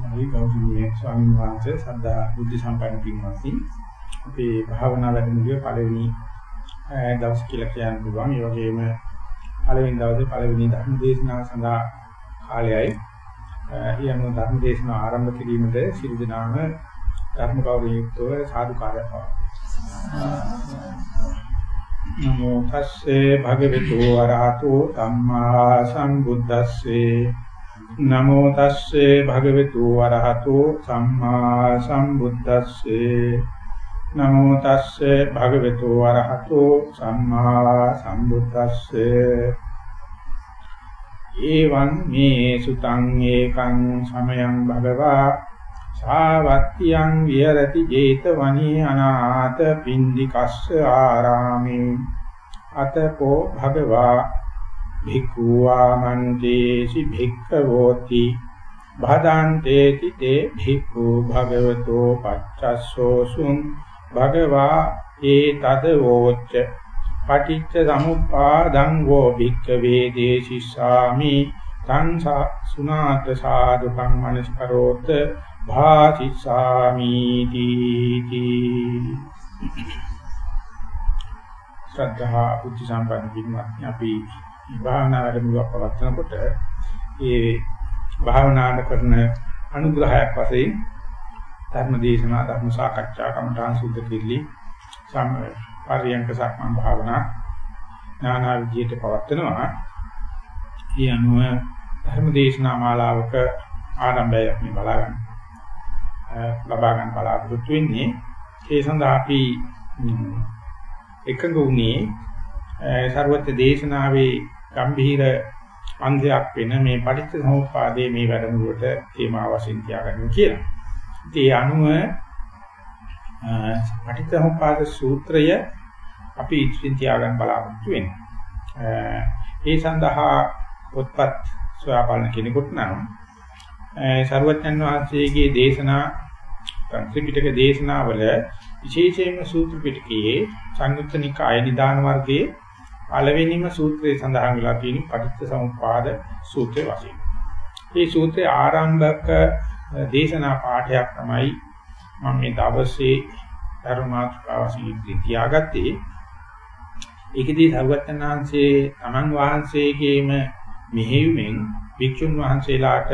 අපි ගෞරවනීය ස්වාමීන් වහන්සේ සද්ධා බුද්ධ සම්පන්න පින්වත්නි අපේ භාවනා වැඩමුළුවේ පළවෙනි දවස් කියලා කියන්න පුළුවන්. ඒ වගේම පළවෙනි දවසේ පළවෙනි ධර්ම දේශනාව සඳහා කාලයයි. ඒ අනුව ධර්ම දේශනාව ආරම්භ කිරීමට සියලු දෙනාම ධර්ම ගෞරවයුක්තව සාදුකාරය පවතුනවා. නමෝ තස්සේ භගවතු වරහතෝ ධම්මා සම්බුද්දස්සේ නමෝ තස්සේ භගවතු වරහතෝ සම්මා සම්බුද්දස්සේ. නමෝ තස්සේ භගවතු වරහතෝ සම්මා සම්බුද්දස්සේ. ඒවං මේ සුතං ඒකං සමයං භගවා සාවත්තියං විහෙරති 제තවනී අනාථ පින්දිකස්ස ආරාමේ. අතකෝ භගවා භික්ඛුවා මන්තේසි භික්ඛවෝති භදාන්තේති තේ භික්ඛු භගවතෝ පච්චස්සෝසුං භගවා ඒ තද වෝච්ච පටිච්ච සමුප්පාදං වෝ භික්ඛවේ දේශිස්සාමි තං සුනාත සාදුකං මනස්කරෝත භාතිස්සාමි තීති ශ්‍රද්ධා බුද්ධ සම්පන්න පින්වත්නි අපි භාවනා වැඩමුළුවක් පවත්වනකොට ඒ භාවනාන කරන අනුග්‍රහයක් වශයෙන් ධර්ම දේශනා ධර්ම සාකච්ඡා කමඨාන් සුද්ධ කිල්ලි සම් පරියංක සක්මන් භාවනා නානා විදියට පවත්වනවා. ඒ අනුව ධර්ම දේශනා මාලාවක ආරම්භය අපි බලා ගන්න. ලබා ගන්න බලාපොරොත්තු වෙන්නේ ඒ සඳහා අපි එකඟ වුණේ ਸਰවත්‍ය දේශනාවේ ගම්භීර අංශයක් වෙන මේ පටිච්ච සමුප්පාදයේ මේ වැඩමුළුවට තේමා වශයෙන් තියාගන්න කියලා. ඉතින් ඒ අනුව පටිච්ච සමුප්පාද සූත්‍රය අපි ඉතින් තියාගන්න බලාපොරොත්තු වෙනවා. ඒ සඳහා පොත්පත් සොයා බලන කෙනෙකුට නම් සර්වඥන් වහන්සේගේ දේශනා ත්‍රිපිටක දේශනාවල විශේෂයෙන්ම සූත්‍ර පිටකයේ සංයුත්ත නිකාය නිදාන වර්ගයේ පළවෙනිම සූත්‍රයේ සඳහන් වෙලා තියෙන පටිච්ච සමුප්පාද සූත්‍රය වශයෙන්. මේ සූත්‍රයේ ආරම්භක දේශනා පාඨයක් තමයි මම මේ දවසේ ධර්මාත්කාවසී තියාගත්තේ. ඒකදී සර්වඥාන්සේ තමන් වහන්සේගේම මෙහෙයුමෙන් වික්ෂුන් වහන්සේලාට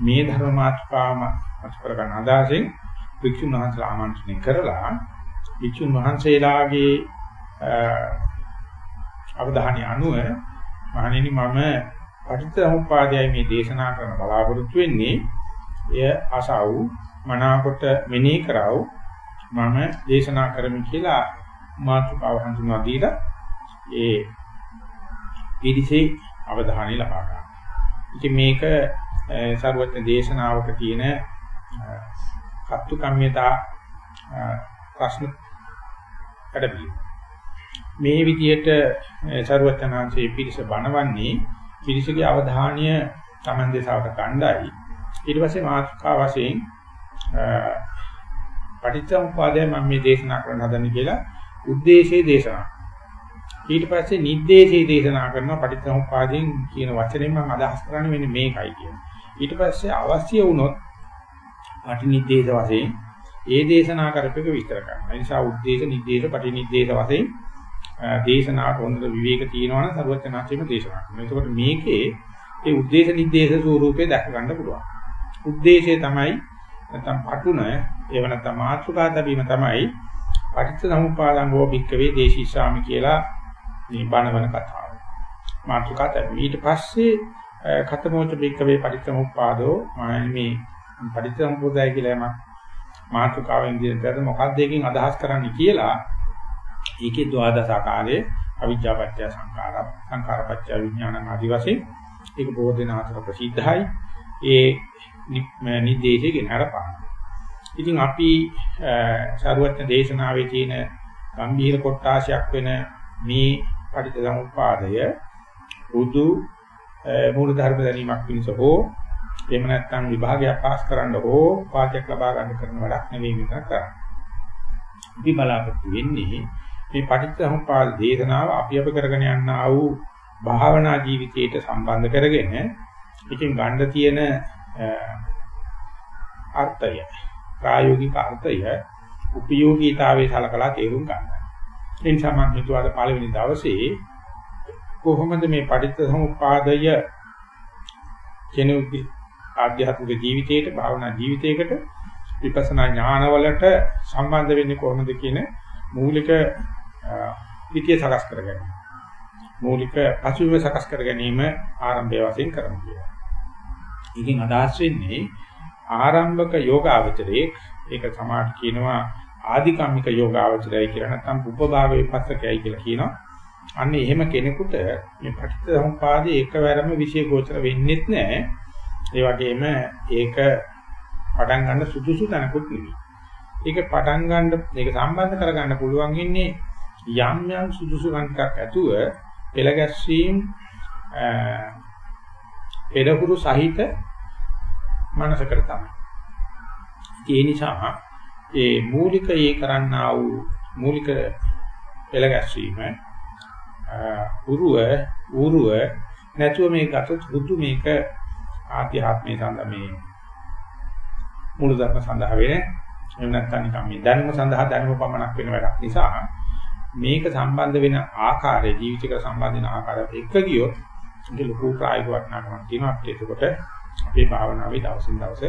මේ ධර්මාත්කාම අත්කර ගන්න අදහසින් වික්ෂුන් වහන්සේලා ආමන්ත්‍රණය කරලා වික්ෂුන් වහන්සේලාගේ අවධානය අනුව මහණෙනි මම පටිච්චසමුප්පාදයයි මේ දේශනා කරන බලාපොරොත්තු වෙන්නේ එය අසව් මනාකොට මෙනෙහි කරව මම දේශනා කරමි කියලා මාතෘකාව හඳුන්වා දීලා ඒ ඊදිසේ අවධානය ලබා ගන්න. ඉතින් මේක සර්වඥ දේශනාවක තියෙන කත්තු කම්මිතා ප්‍රශ්න කඩබිලි. මේ විදිහට ਸਰුවචනාංශයේ පිරිස බණවන්නේ පිරිසගේ අවධානය Taman දෙසාවට ගණ්ඩායි. ඊට පස්සේ මාතෘකා වශයෙන් පටිච්චසමුප්පාදය මම මේ දේශනා කරන්න හදන්නේ කියලා ಉದ್ದೇಶයේ දේශනා. ඊට පස්සේ නිर्देशයේ දේශනා කරන පටිච්චසමුප්පාදයෙන් කියන වචනේ මම අදහස් කරන්නේ මෙන්න මේකයි කියන ඊට පස්සේ අවශ්‍ය වුණොත් පටිනිर्देश වශයෙන් ඒ දේශනා කරපේක විස්තර කරනවා. ඒ නිසා උද්දේශ නිर्देश පටිනිर्देश වශයෙන් දේශනාට හොඳට විවේක තියෙනවා නම් සර්වඥාන්සේම දේශනා කරනවා. ඒකෝට මේකේ ඒ උද්දේශ නිर्देश ස්වරූපේ දැක ගන්න පුළුවන්. උද්දේශය තමයි නැත්නම් පටුන ඒව නැත්නම් මාත්‍රිකා දබීම තමයි පටිච්ච සමුප්පාදංගෝ භික්කවේ දේශීසාමි කියලා මේ බණවන කතාව. මාත්‍රිකා දබීම ඊට පස්සේ කතමෝච භික්කවේ පටිච්ච සමුප්පාදෝ මේ පටිච්ච සමුප්පාදය කියලා යමක් මාත්‍රිකාවෙන් කියන මොකක්ද එකකින් අදහස් කරන්නේ කියලා ඒකේ ද්වාදස ආකාරයේ අවිජ්ජාපත්‍ය සංඛාර සංඛාරපත්‍ය විඥාන ආදි වශයෙන් ඒක බොහෝ දෙනා අතර ප්‍රසිද්ධයි. ඒ නිදේශයෙන් හරපාන. ඉතින් අපි සාරවත්න දේශනාවේ තියෙන ගම්භීර කොටාශයක් වෙන මේ පටිච්චසමුප්පාදය උදු මූල ධර්ම දැනීමක් පිණිස හෝ එහෙම නැත්නම් විභාගයක් පාස් කරන්න හෝ පාඩයක් ලබා ගන්න කරන වැඩක් නෙවෙයි මෙතන කරන්නේ. අපි බලාපොරොත්තු වෙන්නේ මේ පටිච්චසමුප්පාද දේශනාව අපි අප කරගෙන යනා වූ භාවනා ජීවිතයට සම්බන්ධ කරගෙන ඉතින් ගන්න තියෙන අර්ථය ප්‍රායෝගික අර්ථය උපයෝගීතාවයේ සලකලා තේරුම් ගන්න. ඒ නිසා මම හිතුවාද පළවෙනි දවසේ කොහොමද මේ පටිච්චසමුප්පාදය කෙනෙකුගේ ආධ්‍යාත්මික ජීවිතයට භාවනා ජීවිතයකට විපස්සනා ඥානවලට සම්බන්ධ වෙන්නේ කොහොමද කියන මූලික පිටිය සකස් කරගන්න. මූලික පසුබිම සකස් කර ගැනීම ආරම්භය වශයෙන් කරමු කියලා. ඒකෙන් අදහස් වෙන්නේ ආරම්භක යෝගාවචරයේ ඒක සමාජ කියනවා ආධිකම්මික යෝගාවචරය කියලා නැත්නම් උපභාවයේ පස්සකයි කියලා කියනවා. අන්න එහෙම කෙනෙකුට මේ පටිච්චසමුපාදයේ එකවරම විශේෂ ගෝචර වෙන්නේත් නැහැ. ඒ වගේම ඒක පටන් ගන්න සුදුසු තැනකුත් නෙවෙයි. ඒක පටන් ගන්න මේක සම්බන්ධ කරගන්න පුළුවන් ඉන්නේ යම් යම් සුදුසුකම් ටිකක් ඇතුව පෙළ ගැස්වීම පෙරහුරු සහිත මනසකට තමයි. ඒ නිසා ඒ මූලික ඒ කරන්නා වූ මූලික පෙළ ගැස්වීම උරුව උරුව නැතුව මේ ගතොත් බුදු මේක ආධ්‍යාත්මයේ සඳහා මේ මූල ධර්ම සඳහා වෙන එහෙම නැත්නම් නිකම් මේ දැනුම සඳහා දැනුම පමණක් වෙන වැඩක් නිසා මේක සම්බන්ධ වෙන ආකාරය ජීවිතයක සම්බන්ධ වෙන ආකාරයත් එක්ක ගියොත් ඒක ලොකු ප්‍රායෝගික වටිනාකමක් තියෙනවා ඒකකොට අපේ භාවනාවේ දවසින් දවස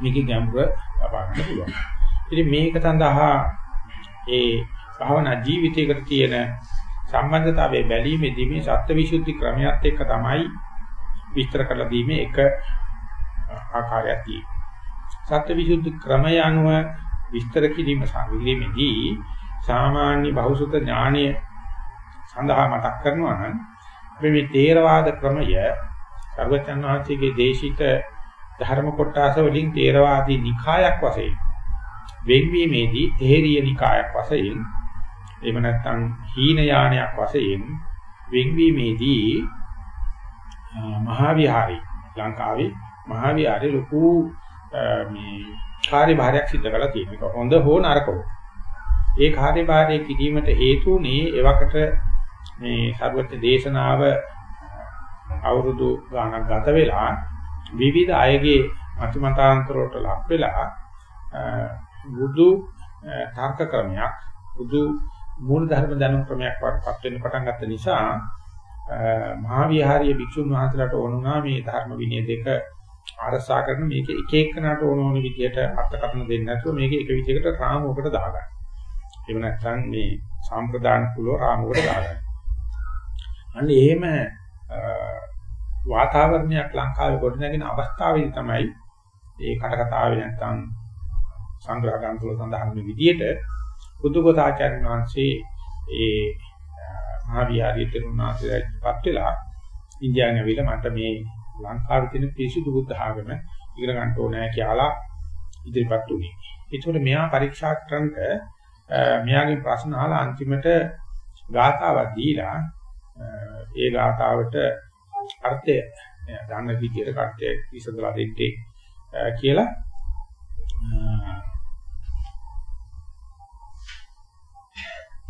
මේකේ ගැඹුර ලබා ගන්න පුළුවන්. ඉතින් මේක සඳහා ඒ භාවනා ජීවිතයකට තියෙන සම්බන්ධතාවයේ බැලීමේදී මේ සත්‍යවිසුද්ධි ක්‍රමයක් එක්ක තමයි විස්තර කරලා දීමේ එක ආකාරයක් තියෙනවා. සත්‍යවිසුද්ධි ක්‍රමය අනුව විස්තර කිරීම සාවිලීමේදී සාමාන්‍ය බහුසුත ඥානය සඳහා මතක් කරනවා නම් අපි මේ තේරවාද ක්‍රමය සර්වචන් වහන්සේගේ දේශිත ධර්ම කොටස වලින් තේරවාදී නිකායක් වශයෙන් වෙන්වීමේදී එහෙරිය නිකායක් වශයෙන් එහෙම නැත්නම් හීන යානයක් වශයෙන් වෙන්වීමේදී මහා විහාරේ ලංකාවේ මහා විහාරේ ලොකු මේ කාර්යභාරයක් සිදු කරලා තියෙනවා. හොඳ හෝ නරක හෝ. ඒ කාර්යභාරයේ කිරීමට හේතුුනේ එවකට මේ සර්වත්‍ය දේශනාව අවුරුදු ගාණක් ගත වෙලා විවිධ අයගේ මතිමතාන්තර වලට ලක් වෙලා බුදු තර්ක ක්‍රමයක් බුදු මූල ධර්ම දැනුම් ක්‍රමයක් වඩපත් වෙන්න පටන් ගත්ත නිසා මහා විහාරීය භික්ෂුන් වහන්සේලාට ඕනුණා මේ ධර්ම විනය දෙක අරසා කරන මේක එක එකනට ඕන ඕන විදියට අර්ථකථන දෙන්නේ නැතුව මේක එක විදිහකට රාමුවකට දාගන්න. එහෙම නැත්නම් මේ සම්ප්‍රදාන කුලව රාමුවකට දාගන්න. අන්න එහෙම වාතාවරණයක් ලංකාවේ ගොඩනැගෙන අවස්ථාවේදී තමයි ඒ කටකතාවේ නැත්නම් සංග්‍රහ ග්‍රන්ථ වල සඳහන් වෙන විදිහට බුදුගතාචාර්ය වහන්සේ ඒ මහා විහාරයේ තරුණාසයපත් වෙලා ඉන්දියාවේ ඇවිල්ලා මට මේ ලංකාවේ තියෙන පිරිසිදු බුද්ධ ආගම ඉගෙන ගන්න ඕනේ කියලා ඉදිරිපත් වුණේ. ඒතකොට මෙයා පරීක්ෂා කරන්නට මෙයාගේ ප්‍රශ්න අහලා අන්තිමට ගාථාවක් දීලා ඒ ගාථාවට අර්ථය ගන්න විදියට කට්ටය විසඳලා දෙන්නේ කියලා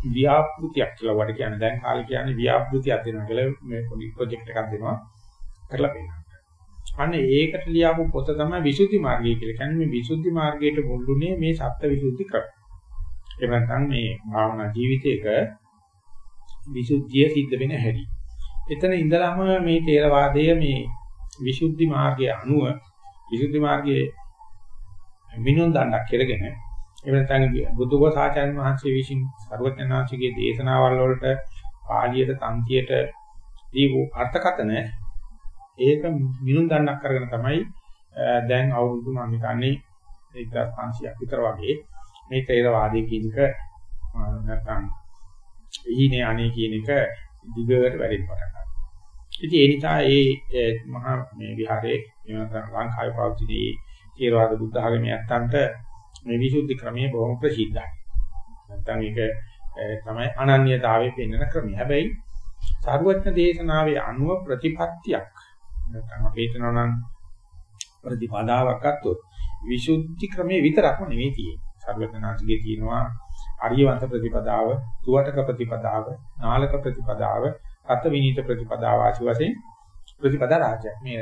ව්‍යාපෘතියක් කියලා වට කියන්නේ දැන් කාලේ කියන්නේ ව්‍යාපෘතියක් දෙනවා කියලා මේ පොඩි ප්‍රොජෙක්ට් එකක් දෙනවා කරලා පෙන්නන්න. අන්න ඒකට ලියාපු පොත තමයි විසුද්ධි මාර්ගය කියලා. කියන්නේ මේ විසුද්ධි මාර්ගයට මුල්ුනේ මේ සත්‍ය විසුද්ධි ක්‍රම. එහෙම නැත්නම් මේ භාවනා ජීවිතයක විසුද්ධිය සිද්ධ වෙන හැටි. එතන ඉඳලාම මේ තේරවාදයේ මේ විසුද්ධි මාර්ගයේ අනුව විසුද්ධි මාර්ගයේ විනෝද දණ්ඩක් කරගෙන එහෙම නැත්නම් බුදුගොස් ආචාර්ය වහන්සේ විසින් සර්වඥාන්සේගේ දේශනාවල් වලට පාළියට තන්තියට දීපු අර්ථකතන ඒක විනෝද දණ්ඩක් කරගෙන තමයි දැන් අවුරුදු මම හිතන්නේ 1500ක් විතර වගේ මේ තේරවාදයේ කියනක නැත්නම් ඊනේ අනේ කියන එක දිගට වැඩි පටන් ඉතින් ඒ නිසා ඒ මහා මේ විහාරයේ එහෙම ලංකාවේ පවතින මේ ථේරවාද බුද්ධ ආගමේ ඇත්තන්ට මේ විසුද්ධි ක්‍රමය බොහොම ප්‍රසිද්ධයි. නැත්නම් ඒක තමයි අනන්‍යතාවයේ පෙන්වන ක්‍රමය. හැබැයි සාරවත්න දේශනාවේ අනුව ප්‍රතිපත්තියක් නැත්නම් අපි හිතනවා නම් ප්‍රතිපදාවක් අත්තොත් විසුද්ධි ක්‍රමේ විතරක්ම නෙවෙයි තියෙන්නේ. සර්වඥාන්සේගේ තියෙනවා අරියවන්ත ප්‍රතිපදාව, තුවටක ප්‍රතිපදාව, නාලක ප්‍රතිපදාව, අත විනීත ප්‍රතිපදාව ආශි වශයෙන් ප්‍රතිපදා රාජ්‍යයක්. මේ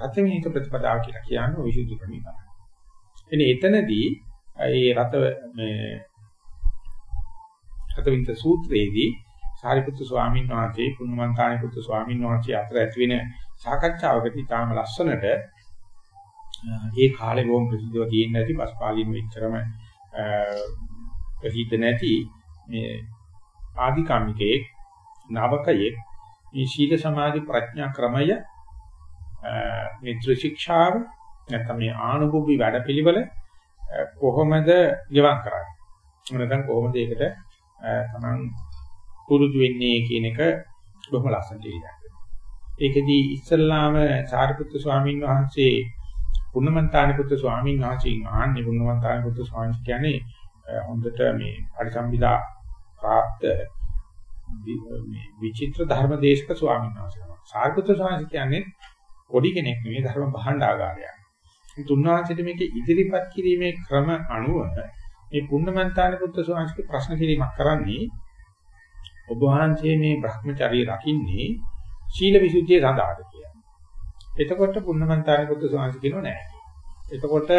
රතවිනිත ප්‍රතිපදාව කියලා කියන්නේ විසුද්ධි ක්‍රමය තමයි. එනේ එතනදී ඒ රත මේ රතවිනිත සූත්‍රයේදී සාරිපුත්තු ස්වාමීන් වහන්සේ පුණ්‍යමන්තානිපුත්තු ස්වාමීන් වහන්සේ අතර ඇති වෙන සාකච්ඡාවකදී තාම ලස්සනට ඒ කාලේ බොහොම ප්‍රසිද්ධව තියෙන නැති පස්පාලින වෙච්චරම ප්‍රසිද්ධ නැති මේ ආධිකාමිකයේ නවකයේ මේ සීල සමාධි ප්‍රඥා ක්‍රමය මේ ත්‍රිශික්ෂාව නැත්නම් මේ ආනුභවි වැඩපිළිවෙල කොහොමද ගෙවම් කරන්නේ? නැත්නම් කොහොමද ඒකට තමන් පුරුදු වෙන්නේ කියන එක බොහොම ලස්සනට ඉලියක්. ඒකෙදී ඉස්සල්ලාම සාරිපුත්‍ර ස්වාමීන් වහන්සේ පුන්නමන්තානි පුත්‍ර ස්වාමීන් වහන්සේගෙන් ආන්නේ පුන්නමන්තානි පුත්‍ර ස්වාමීන් කියන්නේ හොඳට මේ පරිසම්බිදා ප්‍රාප්ත මේ විචිත්‍ර ධර්ම දේශක ස්වාමීන් වහන්සේ. සාරිපුත්‍ර ස්වාමීන් කියන්නේ පොඩි කෙනෙක් නෙවෙයි ධර්ම භාණ්ඩාගාරයක්. තුන්වහන්සේට මේක ඉදිරිපත් කිරීමේ ක්‍රම අනුව මේ පුන්නමන්තානි පුත්‍ර ස්වාමීන්ගේ ප්‍රශ්න කිරීමක් කරන්නේ ඔබ වහන්සේ මේ Brahmacharya රකින්නේ ශීල විසුද්ධිය සඳහාද කියලා. එතකොට පුන්නමන්තානි පුත්‍ර ස්වාමීන් කියනවා නෑ. එතකොට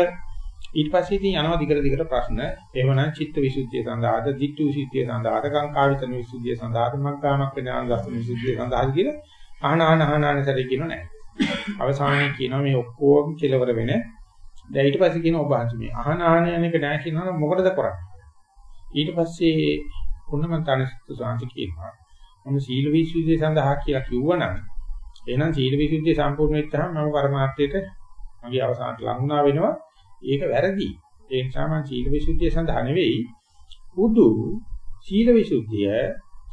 ඊට පස්සේ ඉතින් යනවා දිගට දිගට ප්‍රශ්න. එහෙමනම් චිත්ත විසුද්ධිය සඳහාද, ධිට්ඨි විසුද්ධිය සඳහාද, කාංකාවිතන විසුද්ධිය සඳහාද, මග්ගාමක් ඥාන දර්ශන විසුද්ධිය සඳහාද කියලා අහන අහන අහන අහන සැරේ කියනවා නෑ. අවසානයේ කියනවා මේ ඔක්කොම කෙලවර වෙන. දැන් ඊට පස්සේ කියනවා ඔබ අහන්නේ මේ අහන අහන යන එක නෑ කියනවා මොකටද කරන්නේ? ඊට පස්සේ පුන්නමන්තානි පුත්‍ර ස්වාමීන් කියනවා මම සීල විසුද්ධිය සඳහා කියලා කිව්වනම් එහෙනම් සීල විසුද්ධිය සම්පූර්ණ වෙච්චාම මම පරමාර්ථයට මගේ අවසානට ලං වුණා වෙනවා ඒක වැරදි. ඒ නිසා මම සීල විසුද්ධිය සඳහා නෙවෙයි බුදු සීල විසුද්ධිය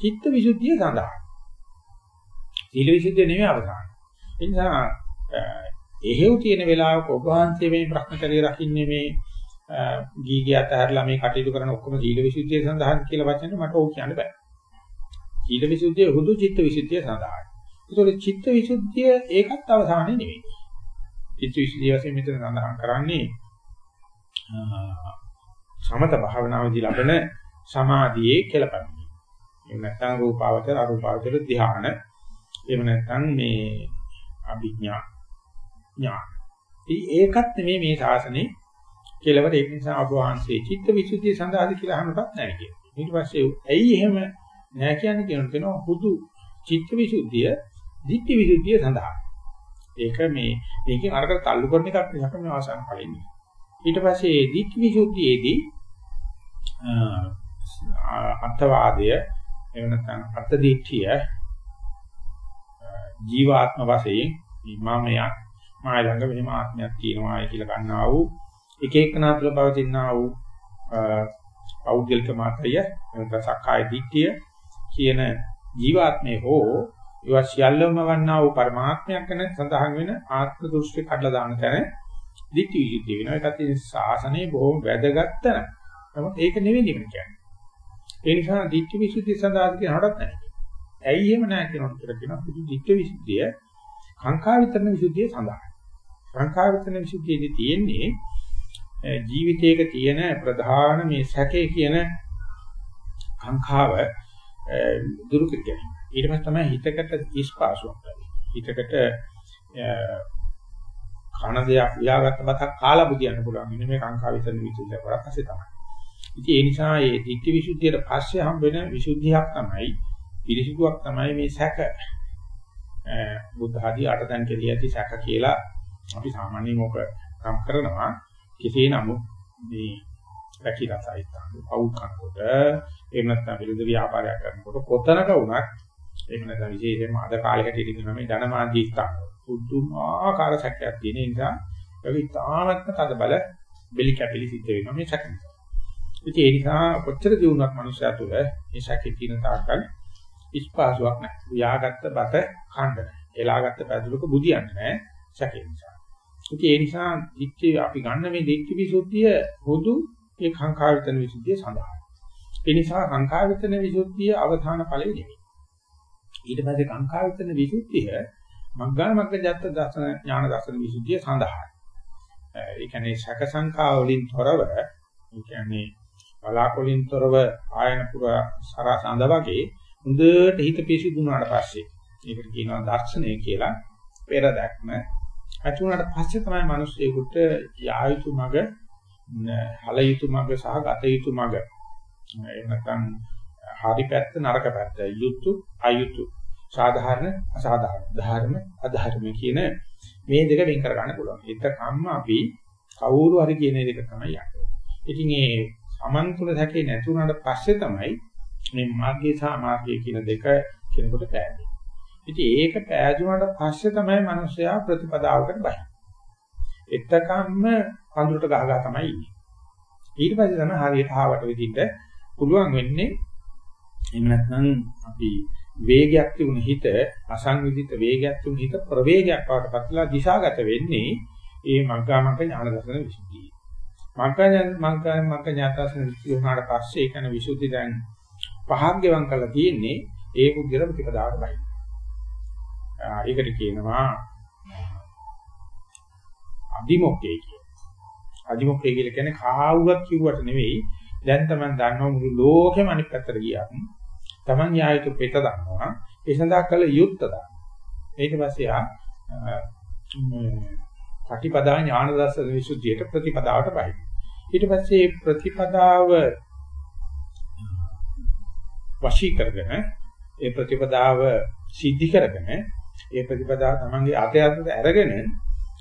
චිත්ත විසුද්ධිය සඳහා. සීල විසුද්ධිය නෙවෙයි අවසාන. ඒ නිසා එහෙව් තියෙන වෙලාවක ඔබ වහන්සේ මේ භ්‍රමචර්ය රකින්නේ මේ ගීගිය අතහැරලා මේ කටයුතු කරන ඔක්කොම සීල විසුද්ධිය සඳහා කියලා වචනේ මට ඕක කියන්න බෑ. සීල විසුද්ධිය හුදු චිත්ත විසුද්ධිය සඳහායි. ඒතකොට චිත්ත විසුද්ධිය ඒකත් අවසානේ නෙවෙයි. චිත්ත විසුද්ධිය වශයෙන් මෙතන සඳහන් කරන්නේ සමත භාවනාවේදී ලබන සමාධියේ කෙලපැමිණි. එහෙම නැත්නම් රූපාවචර අරූපාවචර ධ්‍යාන. එහෙම නැත්නම් මේ අභිඥා ඥාන. ඒකත් නෙමෙයි මේ ශාසනේ කෙලවර ඒ නිසා අබ වහන්සේ චිත්ත විසුද්ධිය සඳහාද කියලා අහන්නටත් නැහැ කියන්නේ. ඊට පස්සේ ඇයි එහෙම නැහැ කියන්නේ කියන කෙනා හුදු චිත්ත විසුද්ධිය, ධිට්ඨි විසුද්ධිය සඳහා. ඒක මේ මේකෙන් අරකට තල්ලු කරන එකක් නෙවෙයි මේ ආසන්න කලින්. ඊට පස්සේ ධිට්ඨි විසුද්ධියේදී අත්වාදය එහෙම නැත්නම් අත් දිට්ඨිය ජීවාත්ම වශයෙන් මමයා මාය ළඟ මෙහෙම ආත්මයක් තියෙනවායි කියලා ගන්නා වූ එක එකනා තුළ පවතිනා වූ පෞද්ගලික මාත්‍රය නැත්නම් සක්කාය දිට්ඨිය කියන ජීවාත්මේ හෝ ඒවා සියල්ලම වන්නා වූ පරමාත්මයක් ගැන සඳහන් වෙන ආත්ම දෘෂ්ටි කඩලා දාන තැන දිට්ඨි විසුද්ධිය වෙනවා. ඒකත් ඉතින් ශාසනයේ බොහොම වැදගත් තැන. නමුත් ඒක නෙවෙයි නිවන කියන්නේ. ඒ නිසා දිට්ඨි විසුද්ධිය සඳහා කියන හඩක් නැහැ. ඇයි එහෙම නැහැ කියනකොට කියලා කියනවා පුදු දිට්ඨි විසුද්ධිය කාංකා විතරන විසුද්ධිය සඳහා. කාංකා විතරන විසුද්ධියේදී තියෙන්නේ ජීවිතයක තියෙන ප්‍රධාන මේ සැකේ කියන කාංකාව දුරු කර ගැනීම. ඊට පස්සේ තමයි හිතකට ඉස්පාසුවක් හිතකට කන දෙයක් උයාගත්ත බතක් කාලා බුදියන්න පුළුවන්. ඉන්නේ මේ කාංකා විතරන විසුද්ධිය කරා පස්සේ තමයි. ඉතින් ඒ නිසා මේ ධිට්ඨි විසුද්ධියට පස්සේ හම්බ වෙන විසුද්ධියක් තමයි පිරිසිදුවක් තමයි මේ සැක. බුද්ධ ආදී අටදන් කෙලිය ඇති සැක කියලා අපි සාමාන්‍යයෙන් ඕක කම් කරනවා. කෙසේ නමුත් මේ රැකිලා සාහිත්‍යංග පවු කරනකොට එහෙම නැත්නම් විරුද්ධ ව්‍යාපාරයක් කරනකොට කොතනක වුණත් එහෙම නැත්නම් විශේෂයෙන්ම අද කාලේ හැටියට කියනවා මේ ධනමාධ්‍ය ස්ථාන පුදුමාකාර සැකයක් තියෙන නිසා ඒක ඉතාමත්ම තද බල බෙලි කැපිලි සිද්ධ වෙනවා මේ සැක නිසා. ඉතින් ඒ නිසා කොච්චර දිනුවක් මනුස්සයා තුළ මේ සැකේ තියෙන තාක්කල් ඉස්පාසුවක් නැහැ. උයාගත්ත බත කණ්ඩ නැහැ. එලාගත්ත පැදුලක බුදියන්නේ නැහැ සැකේ නිසා. ඉතින් ඒ නිසා දික්ටි අපි ගන්න මේ දික්ටි විසුද්ධිය හුදු ඒ කාංකාවිතන විසුද්ධිය සඳහා. ඒ නිසා කාංකාවිතන විසුද්ධිය අවධාන ඵලෙ නෙමෙයි. ඊට පස්සේ කාංකාවිතන විසුද්ධිය මග්ගා මග්ග ජත්ත දර්ශන ඥාන දර්ශන විසුද්ධිය සඳහා. ඒ කියන්නේ ශක සංඛා වලින් තොරව ඒ කියන්නේ බලාකොලින් තොරව ආයන පුර සරා සඳ වගේ හොඳට හිත පිසිදුනාට පස්සේ ඒකට කියනවා දර්ශනය කියලා. පෙර දැක්ම ඇති වුණාට පස්සේ තමයි මිනිස්සෙකුට යා යුතු මග හල යුතු මග සහ ගත යුතු මග එහෙම නැත්නම් හරි පැත්ත නරක පැත්ත යුතු අයුතු. සාධාරණ අසාධාරණ ධර්ම අධර්ම කියන මේ දෙක වෙන් කර ගන්න පුළුවන්. ඒකකම්ම අපි කවුරු හරි කියන එක තමයි යන්නේ. ඉතින් ඒ සමන්තුල හැකේ නැති වුණාට පස්සේ තමයි මේ මාර්ගය සහ මාර්ගය කියන දෙක කෙනෙකුට පෑදෙන්නේ. ඉතින් ඒක පෑදුනාට පස්සේ තමයි මිනිස්සයා ප්‍රතිපදාවකට බහින්නේ. එතකම්ම පඳුරට ගහ ගහ තමයි ඉන්නේ. ඊට පස්සේ තමයි හරියට ආවට විදිහට පුළුවන් වෙන්නේ එහෙම නැත්නම් අපි වේගයක් තිබුණ හිත අසංවිධිත වේගයක් තිබුණ හිත ප්‍රවේගයක් බවට පත්ලා දිශාගත වෙන්නේ ඒ මග්ගාමග්ග ඥාන දර්ශන විසුද්ධිය. මග්ගා මග්ගා මග්ග ඥාන දර්ශන විසුද්ධිය උනාට පස්සේ ඒ කියන විසුද්ධි දැන් පහක් ගෙවම් කරලා තියෙන්නේ ඒ පුද්ගල ප්‍රතිපදාවට බයි. ඒකට කියනවා අදිමොක්කේ කියන. අදිමොක්කේ කියලා කියන්නේ කාවුවත් කිව්වට නෙවෙයි දැන් තමයි දන්නවා මුළු ලෝකෙම අනිත් පැත්තට ගියා. Taman යායුතු පෙත දන්නවා. ඒ සඳහා කළ යුත්ත දන්නවා. ඊට පස්සේ ආ ප්‍රතිපදා ඥාන දර්ශන විසුද්ධියට ප්‍රතිපදාවට බයි. ඊට පස්සේ ප්‍රතිපදාව වශී කරගෙන ඒ ප්‍රතිපදාව සිද්ධි කරගෙන ඒ ප්‍රතිපදාව තමන්ගේ අතේ අතට අරගෙන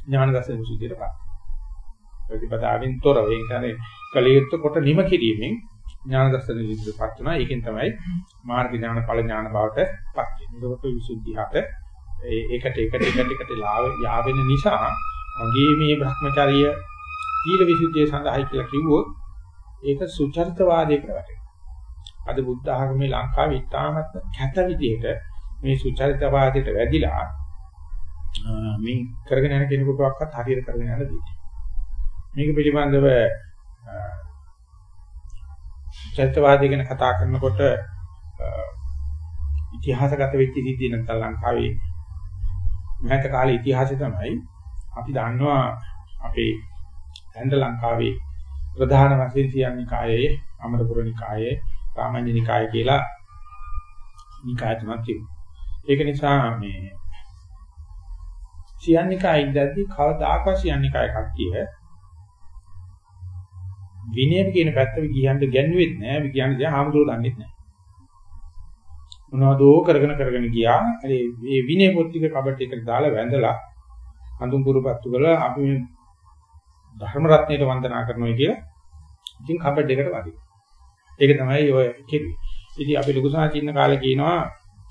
ඥාන දර්ශන විසුද්ධියට පත්. ප්‍රතිපදාවෙන් තොරව ඒ කියන්නේ කලියුත් කොට නිම කිරීමෙන් ඥාන දර්ශන විසුද්ධියටපත් වෙනවා. ඒකෙන් තමයි මාර්ග ඥාන ඵල ඥාන බවට පත් වෙන්නේ. ඒකට විසුද්ධියට ඒකට එකට එකට එකට යාවෙන නිසා මගේ මේ Brahmacharya සීල විසුද්ධිය සඳහායි කියලා කිව්වොත් ඒක සුචරිතවාදයකට වැටෙනවා. අද බුද්ධ ආගමේ ලංකාවේ ඉතාමත් කැත විදිහට මේ සුචරිතවාදයට වැදිලා මේ කරගෙන යන කෙනෙකුටවත් හරියට කරගෙන යන්න දෙන්නේ. මේක පිළිබඳව චෛත්‍යවාදී ගැන කතා කරනකොට ඉතිහාසගත වෙච්ච සිද්ධිය නැත්නම් ලංකාවේ මහත කාලේ ඉතිහාසය තමයි අපි දන්නවා අපේ ඇඳ ලංකාවේ ප්‍රධාන වශයෙන් සියන්නිකායේ අමරපුර නිකායේ සාමාන්‍ය නිකාය කියලා නිකාය තුනක් තිබුණා. ඒක නිසා මේ සියන්නිකාය ඉඳද්දි කවදාකවත් සියන්නිකාය කට්ටිය විනය කියන පැත්ත විගියන්න ගැන්වෙත් නෑ. විගියන්න දැන් ආමතුරු දන්නෙත් නෑ. මොනවදෝ කරගෙන කරගෙන ගියා. ඒ විනය පොත් ටික කබඩ් එකට දාලා වැඳලා හඳුන් පුරුපත්තු කරලා අපි මේ ධර්ම රත්නයට වන්දනා කරනවා කියලා ඉතින් කබඩ් එකට වදිනවා. ඒක තමයි ඔය කෙරුවේ. ඉතින් අපි ලොකු සාචින්න කාලේ කියනවා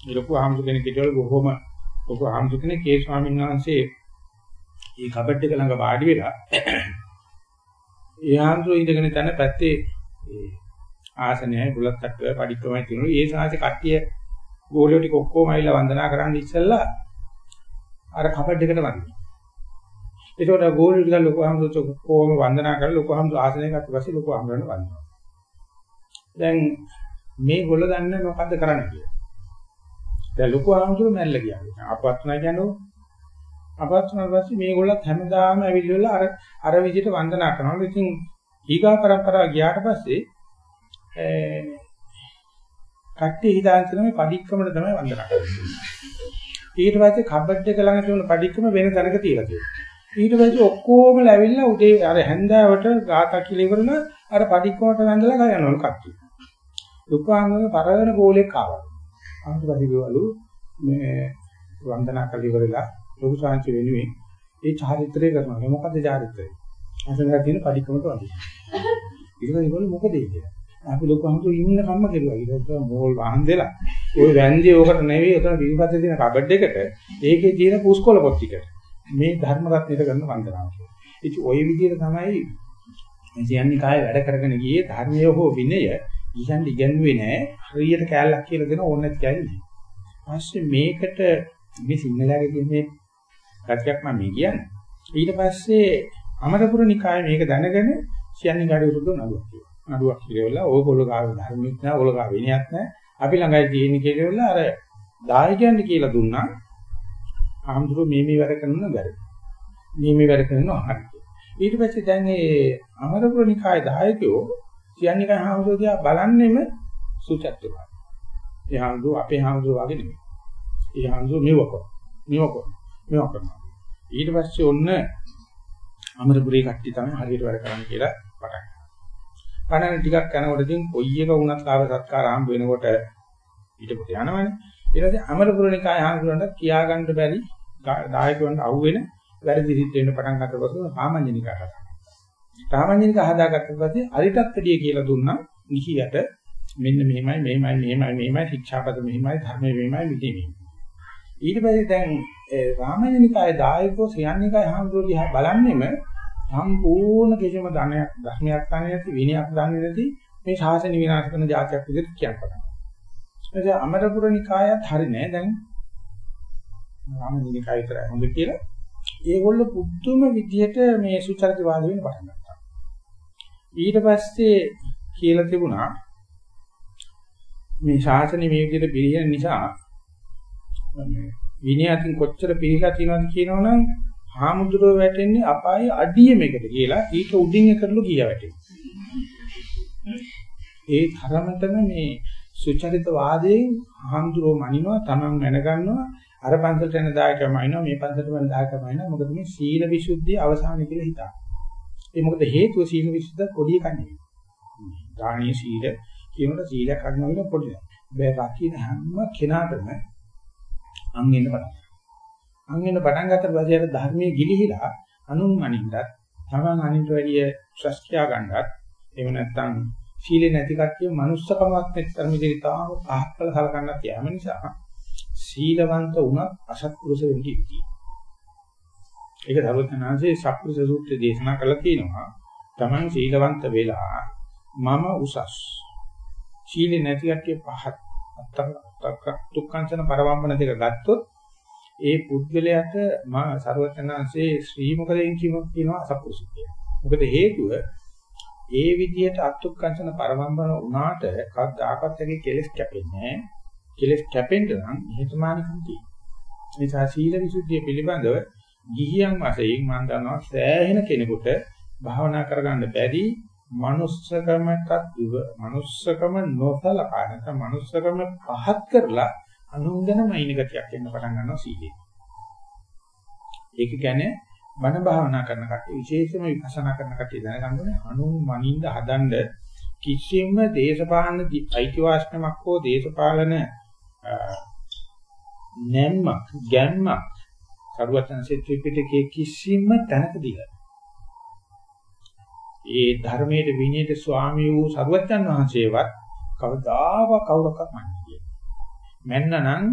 ලොකු ආම්සු කෙනෙක් හිටවල බොහොම ලොකු ආම්සු කෙනෙක් ඒ ස්වාමීන් වහන්සේ මේ කබඩ් එක ළඟ වාඩි වෙලා ඒ ආම්සු ඉඳගෙන තන පැත්තේ ආසනයයි බුලත් තට්ටුවයි පඩික්කමයි තියෙනවා. ඒ සාහසේ කට්ටිය ගෝලියෝ ටික ඔක්කොම ඇවිල්ලා වන්දනා කරන්න ඉස්සෙල්ලා අර කබඩ් එකට වදිනවා. ඒකට ගෝලියෝ ටික ලොකු ආම්සු ඔක්කොම වන්දනා කරලා ලොකු ආම්සු ආසනයකට පස්සේ ලොකු ආම්සුරණ වන්දනා දැන් මේ ගොල්ල දන්නේ මොකද්ද කරන්න කියලා. දැන් ලොකු ආමතුරු මැල්ල කියන්නේ. අපවත්නා කියන්නේ අපවත්නා පස්සේ මේ ගොල්ලත් හැමදාම ඇවිල්ලා අර අර විදිහට වන්දනා කරනවා. ඉතින් ඊගා પરම්පරාව ගියාට පස්සේ කට්ටිය හිතාගෙන මේ පඩික්කමට තමයි වන්දනා කරන්නේ. ඊට පස්සේ කබඩ් එක ළඟ තියෙන පඩික්කම වෙන තැනක තියලා තියෙනවා. ඊට පස්සේ ඔක්කොම ඇවිල්ලා උදේ අර හැන්දාවට ගාථා කියලා ඉවරන අර පඩික්කමට වැඳලා ගයනවලු කට්ටිය. දුක්ඛාංගක පරවන ගෝලයක් ආවා. අන්තිපදිවලු මේ වන්දනා කළ ඉවරලා ලොකු සාංශ වෙනුවෙන් ඒ චාරිත්‍රය කරනවා. මේ මොකද්ද චාරිත්‍රය? අසලලා තියෙන පඩිකමට වදිනවා. ඊළඟ ඒගොල්ලෝ මොකද කියන්නේ? අපි ලොකු අහතු ඉන්න කම්ම කෙරුවා. ඊට මෝල් වහන් දෙලා. ওই වැන්දේ ඕකට නෙවෙයි උතන පිළිපස්සේ තියෙන කබඩ් එකට ඒකේ තියෙන පුස්කොළ පොත් ටික. මේ ධර්ම රත්නයට කරන වන්දනාව. ඉතින් ওই විදිහට තමයි මේ කියන්නේ කාය වැඩ කරගෙන ගියේ ධර්මය හෝ විනය ඉහන් ඉගෙනුවේ නෑ හරියට කෑල්ලක් කියලා දෙන ඕනෙත් කියන්නේ. ඊපස්සේ මේකට මේ සිංහලයේ කියන්නේ කතියක් මම මේ කියන්නේ. ඊට පස්සේ අමරපුර නිකායේ මේක දැනගෙන කියන්නේ කාඩේ උරුදු නඩුවක් කියනවා. නඩුවක් කියලා ඕගොල්ලෝ ගාව ධර්මික නෑ ඕගොල්ලෝ ගාව විනයක් නෑ. අපි ළඟයි තියෙන කියලා අර දායකයන්ට කියලා දුන්නා. ආම්දුරු මේ මේ වැඩ කරනවා බැරි. මේ මේ වැඩ කරනවා හරි. ඊට පස්සේ දැන් මේ අමරපුර නිකායේ දායකයෝ කියන්නේ කයි හාමුදුරුවෝ දිහා බලන්නෙම සුචත්තුමයි. ඒ හාමුදුරුවෝ අපේ හාමුදුරුවෝ වගේ නෙමෙයි. ඒ හාමුදුරුවෝ මෙවක. මෙවක. මෙවක කරනවා. ඊට පස්සේ ඔන්න අමරපුරේ කට්ටිය තමයි හරියට වැඩ කරන්නේ කියලා පටන් ගන්නවා. පණ ටිකක් යනකොටදී කොයි එක වුණත් කාව සත්කාර හම්බ වෙනකොට ඊට යනවනේ. ඊට පස්සේ අමරපුරනිකාය හාමුදුරන්ට කියා ගන්න බැරි දායකයන්ට අහුවෙන වැරදි සිද්ධ වෙන්න පටන් ගන්නකොට පස්සේ සාමාන්‍යනිකාය හදා. සාමාන්‍යනිකාය හදාගත්ත පස්සේ අරිටත් වැඩිය කියලා දුන්නා නිහියට මෙන්න මෙහෙමයි මෙහෙමයි මෙහෙමයි මෙහෙමයි ශික්ෂාපද මෙහෙමයි ධර්මයේ මෙහෙමයි විදි මෙහෙමයි. ඊට පස්සේ දැන් රාමයනිකාය දායකෝ සියන්නිකාය හාමුදුරුවෝ දිහා බලන්නෙම සම්පූර්ණ කිසිම ධනයක් ධර්මයක් ගන්න නැති විනයක් ගන්න නැති මේ ශාසන විනාශ කරන જાතියක් විදිහට කියන්න පටන් ගන්නවා. එතකොට අමරපුර නිකායත් හරි නෑ දැන් රාමනිකාය විතරයි හොඳ කියලා. ඒගොල්ලෝ පුදුම විදිහට මේ සුචරිතවාද වෙන්න පටන් ගත්තා. ඊට පස්සේ කියලා තිබුණා මේ ශාසනය මේ විදිහට පිළිහෙන නිසා මේ විනය අතින් කොච්චර පිළිලා තියෙනවද කියනවනම් හාමුදුරුව වැටෙන්නේ අපායේ අඩියමකට කියලා ඊට උඩින් එකටලු ගිය වැටෙන්නේ. ඒ තරමටම මේ සුචරිත වාදයෙන් හාමුදුරුව මනිනවා Taman මැනගන්නවා අර පන්සලට යන දායකයම අයින්නවා මේ පන්සලට යන දායකයම අයින්නවා මොකද මේ සීල විසුද්ධිය අවසාන කියලා හිතා. ඒ මොකද හේතුව සීල විසුද්ධිය පොඩි කන්නේ. දානීය සීල කියනකොට සීලයක් අගනවා කියන පොඩි නෑ. හැබැයි රකින්න හැම කෙනාටම අන් වෙන්න පටන් අන් වෙන පටන් ගන්නට පස්සේ අර ධර්මයේ ගිලිහිලා අනුන් අනින්නත් තමන් අනින්ට වැඩිය ශ්‍රස්ත්‍යා ගන්නත් එහෙම නැත්නම් සීලේ නැති කට්ටිය මනුස්සකමක් නැත්නම් විදිහට තාම පහක්කල සලකන්නත් යාම නිසා සීලවන්ත වුණත් අසත්පුරුෂ වෙන්නේ ඉති. ඒක දරුවතනාංශේ සත්පුරුෂ සූත්‍රයේ දේශනා කරලා තියෙනවා. තමන් සීලවන්ත වෙලා මම උසස්. සීලේ නැති කට්ටිය පහත් අත්තක් දුක්ඛංශන පරවම්බන දෙක ගත්තොත් ඒ පුද්ගලයාට මා ਸਰවඥාන්සේ ශ්‍රී මොකදෙන් කියනවා අසපුරුෂය. මොකද හේතුව ඒ විදිහට අත්ුක්කංශන පරමම්බන වුණාට කවදාකවත් ඇගේ කෙලස් කැපෙන්නේ නැහැ. කෙලස් කැපෙන්න නම් හේතුමානිකම් තියෙනවා. නිසා සීල විසුද්ධිය පිළිබඳව ගිහියන් වශයෙන් මම දන්නවා සෑහෙන කෙනෙකුට භාවනා කරගන්න බැරි manussකමටත් දුව manussකම නොසලකා නැත්නම් manussකම පහත් කරලා අනුන්ගෙනම ඉන ගතියක් එන්න පටන් ගන්නවා සීලේ. ඒක කියන්නේ බණ භාවනා කරන කට්ටිය විශේෂයෙන්ම විපස්සනා කරන කට්ටිය දැනගන්න ඕනේ අනුන් මනින්ද හදන්න කිසිම දේශපාලන අයිතිවාසිකමක් හෝ දේශපාලන නැම්මක් ගැම්මක් සරුවචනසේ ත්‍රිපිටකයේ කිසිම තැනක දීලා ඒ ධර්මයේ විනයට ස්වාමී වූ සරුවචන් වහන්සේවත් කවදාව කවුරක්වත් මන්නේ මෙන්නනම්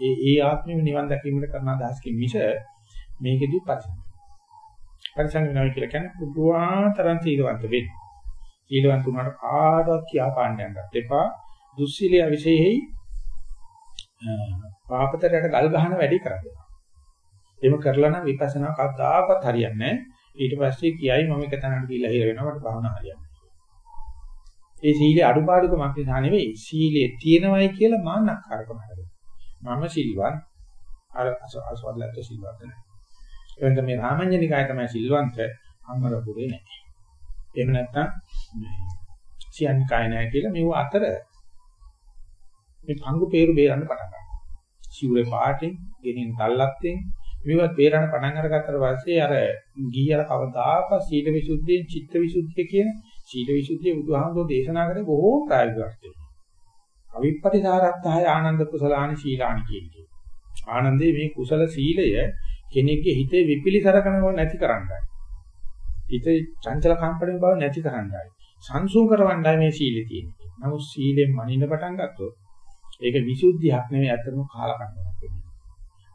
ඒ ඒ ආත්මෙම නිවන් දැකීමට කරන අදහසකින් මිස මේකෙදි පරිසම්. පරිසම් වෙනවා කියලා කියන්නේ පුදුආතරන් සීලවන්ත වෙන්න. සීලවන්ත උනාට කාටවත් කියා පාණ්ඩයන් ගන්න එපා. දුස්සීලිය විශේෂෙහි පාපතරයට ගල් ගහන වැඩි කරන්නේ. එහෙම කරලා නම් විපස්සනා කවදාකවත් හරියන්නේ නැහැ. ඊට පස්සේ කියයි මම එක තැනකට ගිහිල්ලා හිර වෙනවා මට භාවනා හරියන්නේ. ඒ සීලේ අඩුපාඩුකමක් නිසා නෙවෙයි සීලේ තියෙනවයි කියලා මාන්නක්කාරකම හැදෙනවා. මම සිල්වත් අර අසවල්ලත් සිල්වත් නැහැ. එතන මේ රාමඤ්ඤනිකාය තමයි සිල්වන්ත අමරපුරේ නැහැ. එහෙම නැත්නම් සියන්කාය නැහැ කියලා මෙව අතර මේ පංගු peeru බේරන්න පටන් ගන්නවා. සිවුරේ පාටින්, ගෙනින් තල්ලත්තෙන් මේවත් බේරන්න පටන් අරගත්තට පස්සේ අර ගියර කවදාකවත් සීල විසුද්ධියෙන් චිත්ත විසුද්ධිය කියන සීල විසුද්ධිය බුදුහාමුදුරෝ දේශනා කරේ බොහෝ ප්‍රායෝගිකව. අවිපටිසාරත්තාය ආනන්ද කුසලානි සීලානි කියන්නේ. ආනන්දේ මේ කුසල සීලය කෙනෙක්ගේ හිතේ විපිලිසරකම නැති කරන්නයි. හිතේ චංචල කම්පණය බව නැති කරන්නයි. සංසුන් කරවන්නයි මේ සීලය තියෙන්නේ. නමුත් සීලෙන් මනින්න පටන් ගත්තොත් ඒක විසුද්ධියක් නෙවෙයි අතරම කාලකන්නියක් වෙන්නේ.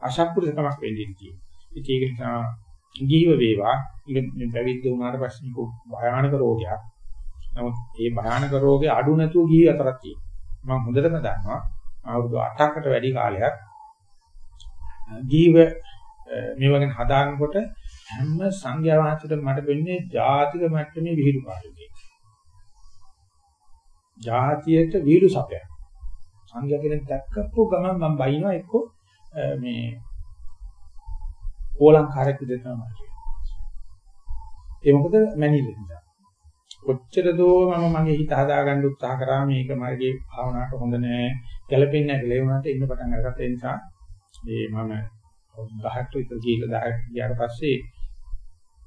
අශක්කුරිකමක් වෙන්නේ තියෙන්නේ. ඒක නිසා ජීව වේවා මේ පැවිද්ද වුණාට පස්සේ භයානක රෝගයක්. නමුත් මේ භයානක රෝගේ අඩු නැතුව ගිහි අතරක් තියෙනවා. මම හොඳටම දන්නවා අවුරුදු 8කට වැඩි කාලයක් ජීව මේ වගේ හදාගන්නකොට හැම සංඝයා වහන්සේට මට වෙන්නේ ජාතික මට්ටමේ විහිළු කාර්යයක්. ජාතියට විහිළු සපයක්. සංඝයා කෙනෙක් දැක්කපු ගමන් මම බයිනවා එක්කෝ මේ ඕලංකාරයක් විදිහට තමයි. ඒ මොකද මැනිල්ල නිසා. කොච්චර දෝ මම මගේ හිත හදාගන්න උත්සාහ කරා මේක මගේ භාවනාවට හොඳ නෑ ගැළපෙන්නේ නැහැ කියලා ඒ වුණාට ඉන්න පටන් අරගත්ත නිසා මේ මම 10ක් විතර ගිහිල්ලා 10ක් ගියාට පස්සේ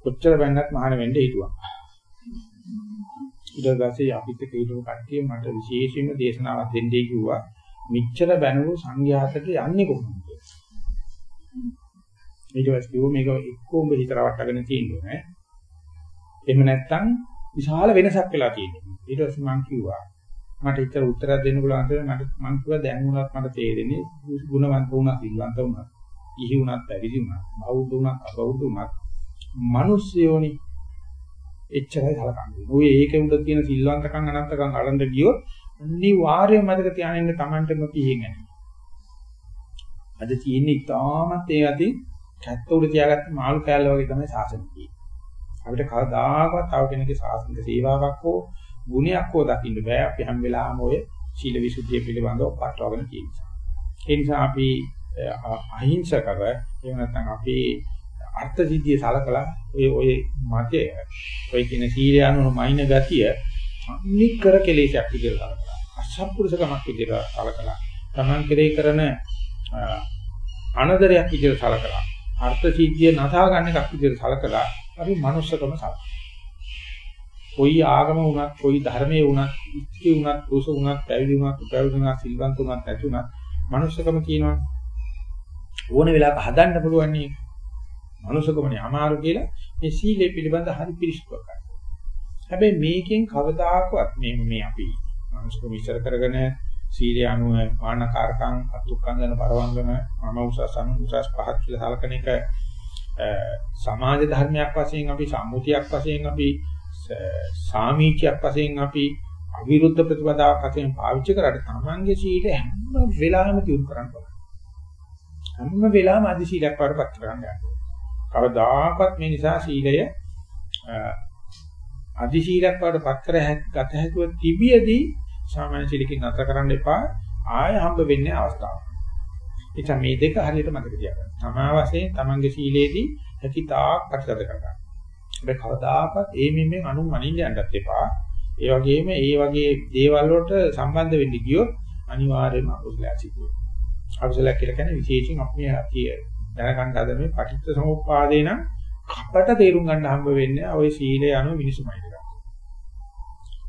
කොච්චර බැන්නත් මහාන වෙන්න හිතුවා. ඊට පස්සේ අපිත් කීලෝ කට්ටිය මට විශේෂයෙන්ම දේශනාවක් දෙන්නයි කිව්වා. මිච්ඡර බැනුණු සංඝයාතට යන්නේ කොහොමද ඊට පස්සේ කිව්වා මේක එක්කෝම හිත රවට්ටගෙන තියෙන්නේ එහෙම නැත්නම් විශාල වෙනසක් වෙලා තියෙනවා. ඊට පස්සේ මම කිව්වා මට ඉතර උත්තරයක් දෙන්න පුළුවන් කියලා මට මම කිව්වා දැන් උනත් මට තේරෙන්නේ ගුණවන්ත වුණා සිල්වන්ත වුණා. ඉහි වුණත් පැවිදි වුණා. බෞද්ධ වුණත් අබෞද්ධ වුණත් මිනිස්සයෝනි එච්චරයි සලකන්නේ. ඔය ඒකේ උඩ තියෙන සිල්වන්තකම් අනත්තකම් අරන්ද ගියොත් අනිවාර්යයෙන්ම මතක තියාගෙන තමන්ටම පිහින් යනවා. අද තියෙන්නේ ඉතාමත් ඒ අතින් කැත්ත උඩ තියාගත්ත මාළු කෑල්ල වගේ තමයි සාසන තියෙන්නේ. අපිට කවදාකවත් තව කෙනෙකුගේ සාසනික සේවාවක් හෝ ගුණයක් හෝ දකින්න බෑ. අපි හැම වෙලාවෙම ඔය සීල විසුද්ධිය පිළිබඳව පටවගෙන තියෙනවා. ඒ නිසා අපි අහිංසකව එහෙම නැත්නම් අපි අර්ථ සිද්ධිය සලකලා ඔය ඔය මතය ඔය කියන සීලය අනුව මයින් ගතිය නිකර කෙලෙසක් විදිහට සලකලා අසත්පුරුෂකමක් විදිහට සලකලා තමන් කෙරේ කරන අනදරයක් විදිහට සලකලා අර්ථ සිද්ධිය නසා ගන්න එකක් විදිහට සලකලා අපි manussකම සලකනවා. කොයි ආගම වුණත්, කොයි ධර්මයේ වුණත්, ඉස්ති වුණත්, කුස වුණත්, පැවිදි වුණත්, උපැවිදි වුණත්, සිල්වන්ත වුණත්, නැති වුණත් manussකම තියෙනවා. ඕන වෙලාවක හදන්න පුළුවන් නේ. manussකමනේ අමාරු කියලා මේ සීලය පිළිබඳ හරි පිළිස්තුවක් ගන්න. හැබැයි මේකෙන් කවදාකවත් මේ මේ අපි manussකම ඉස්සර කරගෙන සීලය අනුව ආනකාරකම් අතුක්කන්දන පරවංගන මම උසස් අනු උසස් පහත් කියලා සලකන එක සමාජ ධර්මයක් වශයෙන් අපි සම්මුතියක් වශයෙන් අපි සාමීචයක් වශයෙන් අපි අවිරුද්ධ ප්‍රතිපදාවක් වශයෙන් පාවිච්චි කරාට තමන්ගේ සීලය හැම වෙලාවෙම දියුණු කරන්න ඕන. හැම වෙලාවෙම අධි සීලයක් වඩපත් කරන්න යන්න. කවදාකවත් මේ නිසා සීලය අධි සීලයක් වඩපත් කර ගත හැකිව තිබියදී සාමාන්‍ය සීලකින් අතර කරන්න එපා ආය හම්බ වෙන්නේ අවස්ථාවක්. එතන මේ දෙක හරියට මතක තියාගන්න. තමා වශයෙන් තමන්ගේ සීලේදී හැකිතාක් ප්‍රතිගත කරගන්න. හැබැයි කවදාකවත් ඒ මිම්මෙන් අනුන් අනින්න යන්නත් එපා. ඒ වගේම ඒ වගේ දේවල් වලට සම්බන්ධ වෙන්න ගියොත් අනිවාර්යයෙන්ම අකුසලයක් සිදු වෙනවා. අකුසලයක් කියලා කියන්නේ විශේෂයෙන් අපි කිය දැනගන්න හදන මේ පටිච්ච සමුප්පාදේ නම් කපට තේරුම් ගන්න හම්බ වෙන්නේ ඔය සීලය අනුව මිනිසුමයි කරන්නේ.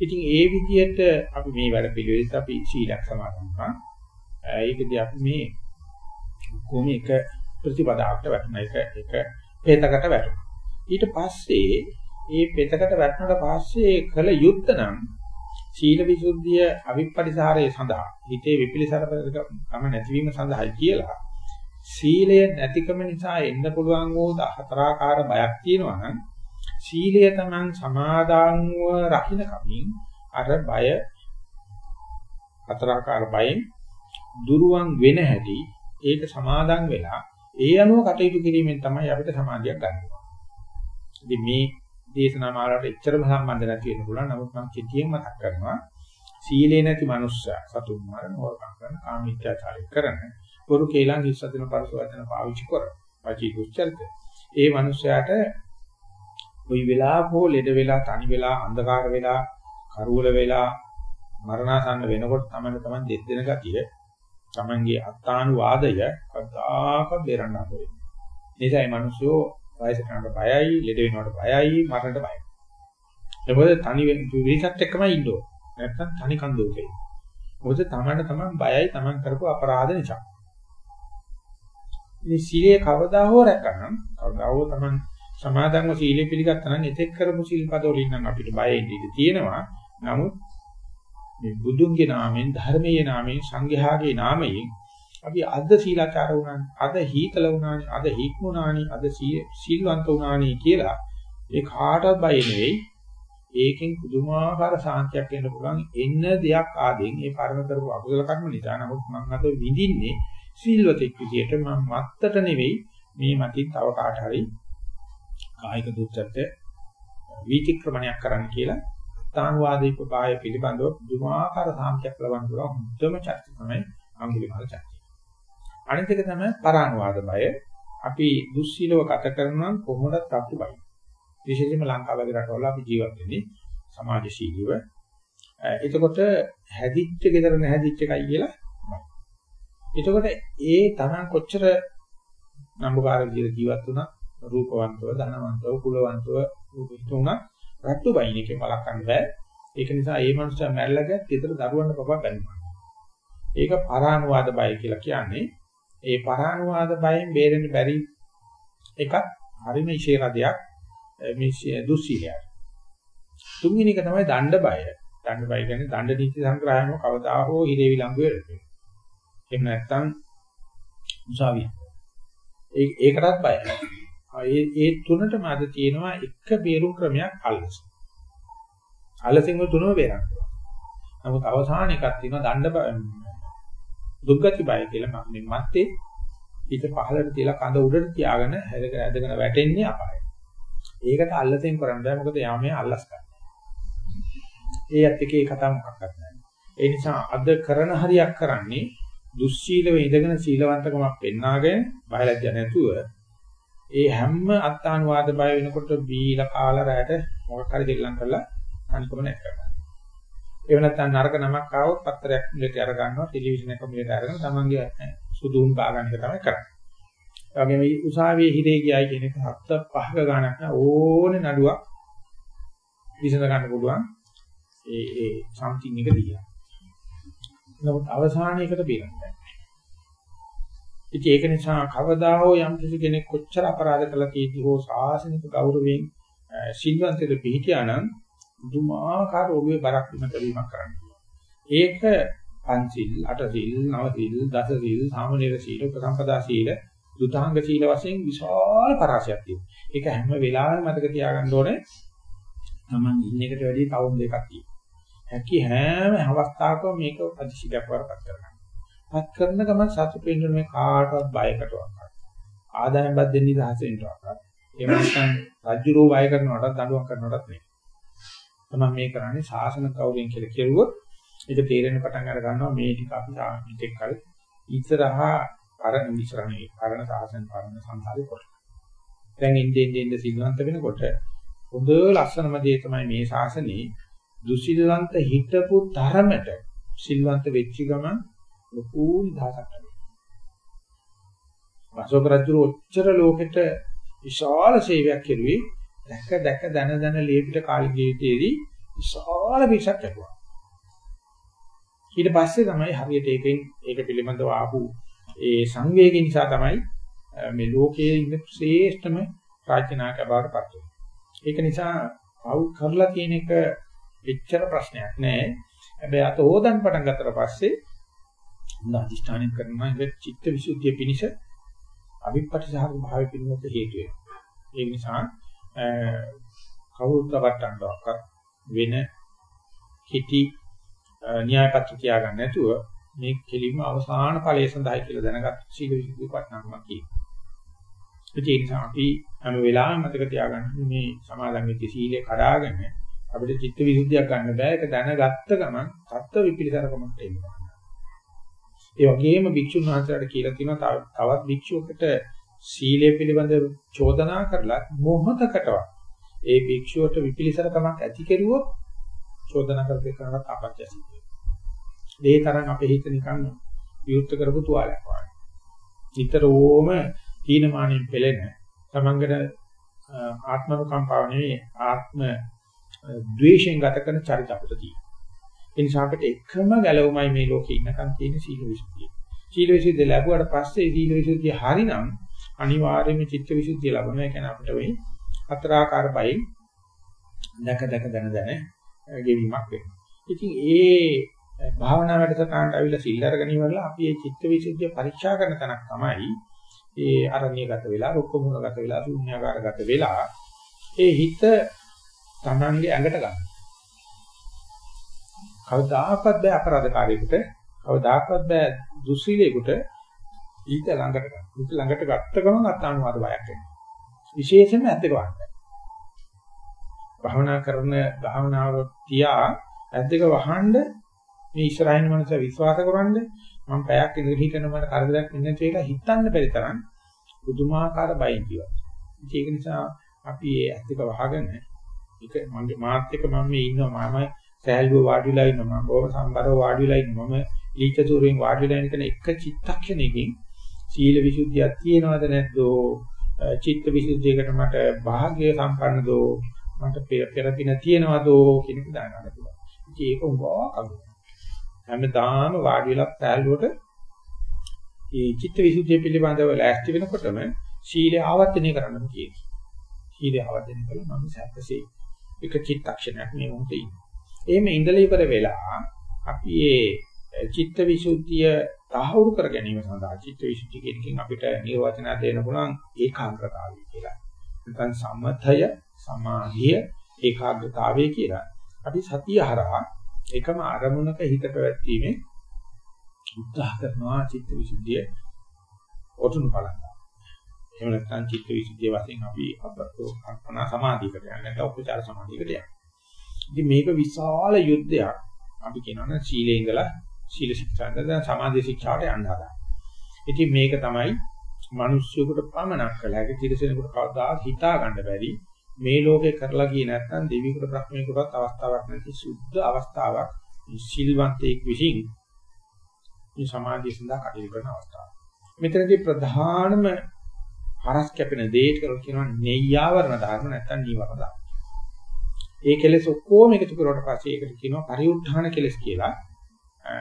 ඉතින් ඒ විදිහට අපි මේ වැඩ පිළිවෙලත් අපි සීලයක් සමාදන් කරනවා. ඒකදී අපි මේ කොහොම එක ප්‍රතිපදාවට වැටෙන එක එක පෙතකට වැටෙනවා. ඊට පස්සේ මේ පෙතකට වැටුණාට පස්සේ කළ යුත්ත නම් සීල විසුද්ධිය අවිපරිසාරයේ සඳහා හිතේ විපිලිසරකම නැතිවීම සඳහායි කියලා සීලය නැතිකම නිසා එන්න පුළුවන් වූ හතරාකාර බයක් තියෙනවා නම් සීලය තමන් සමාදාන්ව රකින්න කමින් අර බය හතරාකාර බයෙන් දුරුවන් වෙන හැටි ඒක සමාදන් වෙලා ඒ අනුව කටයුතු කිරීමෙන් තමයි අපිට සමාධියක් ගන්න. ඉතින් මේ දේශනා මාලාවට එච්චරම සම්බන්ධ නැති වෙන්න පුළුවන්. නමුත් මම කෙටියෙන් මතක් කරනවා සීලේ නැති මනුස්සයා සතුන් මරණ හොරකම් කරන කාමීත්‍යාචාරය කරන වරු කේලං හිස්සදින පරස වචන පාවිච්චි කර වචී දුස්චරිත. ඒ මනුස්සයාට කොයි වෙලාවක හෝ ලෙඩ වෙලා තනි වෙලා අන්ධකාර වෙලා කරුවල වෙලා මරණාසන්න වෙනකොට තමයි තමයි දෙස් දෙන ගතිය තමන්ගේ අත්තානුවාදය කවදාකවත් බේරන්න හම්බ වෙන්නේ. නිසා මේ මිනිස්සු වයසට යනකොට බයයි, ලෙඩ වෙනකොට බයයි, මරණයට බයයි. ඒකෝද තනි විරිසත් එක්කමයි ඉන්න ඕන. නැත්තම් තනි කන්දෝකේ. මොකද තමන්ට තමන් බයයි තමන් කරපු අපරාධ නිසා. ඉතින් සීලය කවදා හෝ රැකගන්න කවදා හෝ තමන් සමාදන්ව සීලය පිළිගත්තා නම් එතෙක් කරපු සීල්පද වලින් නම් අපිට බය ඉඳී තියෙනවා. නමුත් මේ බුදුන්ගේ නාමයෙන් ධර්මයේ නාමයෙන් සංඝයාගේ නාමයෙන් අපි අද සීලාචාර වුණානි අද හීතල වුණානි අද හික්මුණානි අද සීල්වන්ත වුණානි කියලා ඒ කාටවත් බය නෙවෙයි. ඒකෙන් පුදුමාකාර සාන්තියක් එන්න පුළුවන්. එන්න දෙයක් ආදෙන් ඒ පරම කරපු අකුසල කර්ම නිසා. නමුත් මම අද විඳින්නේ සීල්වතෙක් විදියට මම මත්තට නෙවෙයි. මේ මතින් තව කාට හරි කායික දුක්චර්ත විචක්‍රමණයක් කරන්න කියලා අත්තානුවාදීක පාය පිළිබඳව දුමාකාර සාන්තියක් ලබන්න පුළුවන් මුදම චර්ච තමයි අඟුලිමාල චර්ච. අනිත් එක තමයි පරානුවාද බය. අපි දුස්සීලව ගත කරනවා කොහොමද තත්තු බයි. විශේෂයෙන්ම ලංකාව වගේ රටවල අපි ජීවත් වෙන්නේ සමාජශීලීව. එතකොට හැදිච්ච gedara නැහැදිච්ච එකයි කියලා. එතකොට ඒ තරම් කොච්චර නම්බුකාර විදිහට ජීවත් වුණා රූපවන්තව ධනවන්තව කුලවන්තව රූපිත වුණා. රට්ටු බයින් එකේ බලක් ගන්න බෑ. ඒක නිසා ඒ මනුස්සයා මැරලා ගියත් ඊතර දරුවන්ට පපා ගන්නවා ඒක පරානුවාද බය කියලා කියන්නේ ඒ පරානුවාද බයෙන් බේරෙන්න බැරි එකක් හරිම ඉෂේරදයක් මේ දුස්සීලයක්. තුන්වෙනි එක තමයි දණ්ඩ බය. දණ්ඩ බය කියන්නේ දණ්ඩ නීති සංග්‍රහයම කවදා හෝ හිරේ විලංගු වෙන්නේ එහෙම නැත්නම් උසාවිය ඒ ඒකටත් බයයි. ඒ ඒ තුනටම අද තියෙනවා එක බේරුම් ක්‍රමයක් අල්ලස අල්ලසින් තුනම බේරන්න නමුත් අවසාන එකක් තියෙනවා දණ්ඩ දුක්ගති බය කියලා මම මත්තේ ඊට පහළට තියලා කඳ උඩට තියාගෙන හැදගෙන ඇදගෙන වැටෙන්නේ අපායයි. ඒකට අල්ලතෙන් කරන්න බෑ මොකද යාමේ අල්ලස් ගන්න. ඒ ඇත්ත එකේ කතාව මොකක්වත් නැහැ. ඒ නිසා අද කරන හරියක් කරන්නේ දුස්සීලව ඉඳගෙන සීලවන්තකමක් පෙන්නාගෙන බයලජ්ජ නැතුව ඒ හැම අත්තානුවාද බය වෙනකොට බීලා කාලා රැට මොකක් හරි දෙල්ලම් කරලා අනිකම නැක් කරනවා. එහෙම නැත්නම් නරක නමක් ආවොත් පත්‍රයක් මිලට අර ගන්නවා ටෙලිවිෂන් එක මිලට අරගෙන තමන්ගේ සුදුන් පා ගන්න එක තමයි කරන්නේ. ඒ වගේම උසාවියේ හිරේ ගියයි කියන එක හත්ත පහක ගණක් නෑ ඕනේ නඩුවක් විසඳ ගන්න පුළුවන්. ඒ ඒ සම්තිං එක දීලා. නමුත් අවසානයේකට බේරන්නේ ඉතින් ඒක නිසා කවදා හෝ යම් කෙනෙක් කොච්චර අපරාධ කළා කීටි හෝ සාසනික ගෞරවයෙන් සිල්වන්තද පිළිකියා නම් දුමාකාර ඔබේ බරක් විමත වීමක් කරන්න ඒක පංචිල්, අටසිල්, නවසිල්, දසසිල්, සාමනීර සීල, උපසම්පදා සීල, දුතාංග සීල වශයෙන් විශාල පරාසයක් තියෙනවා. ඒක හැම වෙලාවෙම මතක තියාගන්න ඕනේ. Taman ඉන්න එකට වැඩි තවුන් දෙකක් තියෙනවා. හැකි හැම අවස්ථාවකම මේක අධිශීලයක් වරපත් කරගන්න. පත් කරන ගමන් සතුටු වෙන්න මේ කාටවත් බයකටවත්. ආදායම් බද්දෙන් නිදහස් වෙන්නවත්. එහෙම නැත්නම් රජ්ජුරෝ බය කරනවටත් දඬුවම් කරනවටත් නෙවෙයි. තමයි මේ කරන්නේ ශාසන කවුරුන් කියලා කියුවොත් ඒක තේරෙන පටන් අර ගන්නවා මේ ටික අපි මෙතෙක් කල ඉස්සරහා පරණ විශ්‍රණේ පරණ ශාසන පරණ සංසාරේ කොට. දැන් ඉන්නේ ඉන්නේ සිල්වන්ත වෙනකොට හොඳ ලස්සනම දේ තමයි මේ ශාසනේ දුසිල්වන්ත හිටපු තරමට සිල්වන්ත වෙච්ච ගමන් ලොකු නිදහසක් ලැබෙනවා. අශෝක රජු ඔච්චර ලෝකෙට විශාල සේවයක් කෙරුවේ දැක දැක දන දන ලියපිට කාලේ ජීවිතයේදී විශාල පිටසක් ලැබුවා. ඊට පස්සේ තමයි හරියට ඒකෙන් ඒක පිළිබඳව ආපු ඒ සංවේගය නිසා තමයි මේ ලෝකයේ ඉන්න ශ්‍රේෂ්ඨම රාජ්‍යනායක බවට පත් වෙන්නේ. ඒක නිසා අවු කරලා තියෙන එක එච්චර ප්‍රශ්නයක් නෑ. හැබැයි අත හොදන් පටන් ගත්තට පස්සේ අධිෂ්ඨානය කරනවා ඒක චිත්ත විසුද්ධිය පිණිස අවිපටිසහක භාවය පිණිස හේතු වෙනවා. ඒ නිසා කවුරුත් වටන්නවක් වෙන හිටි න්‍යායපත්‍ර තියාගන්න නැතුව මේ කෙලින්ම අවසාන ඵලය සඳහායි කියලා දැනගත් සීල විසුද්ධි වටනකමක් කියනවා. ඒ නිසා අපි හැම වෙලාවෙම මතක තියාගන්න මේ සමාදන් වෙච්ච සීලය කඩාගෙන අපිට චිත්ත විසුද්ධියක් ගන්න බෑ. ඒක දැනගත්ත ගමන් තත්ත්ව විපිලිසරකමක් එනවා. ඒ වගේම භික්ෂුන් වහන්සේලාට කියලා තියෙනවා තවත් භික්ෂුවකට සීලය පිළිබඳ චෝදනා කරලා මොහතකටවත් ඒ භික්ෂුවට විපිලිසරකමක් ඇති කෙරුවොත් චෝදනා කරපේ කරනත් අපච්චය සිද්ධ වෙනවා. ඒ තරම් අපේ හිත නිකන් විවුර්ත කරපු තුවාලයක් වගේ. චිතරෝම හීනමානෙන් පෙළෙන තමංගන ආත්මනුකම්පාව නෙවෙයි ආත්ම ද්වේෂයෙන් ගත කරන චරිත අපිට තියෙනවා. ඒ නිසා අපිට එකම ගැලවුමයි මේ ලෝකේ ඉන්නකන් තියෙන සීල විසුද්ධිය. සීල විසුද්ධිය ලැබුවාට පස්සේ සීල විසුද්ධිය හරිනම් අනිවාර්යයෙන්ම චිත්ත විසුද්ධිය ලබනවා. ඒ කියන්නේ අපිට වෙයි හතරාකාර බයි දැක දැක දන දන ගෙවීමක් වෙනවා. ඉතින් ඒ භාවනා වැඩසටහනට අවිලා සිල් අරගෙන ඉවරලා අපි මේ චිත්ත විසුද්ධිය පරීක්ෂා කරන තැනක් තමයි ඒ අරණ්‍යගත වෙලා රුක්ක මූලගත වෙලා ශුන්‍යාකාරගත වෙලා ඒ හිත තමන්ගේ ඇඟට ගන්න. කවදාකවත් බෑ අපරාධකාරයෙකුට කවදාකවත් බෑ දුස්සීලයකට ඊට ළඟට ගන්න. ඊට ළඟට ගත්ත ගමන් අත්අනුවාද බයක් එනවා. විශේෂයෙන්ම ඇද්දක වහන්න. භාවනා කරන භාවනාව තියා ඇද්දක වහන්න මේ ඉස්සරහින් මනස විශ්වාස කරන්න මම පැයක් ඉඳලා හිටන මට කරදරයක් වෙන්නේ නැති එක හිතන්න බැරි තරම් පුදුමාකාර බයින් කියනවා. ඒක නිසා අපි මේ ඇද්දක වහගෙන ඒක මගේ මාත් එක්ක මම මේ ඉන්නවා මම සෑල්ුව වාඩි වෙලා ඉන්නවා මම බොහොම සම්බරව වාඩි වෙලා ඉන්නවා මම ඊචතුරුෙන් වාඩි වෙලා ඉන්න එක චිත්තක්ෂණයකින් සීල විසුද්ධියක් තියෙනවද නැද්දෝ? චිත්ත විසුද්ධියකට මට භාග්‍ය සම්පන්නදෝ? මට පෙර පින තියෙනවදෝ කියන එක දැනගන්න පුළුවන්. ඉතින් ඒක උගා අගුණ. හැමදාම වාඩි වෙලා පැහැල්ලුවට මේ චිත්ත විසුද්ධිය පිළිබඳව ලෑස්ති වෙනකොටම සීලය ආවර්තනය කරන්න කියනවා. සීලය ආවර්තනය කළා මම සැපසේ එක චිත්තක්ෂණයක් මේ මොහොතේ ඉන්නවා. එහෙම ඉඳලා ඉවර වෙලා අපි මේ චිත්ත විසුද්ධිය තහවුරු කර ගැනීම සඳහා චිත්ත විසුද්ධිය කියන එකෙන් අපිට නිර්වචන දෙන්න පුළුවන් ඒකාග්‍රතාවය කියලා. නැත්නම් සම්මතය, සමාධිය, ඒකාග්‍රතාවය කියලා. අපි සතිය හරහා එකම අරමුණක හිත පැවැත්වීමේ උත්සාහ කරනවා චිත්ත විසුද්ධිය ඔතුණු බලන්න. එහෙම නැත්නම් චිත්ත විසුද්ධිය වශයෙන් අපි අපතෝ කල්පනා සමාධියකට යන්නේ නැත්නම් උපචාර සමාධියකට යන්නේ. ඉතින් මේක විශාල යුද්ධයක්. අපි කියනවනේ සීලේ ඉඳලා සීල ශික්ෂාට දැන් සමාධි ශික්ෂාට යන්න හදා. ඉතින් මේක තමයි මිනිස්සුෙකුට පමණක් කළ හැකි තිරසනෙකුට කවදා හිතා ගන්න බැරි මේ ලෝකේ කරලා ගියේ නැත්නම් දෙවියෙකුට බ්‍රහ්මයෙකුටත් අවස්ථාවක් නැති සුද්ධ අවස්ථාවක් සිල්වන්තයෙක් විසින් මේ සමාධිය සඳහා කටයුතු කරන අවස්ථාව. මෙතනදී ප්‍රධානම හරස් කැපෙන දෙයට කියලා කියනවා නෙය්‍යාවරණ ධර්ම නැත්නම් නීවරණ ධර්ම. ඒ කෙලෙස් ඔක්කොම එකතු කරුවාට පස්සේ ඒකට කියනවා පරිඋත්ථාන කෙලෙස් කියලා.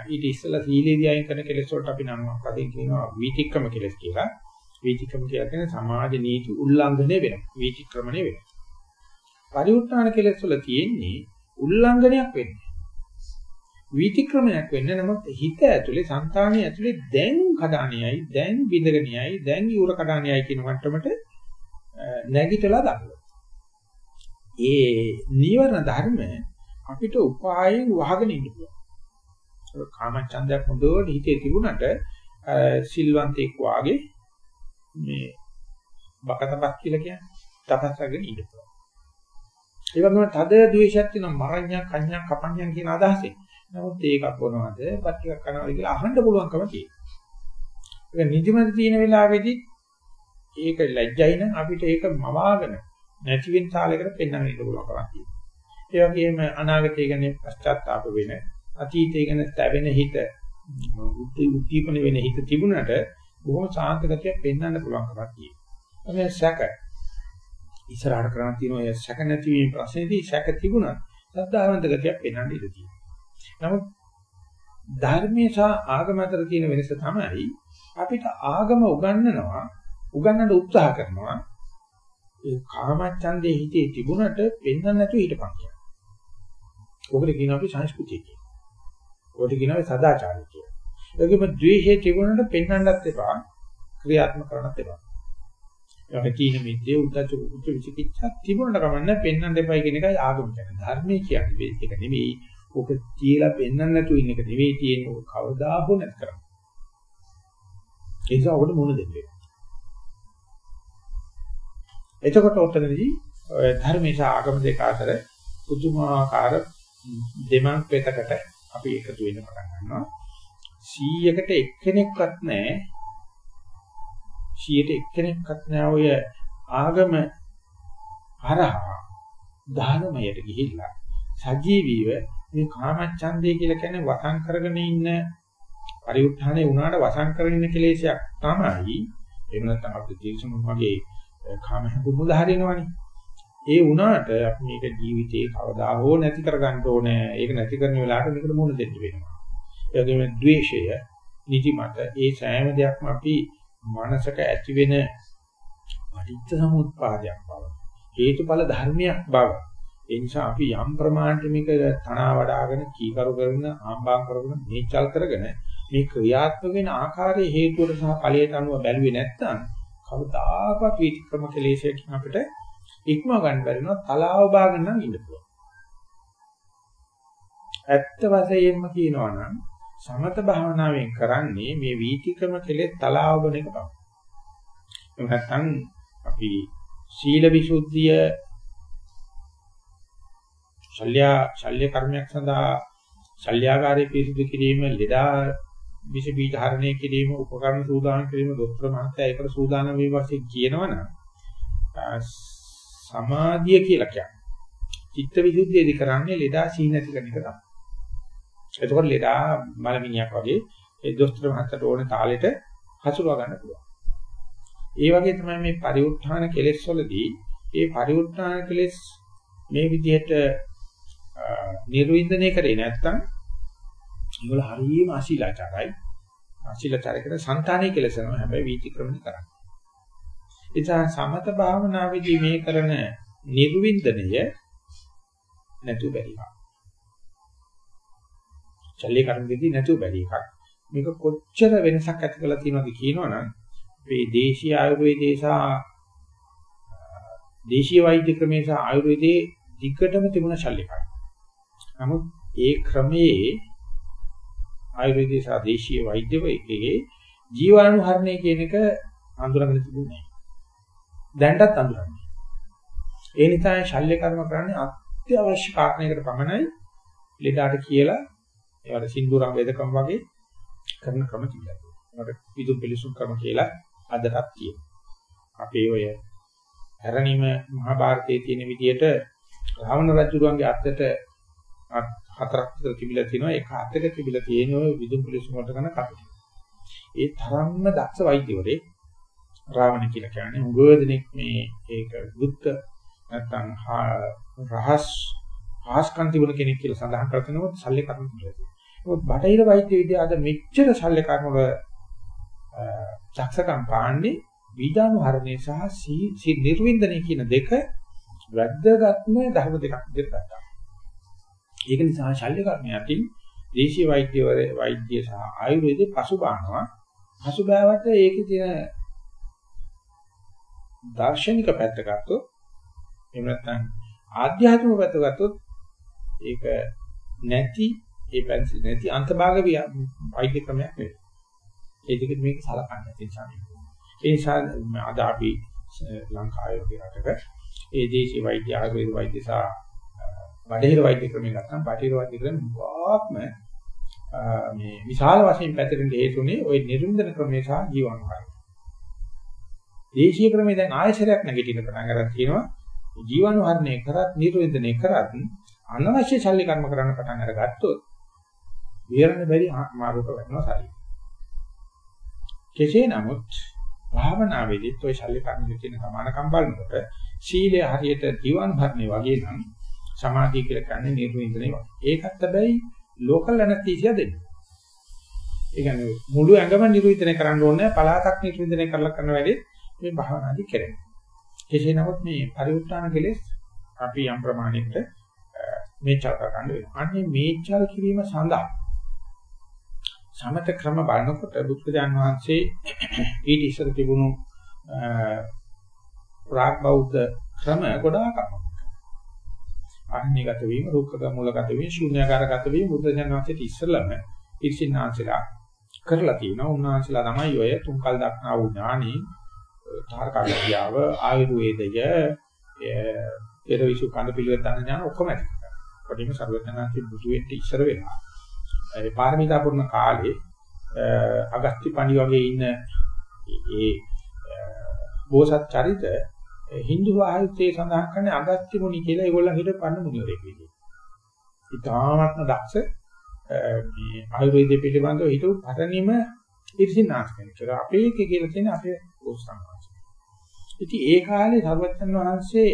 ඊට ඉස්සෙල්ලා සීලේදී අයින් කරන කෙලෙස් වලට අපි නම් පදේ කියනවා වීතික්‍රම කෙලෙස් කියලා. වීතික්‍රම කියන්නේ සමාජ නීති උල්ලංඝනය වෙනවා. වීතික්‍රමණය වෙනවා. පරිඋත්ථාන කෙලෙස් වල තියෙන්නේ උල්ලංඝනයක් වෙන්නේ. වීතික්‍රමයක් වෙන්න නමුත් හිත ඇතුලේ సంతානිය ඇතුලේ දැන් කඩානියයි දැන් බිඳගෙනියයි දැන් යූර කඩානියයි කියන මට්ටමට නැගිටලා දානවා. ඒ නීවරණ ධර්ම අපිට උපායෙන් වහගෙන ඉන්න පුළුවන්. කාමච්ඡන්දයක් හොඳට හිතේ තිබුණට සිල්වන්තෙක් වාගේ මේ බකතපස් කියලා කියන්නේ තපස්සගෙන ඉන්න පුළුවන්. ඒ වගේම තද ද්වේෂයක් තියෙනවා මරණ්‍යක් කන්‍යක් කපන්‍යක් කියන අදහසෙන්. නමුත් ඒකක් බොනවද, බත් ටිකක් කනවද කියලා අහන්න පුළුවන්කම තියෙනවා. ඒක නිදිමත තියෙන වෙලාවේදී ඒක ලැජ්ජයි නම් අපිට ඒක මවාගෙන නැති වෙන තාලයකට පෙන්වන්න ඉන්න පුළුවන්කමක් තියෙනවා. ඒ වගේම අනාගතය ගැන පශ්චාත්තාප වෙන, අතීතය ගැන තැවෙන හිත, උද්දීපන වෙන හිත තිබුණට බොහොම සාන්ත ගතියක් පෙන්වන්න පුළුවන්කමක් තියෙනවා. මේ සැක ඉස්සරහට කරන්න තියෙන ඔය සැක නැතිවීම ප්‍රශ්නේදී සැක තිබුණා. සද්ධාවන්ත ගතියක් පෙන්වන්න ඉඩ තියෙනවා. නමුත් ධර්මයේ සහ ආගම අතර තියෙන වෙනස තමයි අපිට ආගම උගන්වනවා උගන්වන්න උත්සාහ කරනවා ඒ කාමච්ඡන්දේ හිතේ තිබුණට පෙන්වන්න නැතුව හිටපන් කියලා. ඔකට කියනවා අපි සංස්කෘතිය කියලා. ඔකට කියනවා සදාචාරය කියලා. ඒකෙම ද්වේෂයේ තිබුණට පෙන්වන්නත් එපා ක්‍රියාත්මක කරන්නත් එපා. ඒක තීන මිද්දේ උද්දච්ච කුච්ච විචිකිච්ඡා තිබුණට කමන්න පෙන්වන්න එපා කියන එකයි ආගම කියන්නේ. ධර්මයේ කියන්නේ ඒක නෙමෙයි ඔක තියලා පෙන්වන්න නැතුව ඉන්න එක නෙවෙයි තියෙන්නේ ඔක කවදා හෝ නැත් කරන්නේ. ඒ නිසා ඔකට මොන දෙන්නේ. එතකොට ඔතනදී ධර්මේශ ආගම දෙක අතර පුදුමාකාර දෙමන් පෙතකට අපි එකතු වෙන්න පටන් ගන්නවා. 100කට එක්කෙනෙක්වත් නැහැ. 100ට එක්කෙනෙක්වත් නැහැ ඔය ආගම හරහා ධර්මයට ගිහිල්ලා සජීවීව මේ කාමච්ඡන්දය කියලා කියන්නේ වසං කරගෙන ඉන්න පරිඋත්ථානේ වුණාට වසං කරගෙන ඉන්න කෙලෙසයක් තමයි. එහෙම නැත්නම් අපිට තීක්ෂණ වගේ කාම හැඟුම් උදාහරිනවනේ. ඒ වුණාට අපි මේක ජීවිතේ කවදා හෝ නැති කරගන්න ඕනේ. ඒක නැති කරන වෙලාවට මේකට මුහුණ දෙන්න වෙනවා. ඒ වගේම ද්වේෂය, නිදිමත, ඒ සෑම දෙයක්ම අපි මනසක ඇති වෙන පටිච්ච සමුප්පාදයක් බව. හේතුඵල ධර්මයක් බව. ඒ නිසා අපි යම් ප්‍රමාණයට මේක තනවා වඩාගෙන කීකරු කරන ආම්බාම් කරගෙන මේචල් කරගෙන මේ ක්‍රියාත්මක වෙන ආකාරයේ හේතුවට සහ ඵලයට අනුව බැලුවේ නැත්නම් කවදාකවත් විතික්‍රම කෙලෙසයකින් අපිට ඉක්ම ගන්න බැරි වෙනවා තලාව බාගෙන නම් ඉන්න පුළුවන්. ඇත්ත වශයෙන්ම කියනවා නම් සමත භාවනාවෙන් කරන්නේ මේ වීතික්‍රම කෙලෙස් තලාව බන එක තමයි. එහෙම නැත්නම් අපි සීල විසුද්ධිය ශල්‍ය ශල්‍ය කර්මයක් සඳහා ශල්‍යාකාරයේ පිරිසිදු කිරීම ලෙඩා විස බීජ හරණය කිරීම උපකරණ සූදානම් කිරීම දොස්තර මහත්තයා ඒකට සූදානම් වීම වශයෙන් කියනවනම් සමාධිය කියලා කියන්නේ චිත්ත විසුද්ධියදී කරන්නේ ලෙඩා සීන නැති කරන එක තමයි. එතකොට ලෙඩා මලමිණියක් වගේ ඒ දොස්තර මහත්තයාට ඕනේ තාලෙට හසුරව ගන්න පුළුවන්. ඒ වගේ තමයි මේ පරිඋත්ථාන කෙලෙස් වලදී ඒ පරිඋත්ථාන කෙලෙස් මේ විදිහට නිර්වින්දනය කරේ නැත්නම් ඒවල හරියම අශීලාචාරයි. අශීලාචාරයකට సంతානීය කෙලසනවා හැබැයි වීතික්‍රමණය කරන්නේ. ඒ නිසා සමත භාවනාවේදී මේ කරන නිර්වින්දනය නැතුව බැරි එකක්. ශල්‍ය කර්මෙදී නැතුව බැරි එකක්. මේක කොච්චර වෙනසක් ඇති කරලා තියෙනවද කියනවනම් මේ දේශීය ආයුර්වේදේ සහ දේශීය වෛද්‍ය ක්‍රමයේ සහ ආයුර්වේදයේ දිගටම තිබුණ ශල්‍ය කර්ම. නමුත් ඒ ක්‍රමයේ ආයුර්වේදයේ සහ දේශීය වෛද්‍ය වෛද්‍යයේ ජීවාණුහරණය කියන එක අඳුරගෙන තිබුණේ නැහැ. දැන්ටත් අඳුරන්නේ. ඒ නිසා ශල්‍ය කර්ම කරන්නේ අත්‍යවශ්‍ය කාරණයකට පමණයි ලෙඩාට කියලා ඒවට සින්දුරම් වේදකම් වගේ කරන ක්‍රම තිබුණා. ඒකට පිටු පිළිසුම් ක්‍රම කියලා අදටත් තියෙනවා. අපේ ඔය හැරණීම මහා භාරතයේ තියෙන විදිහට රාවණ රජුගේ අත්තට හතරක් විතර තිබිලා තියෙනවා. ඒක අතක තිබිලා තියෙන ඔය විදුම් පිළිසුම් වලට කරන කපටි. ඒ තරම්ම දක්ෂ වෛද්‍යවරේ රාවණ කියලා කියන්නේ උගෝදෙනෙක් මේ ඒක බුද්ධ නැත්තම් රහස් රහස්කම් තිබුණ කෙනෙක් කියලා සඳහන් කරනකොට ශල්‍ය කර්ම කියලා. ඒත් බටහිර වෛද්‍ය විද්‍යාව අද මෙච්චර ශල්‍ය කර්ම වල චක්ෂකම් පාන්නේ බීජානුහරණය සහ නිර්වින්දනය කියන දෙක වැද්දගත්ම ධර්ම දෙකක් විදිහට ගන්නවා. ඒක නිසා ශල්‍ය කර්මයන්කින් දේශීය වෛද්‍යවර වෛද්‍ය සහ ආයුර්වේදේ පසුබානවා. පසුබෑවට ඒකේ තියෙන දාර්ශනික පැත්ත ගත්තොත් එහෙම නැත්නම් ආධ්‍යාත්මික පැත්ත ගත්තොත් ඒක නැති ඒ පැන්සි නැති අන්තභාග වෛද්‍ය ක්‍රමයක් නෙවෙයි. ඒ දෙක මේක සලකන්නේ නිසා ඒ නිසා අද අපි ලංකාවේ වගේ රටක ඒ දේශීය වෛද්‍ය ආයුර්වේද වෛද්‍ය සහ බටහිර වෛද්‍ය ක්‍රමයක් ගන්න බටහිර වෛද්‍ය ක්‍රම ගොඩක්ම මේ විශාල වශයෙන් පැතිරෙන්න හේතුනේ ওই නිර්වින්දන ක්‍රමය සහ ජීවන දේශීය ක්‍රමේ දැන් ආයශරයක් නැගිටින පටන් ගන්න තියෙනවා ජීවනුහරණය කරත් නිර්වින්දනය කරත් අනවශ්‍ය ශල්‍ය කර්ම කරන්න පටන් අරගත්තොත් විහරණ බැරි මාරුක වෙනවා ශරීරය. කෙසේ නමුත් භාවනාවේදීත් ඔය ශල්‍ය කර්මයේ තියෙන සමානකම් බලනකොට සීලය හරියට ජීවනුහරණය වගේ නම් සමාධිය කියලා කියන්නේ නිර්වින්දනය වගේ. ඒකත් හැබැයි ලෝකල් ඇනස්තීසියා දෙන්නේ. ඒ කියන්නේ මුළු ඇඟම නිර්වින්දනය කරන්න ඕනේ පලාතක් නිර්වින්දනය කරලා කරන වැඩේ මේ භාවනාදී කරන්නේ. කෙසේ නමුත් මේ පරිඋත්ථාන කෙලෙස් අපි යම් ප්‍රමාණයකට මේචල් කරගන්න වෙනවා. අන්නේ මේචල් කිරීම සඳහා සමත ක්‍රම බලනකොට බුදුරජාන් වහන්සේ ඊට ඉස්සර තිබුණු ප්‍රාග් බෞද්ධ ක්‍රම ගොඩාක් අමතක. අරණ්‍යගත වීම, රුක්කග මූලගත වීම, ශූන්‍යාකාරගත වීම බුදුරජාන් වහන්සේට ඉස්සරළම ඉර්ෂින්නාංශලා කරලා තියෙනවා. උන්වහන්සේලා තමයි ඔය තුන්කල් දක්නා වූ ඥානි තාරකාවිද්‍යාව ආයුර්වේදය පෙරවිසු කඳ පිළිවෙත් දන්න ඥාන ඔක්කොම ඇති කරගන්නවා. කොටිම සර්වඥාන්ති බුදු වෙන්න ඉස්සර වෙලා ඒ පාරමිතා පුරන කාලේ අගස්ති පණි වගේ ඉන්න ඒ බෝසත් චරිත Hindu සාහිත්‍යයේ සඳහන් කරන්නේ අගස්ති මුනි කියලා ඒගොල්ලන් හිට පන්න මුනිවරයෙක් විදිහට. ඉතාමත්ම දක්ෂ මේ ආයුර්වේදයේ පිළිබඳව හිතුව පරිණිම ඉර්ෂිනාස් කෙනෙක්. අපේ එකේ කියලා තියෙන අපේ බෝසත් ඉතින් ඒ කාලේ සර්වඥන් වහන්සේ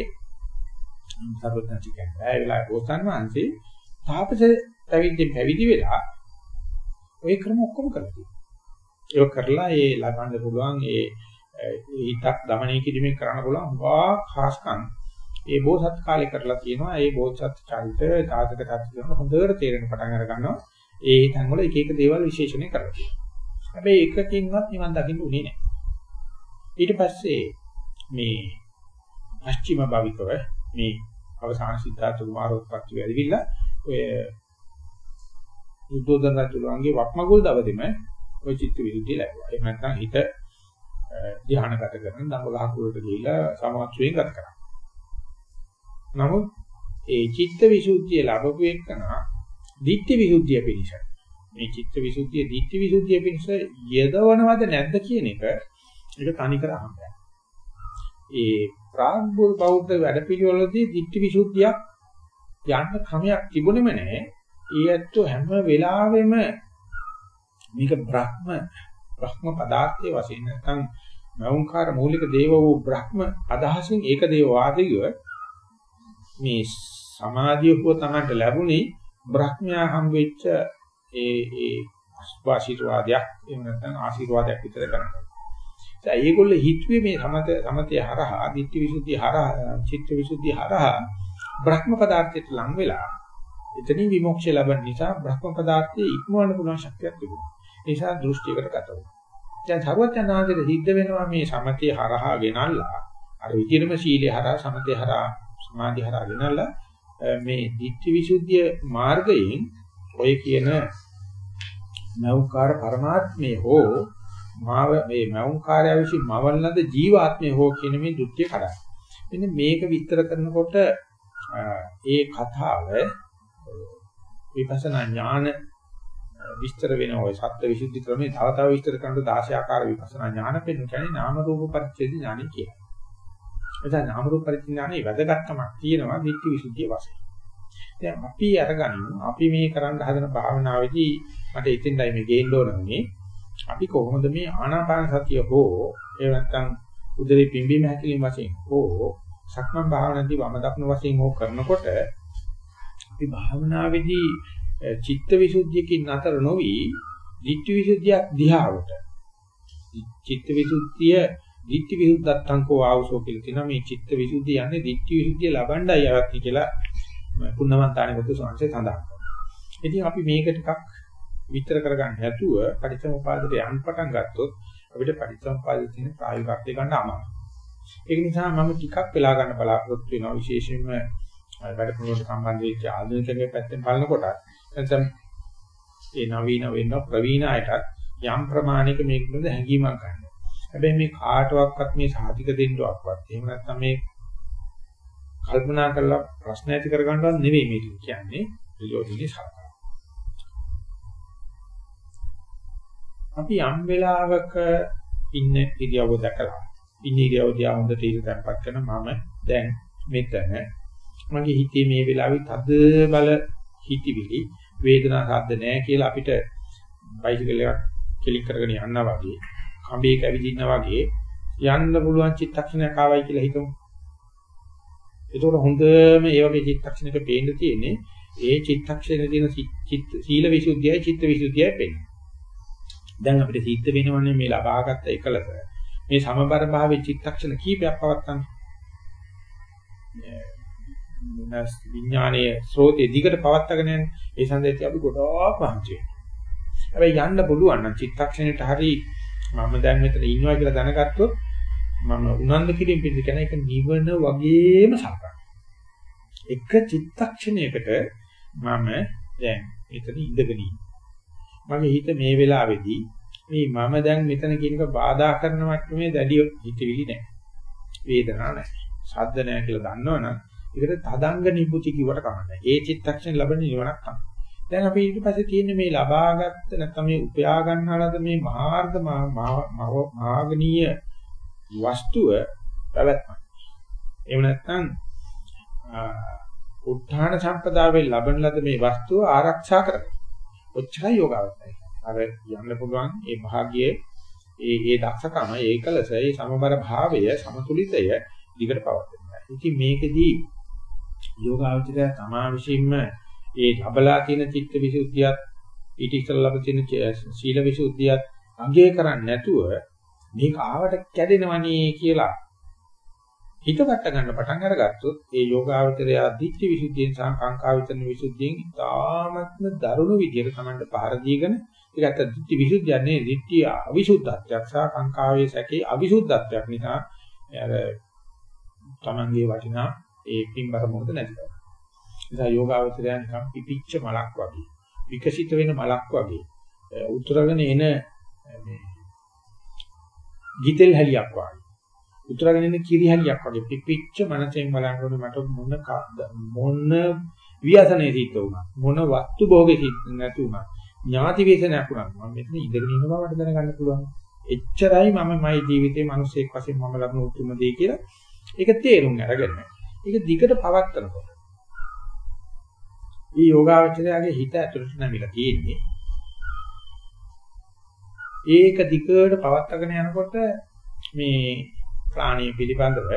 සර්වඥන් කියන්නේ ඒ වෙලාවේ බෝසත් වහන්සේ තාපස පැවිදි පැවිදි වෙලා ওই ක්‍රම ඔක්කොම කරලා ඒක කරලා ඒ ලබන්න පුළුවන් ඒ හිතක් দমনය කිරීමෙන් කරන්න පුළුවන් වා ખાස්කම් ඒ බෝසත් කාලේ කරලා තියෙනවා. ඒ බෝසත් චරිත දායක කතියන හොඳට තේරෙන පටන් අර ගන්නවා. ඒ හිතන් වල එක එක දේවල් විශේෂණය කරලා. හැබැයි එකකින්වත් නිවන් දකින්න උනේ නැහැ. ඊට පස්සේ මේ පස්චිම භවිකව මේ අවසාන සිද්ධාර්ථ කුමාරෝත්පත්ති වැඩිවිලා ඔය බුද්ධෝදන රජුගේ වක්මගුල් දවදෙම ඔය චිත්ත විරුද්ධිය ලැබුවා. එහෙම නැත්නම් හිත ධ්‍යානගත කරන දඹ ගහ කුලට ගිහිලා සමාත්‍රයෙන් ගත කරා. නමුත් ඒ චිත්ත විසුද්ධිය ලැබපු එකනා ditthi විසුද්ධිය පිණිස මේ චිත්ත විසුද්ධිය ditthi විසුද්ධිය පිණිස යදවනවද නැද්ද කියන එක ඒක තනි කර අහන්න. ඒ ප්‍රාග්බෝල් බෞද්ධ වැඩපිළිවෙලදී ditthi විසුද්ධියක් යන්න ක්‍රමයක් තිබුණෙම නැහැ. ඒ ඇත්තෝ හැම වෙලාවෙම මේක බ්‍රහ්ම බ්‍රහ්ම පදාර්ථයේ වශයෙන් නැත්නම් මෞංකාර මූලික දේව වූ බ්‍රහ්ම අදහසින් ඒක දේව වාදීව මේ සමාධිය හෝ තමයි ලැබුණේ බ්‍රහ්මයා හම් වෙච්ච ඒ ඒ ආශිර්වාදයක් එහෙම නැත්නම් ආශිර්වාදයක් විතර කරනවා. දැන් ඒගොල්ලෝ හිතුවේ මේ සමත සමතය හරහා, ditthi visuddhi හරහා, චිත්ත visuddhi හරහා බ්‍රහ්ම පදාර්ථයට ලං වෙලා එතනින් විමුක්තිය ලබන නිසා බ්‍රහ්ම පදාර්ථයේ ඉක්මවන්න පුළුවන් ශක්තියක් තිබුණා. ඒ නිසා දෘෂ්ටියකට ගත වුණා. දැන් සරුවචනාංශයේ සිද්ධ වෙනවා මේ සමතේ හරහා ගෙනල්ලා අර විචිරම සීලේ හරහා සමතේ හරහා සමාධි හරහා ගෙනල්ලා මේ ditthi visuddhiය මාර්ගයෙන් ඔය කියන නෞකාර පරමාත්මයේ හෝ මාව මේ මෞංකාරය විසින් මවන ලද ජීවාත්මය හෝ කියන මේ දෘෂ්ටිය කඩන. මෙන්න මේක විස්තර කරනකොට ඒ කතාව විපස්සනා ඥාන විස්තර වෙන ඔය සත්‍ය විසුද්ධි ක්‍රමේ තව තව විස්තර කරන 16 ආකාර විපස්සනා ඥාන පෙන්න කියන්නේ නාම රූප පරිච්ඡේද ඥානෙ කියලා. එතන නාම රූප පරිච්ඡේද ඥානෙ වැදගත්කමක් තියෙනවා විත්ති විසුද්ධිය වශයෙන්. දැන් අපි අරගනිමු අපි මේ කරන්න හදන භාවනාවේදී මට ඉතින්දයි මේ ගේන්න ඕනේ අපි කොහොමද මේ ආනාපාන සතිය හෝ එහෙම නැත්නම් උදේ පිම්බීම හැකිලිම වශයෙන් හෝ සක්මන් භාවනාවේදී වම දක්න වශයෙන් හෝ කරනකොට අපි භාවනාවේදී චිත්ත විසුද්ධියකින් නතර නොවි ධිට්ඨි විසුද්ධිය දිහාවට චිත්ත විසුද්ධිය ධිට්ඨි විසුද්ධත්තංකෝ ආවසෝ කියලා කියනවා මේ චිත්ත විසුද්ධිය යන්නේ ධිට්ඨි විසුද්ධිය ලබන්නයි යවත්නි කියලා පුන්නමන්තානේ බුදු සංසේ සඳහන් කරනවා. ඉතින් අපි මේක ටිකක් විතර කරගන්න හැතුව පටිච්චසමුපාදයට යන්න පටන් ගත්තොත් අපිට පටිච්චසමුපාදයේ තියෙන ප්‍රායෝගික අර්ථය ගන්න අමාරුයි. ඒක නිසා මම ටිකක් වෙලා ගන්න බලාපොරොත්තු වෙනවා විශේෂයෙන්ම වැඩ පිළිවෙලට සම්බන්ධ වෙච්ච ආධුනිකගේ පැත්තෙන් බලනකොට නැත්නම් ඒ නවීන වෙන්න ප්‍රවීණ අයටත් යම් ප්‍රමාණයක මේක පිළිබඳ හැඟීමක් ගන්න. හැබැයි මේ කාටවත් මේ සාධික දෙන්නවක්වත් එහෙම නැත්නම් මේ කල්පනා කරලා ප්‍රශ්න ඇති කරගන්නවත් නෙවෙයි මේක කියන්නේ ප්‍රයෝජනෙයි සලකනවා. අපි යම් වෙලාවක ඉන්න ඉරියව්ව දැකලා ඉන්න ඉරියව්ව දිහා හොඳට ඉර දැම්පත් කරන මම දැන් මෙතන මගේ හිතේ මේ වෙලාවේ තද බල හිතවිලි වේදනා සද්ද නැහැ කියලා අපිට බයිසිකල් එකක් කෙලික් කරගෙන යනවා වගේ කඹේක ඇවිදිනවා වගේ යන්න පුළුවන් චිත්තක්ෂණයක් ආවයි කියලා හිතමු. ඒතකොට හොඳම ඒ වගේ චිත්තක්ෂණයක පේන්න තියෙන්නේ ඒ චිත්තක්ෂණේ තියෙන සීල විසුද්ධියයි චිත්ත විසුද්ධියයි පේන්නේ. දැන් අපිට සිද්ධ වෙනවනේ මේ ලබාගත් එකලස. මේ සමබර භාවයේ චිත්තක්ෂණ කීපයක් පවත්තන්න. මොනස් විඥානයේ ස්රෝතේ දිගට පවත්තගෙන යන ඒ සඳහන් අපි ගොඩාක් වහන්සි හැබැයි යන්න පුළුවන් නම් චිත්තක්ෂණයට හරි මම දැන් මෙතන ඉන්නවා කියලා දැනගත්තොත් මම උනන්දු කිරීම පිළිද කියන එක නිවන වගේම සලකනවා. එක චිත්තක්ෂණයකට මම දැන් මෙතන ඉඳගෙන මගේ හිත මේ වෙලාවේදී මේ මම දැන් මෙතන කියන එක බාධා කරන මට්ටමේ දැඩි හිතවිලි නැහැ. වේදනාවක් නැහැ. ශබ්ද නැහැ කියලා දන්නවනම් ඒකට තදංග නිබ්බුති කිව්වට කමන්නේ. ඒ චිත්තක්ෂණ ලැබෙන නිවනක් තමයි. දැන් අපි ඊට පස්සේ තියෙන්නේ මේ ලබාගත්ත නැත්නම් මේ උපයා ගන්නාලද මේ මාර්ග මාගනීය වස්තුව පැවැත්මක්. එහෙම නැත්නම් උත්හාන සම්පදාවේ ලබන ලද මේ වස්තුව ආරක්ෂා කරගන්න. ඔච්චරයි යෝගාවචරය. අර යන්න පුළුවන් ඒ භාගයේ ඒ ඒ දක්ෂකම ඒකලස ඒ සමබර භාවය සමතුලිතය දිගට පවත්වනවා. ඉතින් මේකෙදී යෝගාවචරය තමා විසින්ම ඒ ලබලා තියෙන චිත්ත විසුද්ධියත් ඊට ඉස්සෙල්ලා ලැබ තියෙන සීල විසුද්ධියත් අගය කරන්නේ නැතුව මේක ආවට කැඩෙනවනේ කියලා හිතකට ගන්න පටන් අරගත්තොත් ඒ යෝගාවචරය දිට්ඨි විසුද්ධියෙන් සහ කාංකා විතරන විසුද්ධියෙන් ඉතාමත්ම දරුණු විදියට Tamanට පහර දීගෙන ඒකට දිට්ඨි විසුද්ධිය නේ දිට්ඨිය අවිසුද්ධත්වයක් සහ කාංකාවේ සැකේ අවිසුද්ධත්වයක් නිසා අර Tamanගේ වටිනා ඒ පින්බර මොකද නැති කරනවා. නිසා යෝගාවචරය නිකන් පිපිච්ච මලක් වගේ විකසිත වෙන මලක් වගේ උතුරගෙන එන මේ ගිතෙල් හැලියක් වගේ උතුරගෙන එන කිරි හැලියක් වගේ පිපිච්ච මනසෙන් බලනකොට මට මොන මොන ව්‍යසනේ සිද්ධ වුණා මොන වස්තු භෝගේ සිද්ධ නැති වුණා ඥාති වේසනයක් වුණා මම මෙතන ඉඳගෙන ඉන්න බව මට දැනගන්න පුළුවන් එච්චරයි මම මගේ ජීවිතේ මිනිස්සෙක් වශයෙන් මම ලබන උතුම් දේ කියලා ඒක තේරුම් අරගෙන ඒක දිගට පවත්නකොට මේ යෝගාවචරයාගේ හිත ඇතුළට නැමිලා තියෙන්නේ ඒක දිගට පවත්වාගෙන යනකොට මේ ප්‍රාණීය පිළිබඳව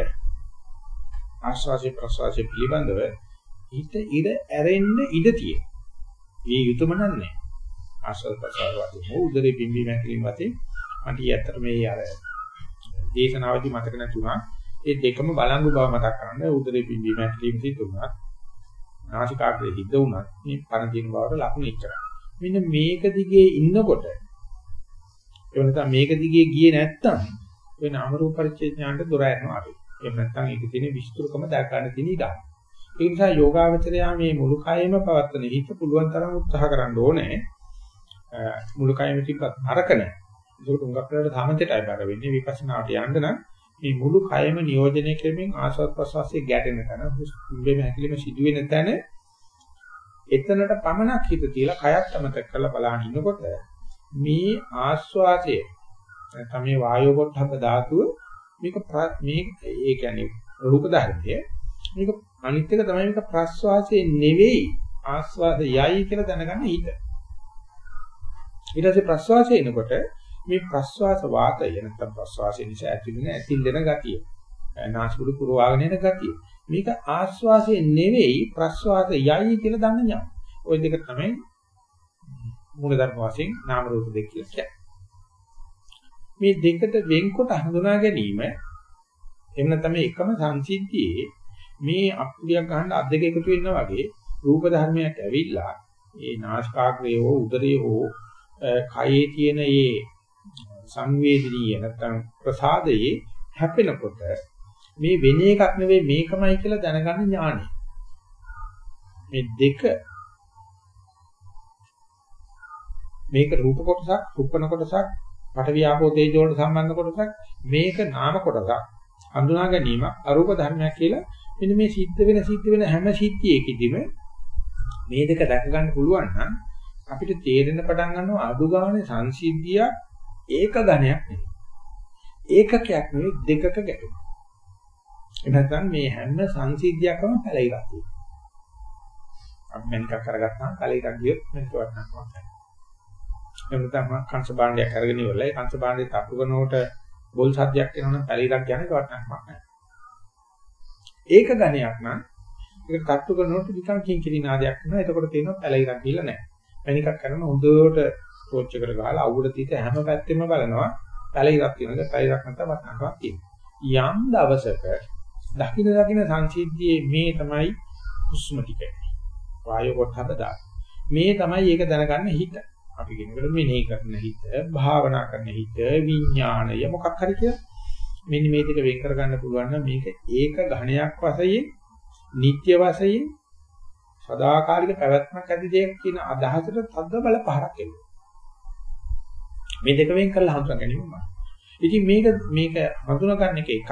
ආශ්වාසය ප්‍රශ්වාසය පිළිබඳව හිත ඉර ඇරෙන්න ඉඩ තියෙන. මේ යුතුයම නැහැ. ආශ්වාස ප්‍රශ්වාස වගේ උදරේ පිම්බි මැකිලින් වතේ මට ඇත්තට මේ අර දේශනාවදී මතක නැතුණා. ඒ දෙකම බලංගු බව මතක් කරගන්න උදරේ පිම්බි මැකිලින් සිද්ධ වුණා. නාසිකාග්‍රේ හිද්ද වුණා. මේ පණ දින බවට ලකුණු ඉච්චරයි. මෙන්න මේක දිගේ ඉන්නකොට ඒ වෙනතම මේක දිගේ ගියේ නැත්තම් වෙන අමරූප පරිච්ඡේද ඥානට දොර යනවා අපි. එහෙම නැත්නම් ඒක තියෙන විස්තරකම දා ගන්න තියෙන ඉඩ. ඒ නිසා යෝගාවචරයා මේ මුළු කයෙම පවත්තන හිත පුළුවන් තරම් උත්සාහ කරන්න ඕනේ. මුළු කයෙම තිබ්බත් නරක නැහැ. ඒක උඟක් කරලා සාමතේටයි බර වෙන්නේ විපස්සනාට යන්න නම් මේ මුළු කයෙම නියෝජනය කරමින් ආස්වාද ප්‍රසවාසයේ ගැටෙන තැන හුස්මෙම හැකිලිම සිදුවෙන තැන එතනට පමණක් හිත තියලා කයත් අමතක කරලා බලන ඉන්නකොට මේ ආස්වාදය නැත්නම් මේ වායෝ පොට්ටබ්බ ධාතුව මේක මේ ඒ කියන්නේ රූප ධර්මය මේක අනිත් එක තමයි මේක ප්‍රස්වාසයේ නෙවෙයි ආස්වාදයයි කියලා දැනගන්න හිත. ඊට පස්සේ ප්‍රස්වාසය එනකොට මේ ප්‍රස්වාස වාතය නැත්නම් ප්‍රස්වාසය නිසා ඇතිවෙන ඇතිල්ලෙන ගතිය. නාස්පුඩු පුරවාගෙන යන ගතිය. මේක ආස්වාසයේ නෙවෙයි ප්‍රස්වාසයයි කියලා දන්න ඥාන. ওই දෙක තමයි මූලධර්ම වශයෙන් නාම රූප දෙක කියලා කියන්නේ. මේ දෙකට වෙන්කොට හඳුනා ගැනීම එහෙම නැත්නම් එකම සංසිද්ධියේ මේ අක්‍රියක් ගන්න අත් දෙක එකතු වෙනවා වගේ රූප ධර්මයක් ඇවිල්ලා ඒ නාස්කාග්‍රේ හෝ උදරේ හෝ කයේ තියෙන මේ සංවේදනීය නැත්නම් ප්‍රසාදයේ හැපෙනකොට මේ වෙන එකක් නෙවෙයි මේකමයි කියලා දැනගන්න ඥානය. මේ දෙක මේක රූප කොටසක්, රුප්පන කොටසක්, පඨවි ආපෝ තේජෝ වලට සම්බන්ධ කොටසක්, මේක නාම කොටසක්. හඳුනා ගැනීම අරූප ධර්මයක් කියලා මෙන්න මේ සිද්ධ වෙන සිද්ධ වෙන හැම සිද්ධියකදීම මේ දෙක දැක ගන්න පුළුවන් නම් අපිට තේරෙන පටන් ගන්නවා අඩු ගානේ සංසිද්ධිය ඒක ගණයක් නෙවෙයි. ඒකකයක් නෙවෙයි දෙකක ගැටුම. එහෙනම් මේ හැම සංසිද්ධියකම පැලිරක් තියෙනවා. අපි මෙන්ක කරගත්තාම පැලිරක් ගියොත් මෙන්ක වටනක් නැහැ. එහෙම නැත්නම් කංශ භාණ්ඩයක් අරගෙන ඉවරලා ඒ කංශ භාණ්ඩේ තට්ටු කරනකොට බොල් සද්දයක් එනවනම් පැලිරක් යන වටනක් නැහැ. ඒක ගණයක් නම් ඒක තට්ටු කරනකොට නිකන් කිංකිණි නාදයක් වෙනවා. එතකොට තේරෙනවා පැලිරක් ගිහලා නැහැ. මෙනිකක් කරන හොඳට ටෝච් එකට ගහලා අවුල තිත හැම පැත්තෙම බලනවා. පැලිරක් තියෙනවද පැලිරක් නැත්නම් වටනක්වක් තියෙනවා. යම් දවසක දකින්න දකින්න සංසිද්ධියේ මේ තමයි හුස්ම ටික. වායු කොටහද දා. මේ තමයි ඒක දැනගන්න හිත. අපි කියනකොට මෙනෙහි කරන හිත, භාවනා කරන හිත, විඥාණය මොකක් හරි කියලා මෙන්න මේ ටික වෙන් කරගන්න පුළුවන් නම් මේක ඒක ඝණයක් වශයෙන්, නිත්‍ය වශයෙන්, සදාකාලික පැවැත්මක් ඇති දෙයක් කියන අදහසට තද්ද බල පහරක් එනවා. මේ දෙක වෙන් කරලා හඳුනා ගැනීම මම. ඉතින් මේක මේක හඳුනා ගන්න එක එකක්.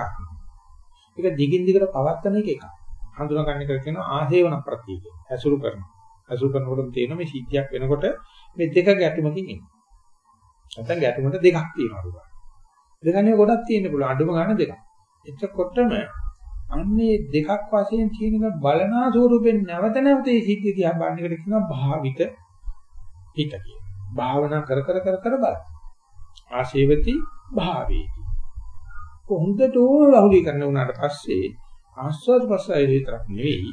ඒක දිගින් දිගට පවත්වන එක එකක්. හඳුනා ගන්න එක කියනවා ආහේවන ප්‍රතිය. ඇසුරු කරනවා. ඇසුරු කරනකොට තේරෙනවා මේ සිද්ධියක් වෙනකොට මේ දෙක ගැටුමකින් එන්නේ. නැත්නම් ගැටුමට දෙකක් තියෙනවා අඩු ගන්න. දෙකනේ ගොඩක් තියෙන්න පුළුවන් අඩුම ගන්න දෙකක්. එතකොටම අන්නේ දෙකක් වශයෙන් තියෙන බලනා ස්වරූපෙන් නැවත නැවත මේ සිද්ධිය දිහා බලන එකට කියනවා භාවිත හිත කියන. භාවනා කර කර කර කර බලන්න. ආශේවති භාවේති. කොහොඳට ඕන ලහුලීකරණ වුණාට පස්සේ ආස්වාද ප්‍රසය විතරක් නෙවෙයි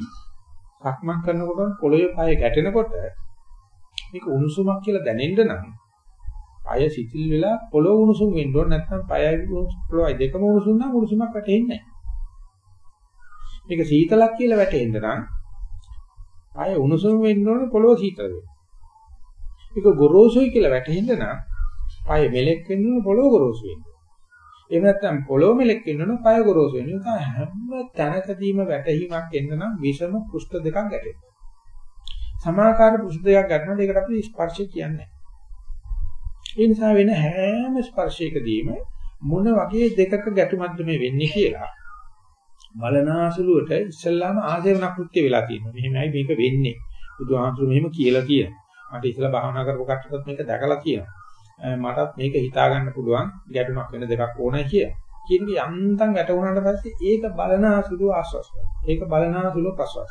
සක්මන් කරනකොට පොළොවේ පය ගැටෙනකොට මේක උණුසුමක් කියලා දැනෙන්න නම් පය සිතිල් වෙලා පොළොව උණුසුම් වෙන්න ඕන නැත්නම් පයයි පොළොවයි දෙකම උණුසුම් නම් උණුසුමක් වැටෙන්නේ නැහැ. මේක සීතලක් කියලා වැටෙන්න නම් පය උණුසුම් වෙන්න ඕන පොළොව සීතල වෙන්න. මේක ගොරෝසුයි කියලා වැටෙන්න නම් පය මෙලෙක් වෙන්න ඕන පොළොව ගොරෝසු වෙන්න. එහෙම නැත්නම් පොළොව මෙලෙක් වෙන්න ඕන පය ගොරෝසු වෙන්න. ඒක හැම තැනකදීම වැටහීමක් එන්න නම් විෂම පෘෂ්ඨ දෙකක් ගැටෙනවා. සමාකාර පුරුෂදයක් ගන්නකොට ඒකට අපි ස්පර්ශය කියන්නේ ඒ නිසා වෙන හැම ස්පර්ශයකදීම මොන වගේ දෙකක ගැටුමක්ද මේ වෙන්නේ කියලා බලනාසුලුවට ඉස්සල්ලාම ආදේවන කෘත්‍ය වෙලා තියෙනවා. මෙහෙමයි මේක වෙන්නේ. බුදුහාමුදුරු මෙහෙම කියලා කියනවා. මට ඉස්සලා භාවනා කරපු කට්ටියත් මේක දැකලා කියනවා. මටත් මේක හිතා ගන්න පුළුවන් ගැටුමක් වෙන දෙකක් ඕනයි කියලා. කියන යන්තම් වැටුණාට පස්සේ ඒක බලනාසුලුව ආස්වාස් ඒක බලනාසුලුව ප්‍රසවාස.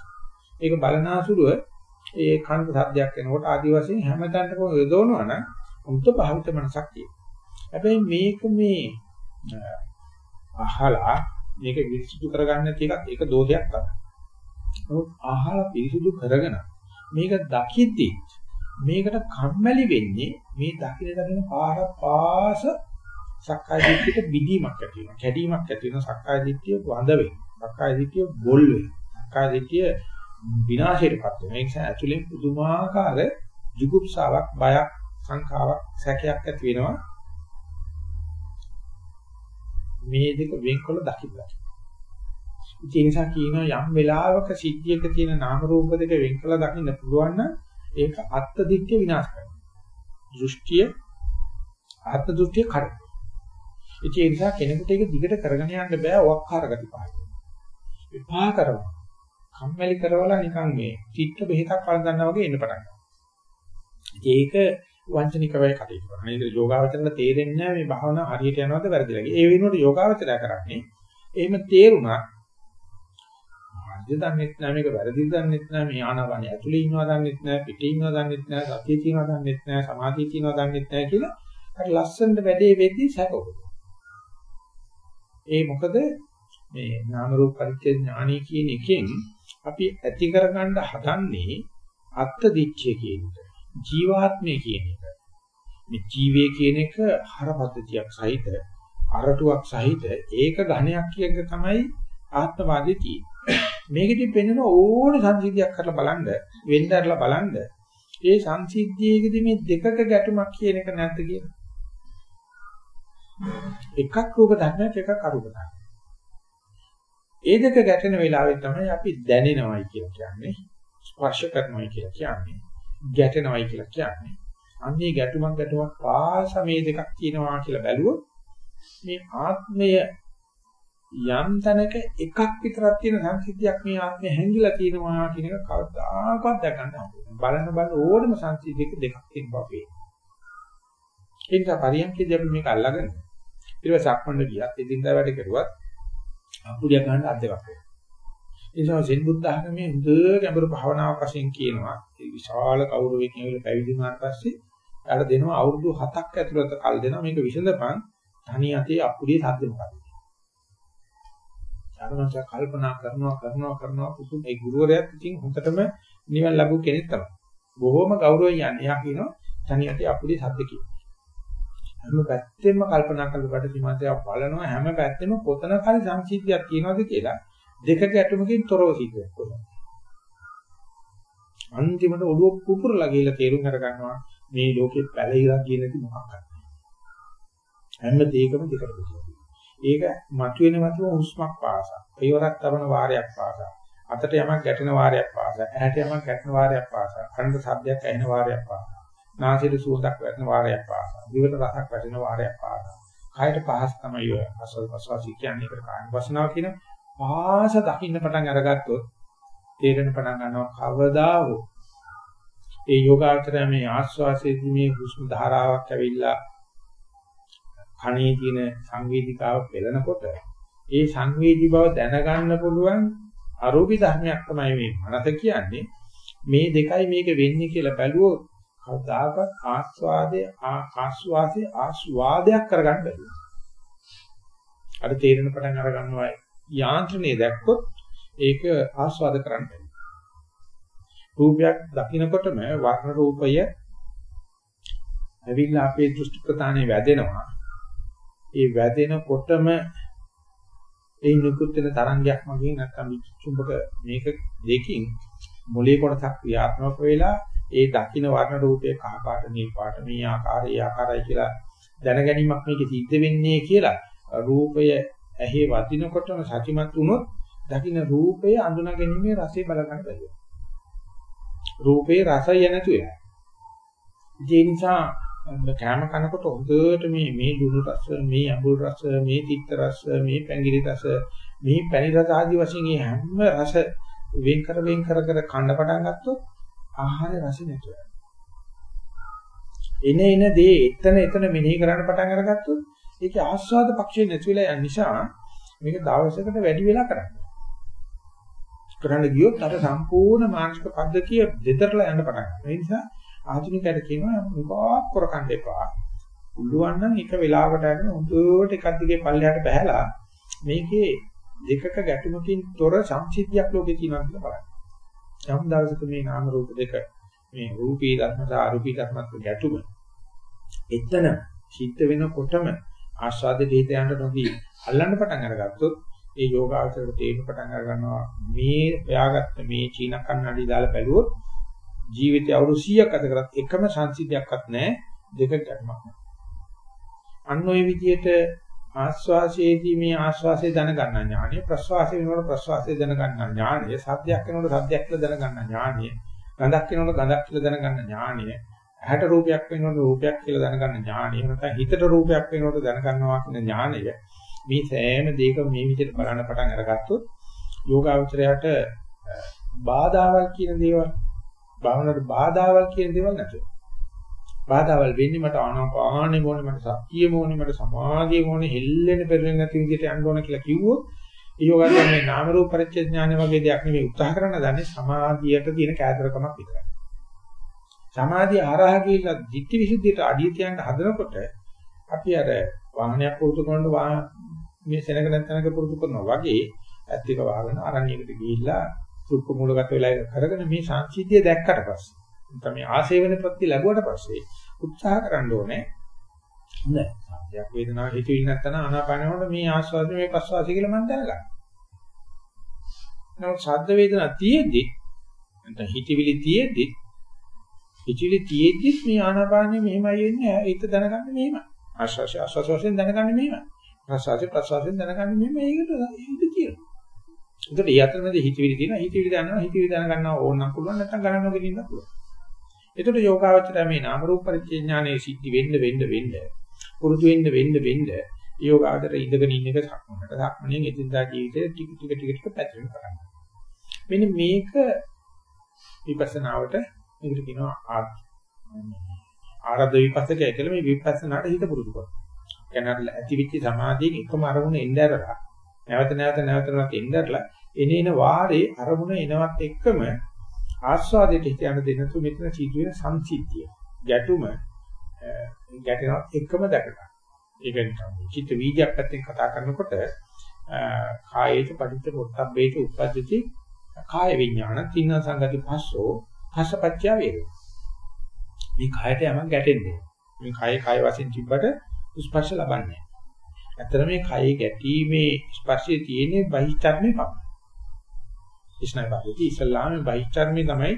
ඒක බලනාසුලුව ඒ කනට සද්දයක් එනකොට ආදි වශයෙන් හැමතැනකම යොදවනවා නම් උන්ට භාවිත මනසක් තියෙනවා. හැබැයි මේක මේ අහලා මේක විසුදු කරගන්න තියෙකත් ඒක දෝෂයක් තමයි. නමුත් අහලා පිරිසුදු කරගෙන මේක දකිද්දි මේකට කම්මැලි වෙන්නේ මේ දකින දකින පාර පාස සක්කාය දිට්ඨියට බිදීමක් ඇති වෙනවා. කැඩීමක් ඇති වෙනවා. සක්කාය දිට්ඨිය වඳ වෙනවා. සක්කාය දිට්ඨිය බොල් වෙනවා. සක්කාය දිට්ඨිය විනාශයටපත් වෙනවා. ඒ නිසා ඇතුලෙන් පුදුමාකාර ජුගුප්සාවක්, බයක්, සංඛාවක්, සැකයක් ඇති වෙනවා. මේ දෙක වෙන්කොල දකින්න. ඒ නිසා කියනවා යම් වෙලාවක සිද්ධියක තියෙන නාම රූප දෙක වෙන්කොල දකින්න පුළුවන් නම් ඒක අත්ත් දිට්ඨිය විනාශ කරනවා. දෘෂ්ටිය ආත්ම දෘෂ්ටිය කරනවා. ඒ නිසා කෙනෙකුට ඒක දිගට කරගෙන යන්න බෑ වක්කාර ගති පහයි. විපා කරනවා. කම්මැලි කරවලා නිකන් මේ චිත්ත බෙහෙතක් වළඳනවා වගේ එන්න පටන් ගන්නවා. ඒක වංචනිකවයි කටයුතු කරනවා. මේක යෝගාවචරණ තේරෙන්නේ නැහැ මේ භාවනාව හරියට යනවද වැරදිලාද. ඒ වෙනුවට යෝගාවචරය කරන්නේ එහෙම තේරුණා හරියට දන්නෙත් නැහැ මේක වැරදිද දන්නෙත් නැහැ මේ ආනාපානිය ඇතුලේ ඉන්නවා දන්නෙත් නැහැ පිටේ ඉන්නවා දන්නෙත් නැහැ සතියේ තියෙනවා දන්නෙත් නැහැ සමාධියේ තියෙනවා දන්නෙත් නැහැ කියලා අර ලස්සනට වැඩේ වෙද්දී සැකවුවා. ඒ මොකද මේ නාම රූප පරිච්ඡේද ඥානී කියන එකෙන් අපි ඇති කරගන්න හදන්නේ අත්ත් දිච්ඡය කියන එක. ජීවාත්මය කියන එක. මේ ජීවය කියන එක හරපද්ධතියක් සහිත අරටුවක් සහිත ඒක ඝණයක් කියන තමයි ආත්මවාදී තියෙන්නේ. මේකෙදි පෙන්වන ඕනේ සංසිද්ධියක් කරලා බලන්න, වෙන්නarලා බලන්න. ඒ සංසිද්ධියේදී මේ දෙකක ගැටුමක් කියන එක නැද්ද කියලා. එකක් රූප ධර්මයක් එකක් අරූප ධර්මයක්. ඒ දෙක ගැටෙන වෙලාවෙ තමයි අපි දැනෙනවයි කියලා කියන්නේ. ස්පර්ශ කරනවයි කියලා කියන්නේ. ගැටෙනවයි කියලා කියන්නේ. අන්නේ ගැටුමක් ගැටුමක් පාස මේ දෙකක් තියෙනවා කියලා බැලුවොත් මේ ආත්මය යම් තැනක එකක් විතරක් තියෙන සංසිද්ධියක් මේ ආත්මය හැංගිලා තියෙනවා කියන එක කවදාකවත් දැක ගන්න හම්බෙන්නේ. බලන බල ඕනම සංසිද්ධියක දෙකක් තියෙන බව පේනවා. ඒ නිසා පරියන්කේදී අපි මේක අල්ලගෙන ඊට පස්සේ සක්මණේ ගියත් එදින්දා වැඩ කරුවත් අපුඩිය ගන්න අත් දෙකක් වෙනවා. ඒ නිසා සෙන් බුද්ධ ආගමේ හොඳ ගැඹුරු භාවනාවක් වශයෙන් කියනවා. ඒ විශාල කවුරුවෙක් කියලා පැවිදි වුණාට පස්සේ යාට දෙනවා අවුරුදු 7ක් ඇතුළත කල් දෙනවා මේක විසඳපන් තනි අතේ අපුඩිය සද්ද මොකක්ද? ඥානවන්තය කල්පනා කරනවා කරනවා කරනවා පුතු මේ ගුරුවරයාත් ඉතින් හොඳටම නිවන් ලැබු කෙනෙක් තමයි. බොහොම ගෞරවයෙන් යන්නේ. එයා කියනවා තනි අතේ අපුඩිය සද්ද කියලා. හැම පැත්තෙම කල්පනා කරලා ප්‍රතිමාතය බලනවා හැම පැත්තෙම කොතනක හරි සංසිද්ධියක් තියෙනවද කියලා දෙකක ඇතුමකින් තොරව සිද්ධ වෙනවා. අන්තිමට ඔළුව පුපුරලා ගිහලා තේරුම් අර ගන්නවා මේ ලෝකේ පැලිරක් කියන දේ මොකක්ද. හැම දෙයකම දෙකට බෙදලා. ඒක මතුවෙන මතුව හුස්මක් පාසා. පියවරක් තබන වාරයක් පාසා. අතට යමක් ගැටෙන වාරයක් පාසා. ඇහැට යමක් ගැටෙන වාරයක් පාසා. කනට ශබ්දයක් ඇහෙන වාරයක් පාසා. නාසයට සුවඳක් වැටෙන වාරයක් පාසා. දිවට රසක් වැටෙන වාරයක් පාසා. කයට පහස් තමයි ඔය අසල් පස්වාසී කියන්නේ ඒකට කායන වසනාව කියන පහස දකින්න පටන් අරගත්තොත් තේරෙන පටන් ගන්නවා කවදා හෝ ඒ යෝගාචරය මේ ආස්වාසයේදී මේ හුස්ම ධාරාවක් ඇවිල්ලා කණේ තියෙන සංවේදිකාව පෙළනකොට ඒ සංවේදී බව දැනගන්න පුළුවන් අරූපී ධර්මයක් තමයි මේ මනස කියන්නේ මේ දෙකයි මේක වෙන්නේ කියලා බැලුවොත් කවදාකවත් ආස්වාදයේ ආස්වාදයේ ආස්වාදයක් කරගන්න බැහැ. අර තේරෙන පටන් අර ගන්නවා යාන්ත්‍රණය දැක්කොත් ඒක ආස්වාද කරන්න බැහැ. රූපයක් දකිනකොටම වර්ණ රූපය ඇවිල්ලා අපේ දෘෂ්ටි ප්‍රතානේ වැදෙනවා. ඒ වැදෙනකොටම ඒ නිකුත් වෙන තරංගයක් මගින් නැත්නම් චුම්බක මේක දෙකින් මොලේ කොටසක් ක්‍රියාත්මක වෙලා ඒ දකින්න වර්ණ රූපයේ කහ පාට නිල් පාට මේ ආකාරය ඒ ආකාරයි කියලා දැනගැනීමක් මේකේ සිද්ධ වෙන්නේ කියලා රූපය ඇහි වදිනකොටම සතිමත් වුණොත් දකින්න රූපය අඳුනා ගැනීමේ රසය බල ගන්න බැහැ. රූපේ රසය නැතු වෙනවා. ඒ නිසා කෑම කනකොට හොඳට මේ මේ ලුණු රස, මේ අඹුල් රස, මේ තිත්ත රස, මේ පැංගිරි රස, මේ පැණි රස ආදී වශයෙන් මේ හැම රස වෙන් කර වෙන් කර කර කන්න පටන් ගත්තොත් ආහාරය රස නැතුව එන එන දේ එතන එතන මෙනෙහි කරන්න පටන් අරගත්තොත් ඒකේ ආස්වාද පක්ෂේ නැති වෙලා යන නිසා මේක දවසකට වැඩි වෙලා කරන්න. කරන්න ගියොත් අර සම්පූර්ණ මානසික පද්ධතිය දෙතරලා යන්න පටන් ගන්නවා. ඒ නිසා ආධුනිකයට කියනවා මුගක් කරකන්න එපා. පුළුවන් නම් එක වෙලාවකට අරගෙන හොඳට එකක් දිගේ පල්ලෙහාට බහැලා මේකේ දෙකක ගැටුමකින් තොර සංසිද්ධියක් ලෝකේ තියෙනවා කියලා බලන්න. යම් දවසක මේ නාම රූප දෙක මේ රූපී ධර්ම සහ අරූපී ධර්මත් ගැටුම එතන සිද්ධ වෙනකොටම ආස්වාදයේ හිත යන්න නොදී අල්ලන්න පටන් අරගත්තොත් ඒ යෝගාචරයට තේරුම් පටන් අර ගන්නවා මේ හොයාගත්ත මේ චීන කන්නඩි දාලා බැලුවොත් ජීවිතය අවුරුදු 100ක් ගත කරත් එකම සංසිද්ධියක්වත් නැහැ දෙක ගැටමක් නැහැ. අන්න ওই විදිහට ආස්වාසයේදී මේ ආස්වාසය දැනගන්න ඥානය ප්‍රස්වාසය වෙනකොට ප්‍රස්වාසය දැනගන්න ඥානය සද්දයක් වෙනකොට සද්දයක් කියලා දැනගන්න ඥානය ගඳක් වෙනකොට ගඳක් කියලා දැනගන්න ඥානය ඇහැට රූපයක් වෙනකොට රූපයක් කියලා දැනගන්න ඥානය නැත්නම් හිතට රූපයක් වෙනකොට දැනගන්නවා කියන ඥානය මේ සෑම දෙයකම මේ විදිහට බලන්න පටන් අරගත්තොත් යෝගාවචරයට බාධාවල් කියන දේවල් භාවනාවට බාධාවල් කියන දේවල් නැතුව බාධාවල් වෙන්නේ මට ආනාපානෙ මොනේ මට සතිය මොනේ මට සමාධිය මොනේ හෙල්ලෙන පෙරලෙන නැති විදිහට යන්න ඕන කියලා කිව්වොත් ඊයෝගාදී මේ නාම රූප පරිච්ඡේඥාන වගේ දෙයක් නෙවෙයි උත්සාහ කරන දන්නේ සමාධියට තියෙන කෑදරකමක් විතරයි. සමාධිය ආරහ කියලා ධිට්ඨි විසුද්ධියට අඩිය තියන්න හදනකොට අපි අර වාහනයක් පුරුදු කරනකොට මේ සෙනඟ නැත්නම්ක පුරුදු කරනවා වගේ ඇත්තික වාහන අරණියකට ගිහිල්ලා සුක්ක මූලගත වෙලා කරගෙන මේ සංසිද්ධිය දැක්කට පස්සේ තමයි ආශේවන ප්‍රති ලැබුවට පස්සේ උත්සාහ කරන්න ඕනේ. හොඳයි. සාධ්‍යයක් වේදනාව හිතවිලි නැත්නම් ආනාපානවල මේ ආස්වාද මේ ප්‍රස්වාසය කියලා මම දැනගන්නවා. නමුත් ශබ්ද වේදනා තියෙද්දි නැත්නම් හිතවිලි තියෙද්දි හිතවිලි තියෙද්දි මේ ආනාපානෙ මෙහෙමයි වෙන්නේ ඒක දැනගන්න මෙහෙමයි. ආස්වාසය ආස්වාසයෙන් දැනගන්න මෙහෙමයි. ප්‍රස්වාසය ප්‍රස්වාසයෙන් දැනගන්න මෙහෙමයි. ඒකට ඒක තියෙනවා. ඒකට ඒ අතරමැද හිතවිලි තියෙනවා. හිතවිලි දැනනවා. හිතවිලි දැනගන්නවා ඕන නම් පුළුවන් නැත්නම් ගණන් නොගෙන ඉන්න පුළුවන්. එතකොට යෝගාවචරය මේ නාම රූප පරිච්ඡේඥානයේ සිද්ධි වෙන්න වෙන්න වෙන්න පුරුදු වෙන්න වෙන්න වෙන්න යෝගාවචරය ඉඳගෙන ඉන්න එක සක්මනට සක්මණෙන් එදිනදා ජීවිතේ ටික ටික ටික ටික පැතිරෙන්න පටන් ගන්නවා. මෙන්න මේක විපස්සනාවට මේකට කියනවා ආරද්ධ විපස්සකය කියලා මේ විපස්සනාට හිත පුරුදු කරනවා. කියන්නේ ඇතිවිච්ච සමාධියෙන් එකම අරමුණ එන්න ඇරලා නැවත නැවත නැවත නැවත එන්න ඇරලා එනේන වාරේ අරමුණ එනවත් එක්කම ආස්වාදයට හිත යන දෙන්නතු මෙතන සිදුවෙන සංසිද්ධිය ගැටුම ගැටෙනවා එකම දැකගන්න. ඒක නිකන් චිත්ත වීජයක් පැත්තෙන් කතා කරනකොට කායේත පටිච්ච පොට්ටබ්බේත උප්පජ්ජති කාය විඥාන තින්න සංගති පස්සෝ පස්සපච්චය වේදේ. මේ කායට යමක් ගැටෙන්නේ. මේ කාය කාය වශයෙන් තිබ්බට ස්පර්ශ ලබන්නේ. ඇත්තට මේ කායේ ගැටීමේ ස්පර්ශයේ තියෙන්නේ බහිස්තරමේ පමණයි. ඉස්නයි පාදති ඉස්ලාමයේ බයිචර්මේ තමයි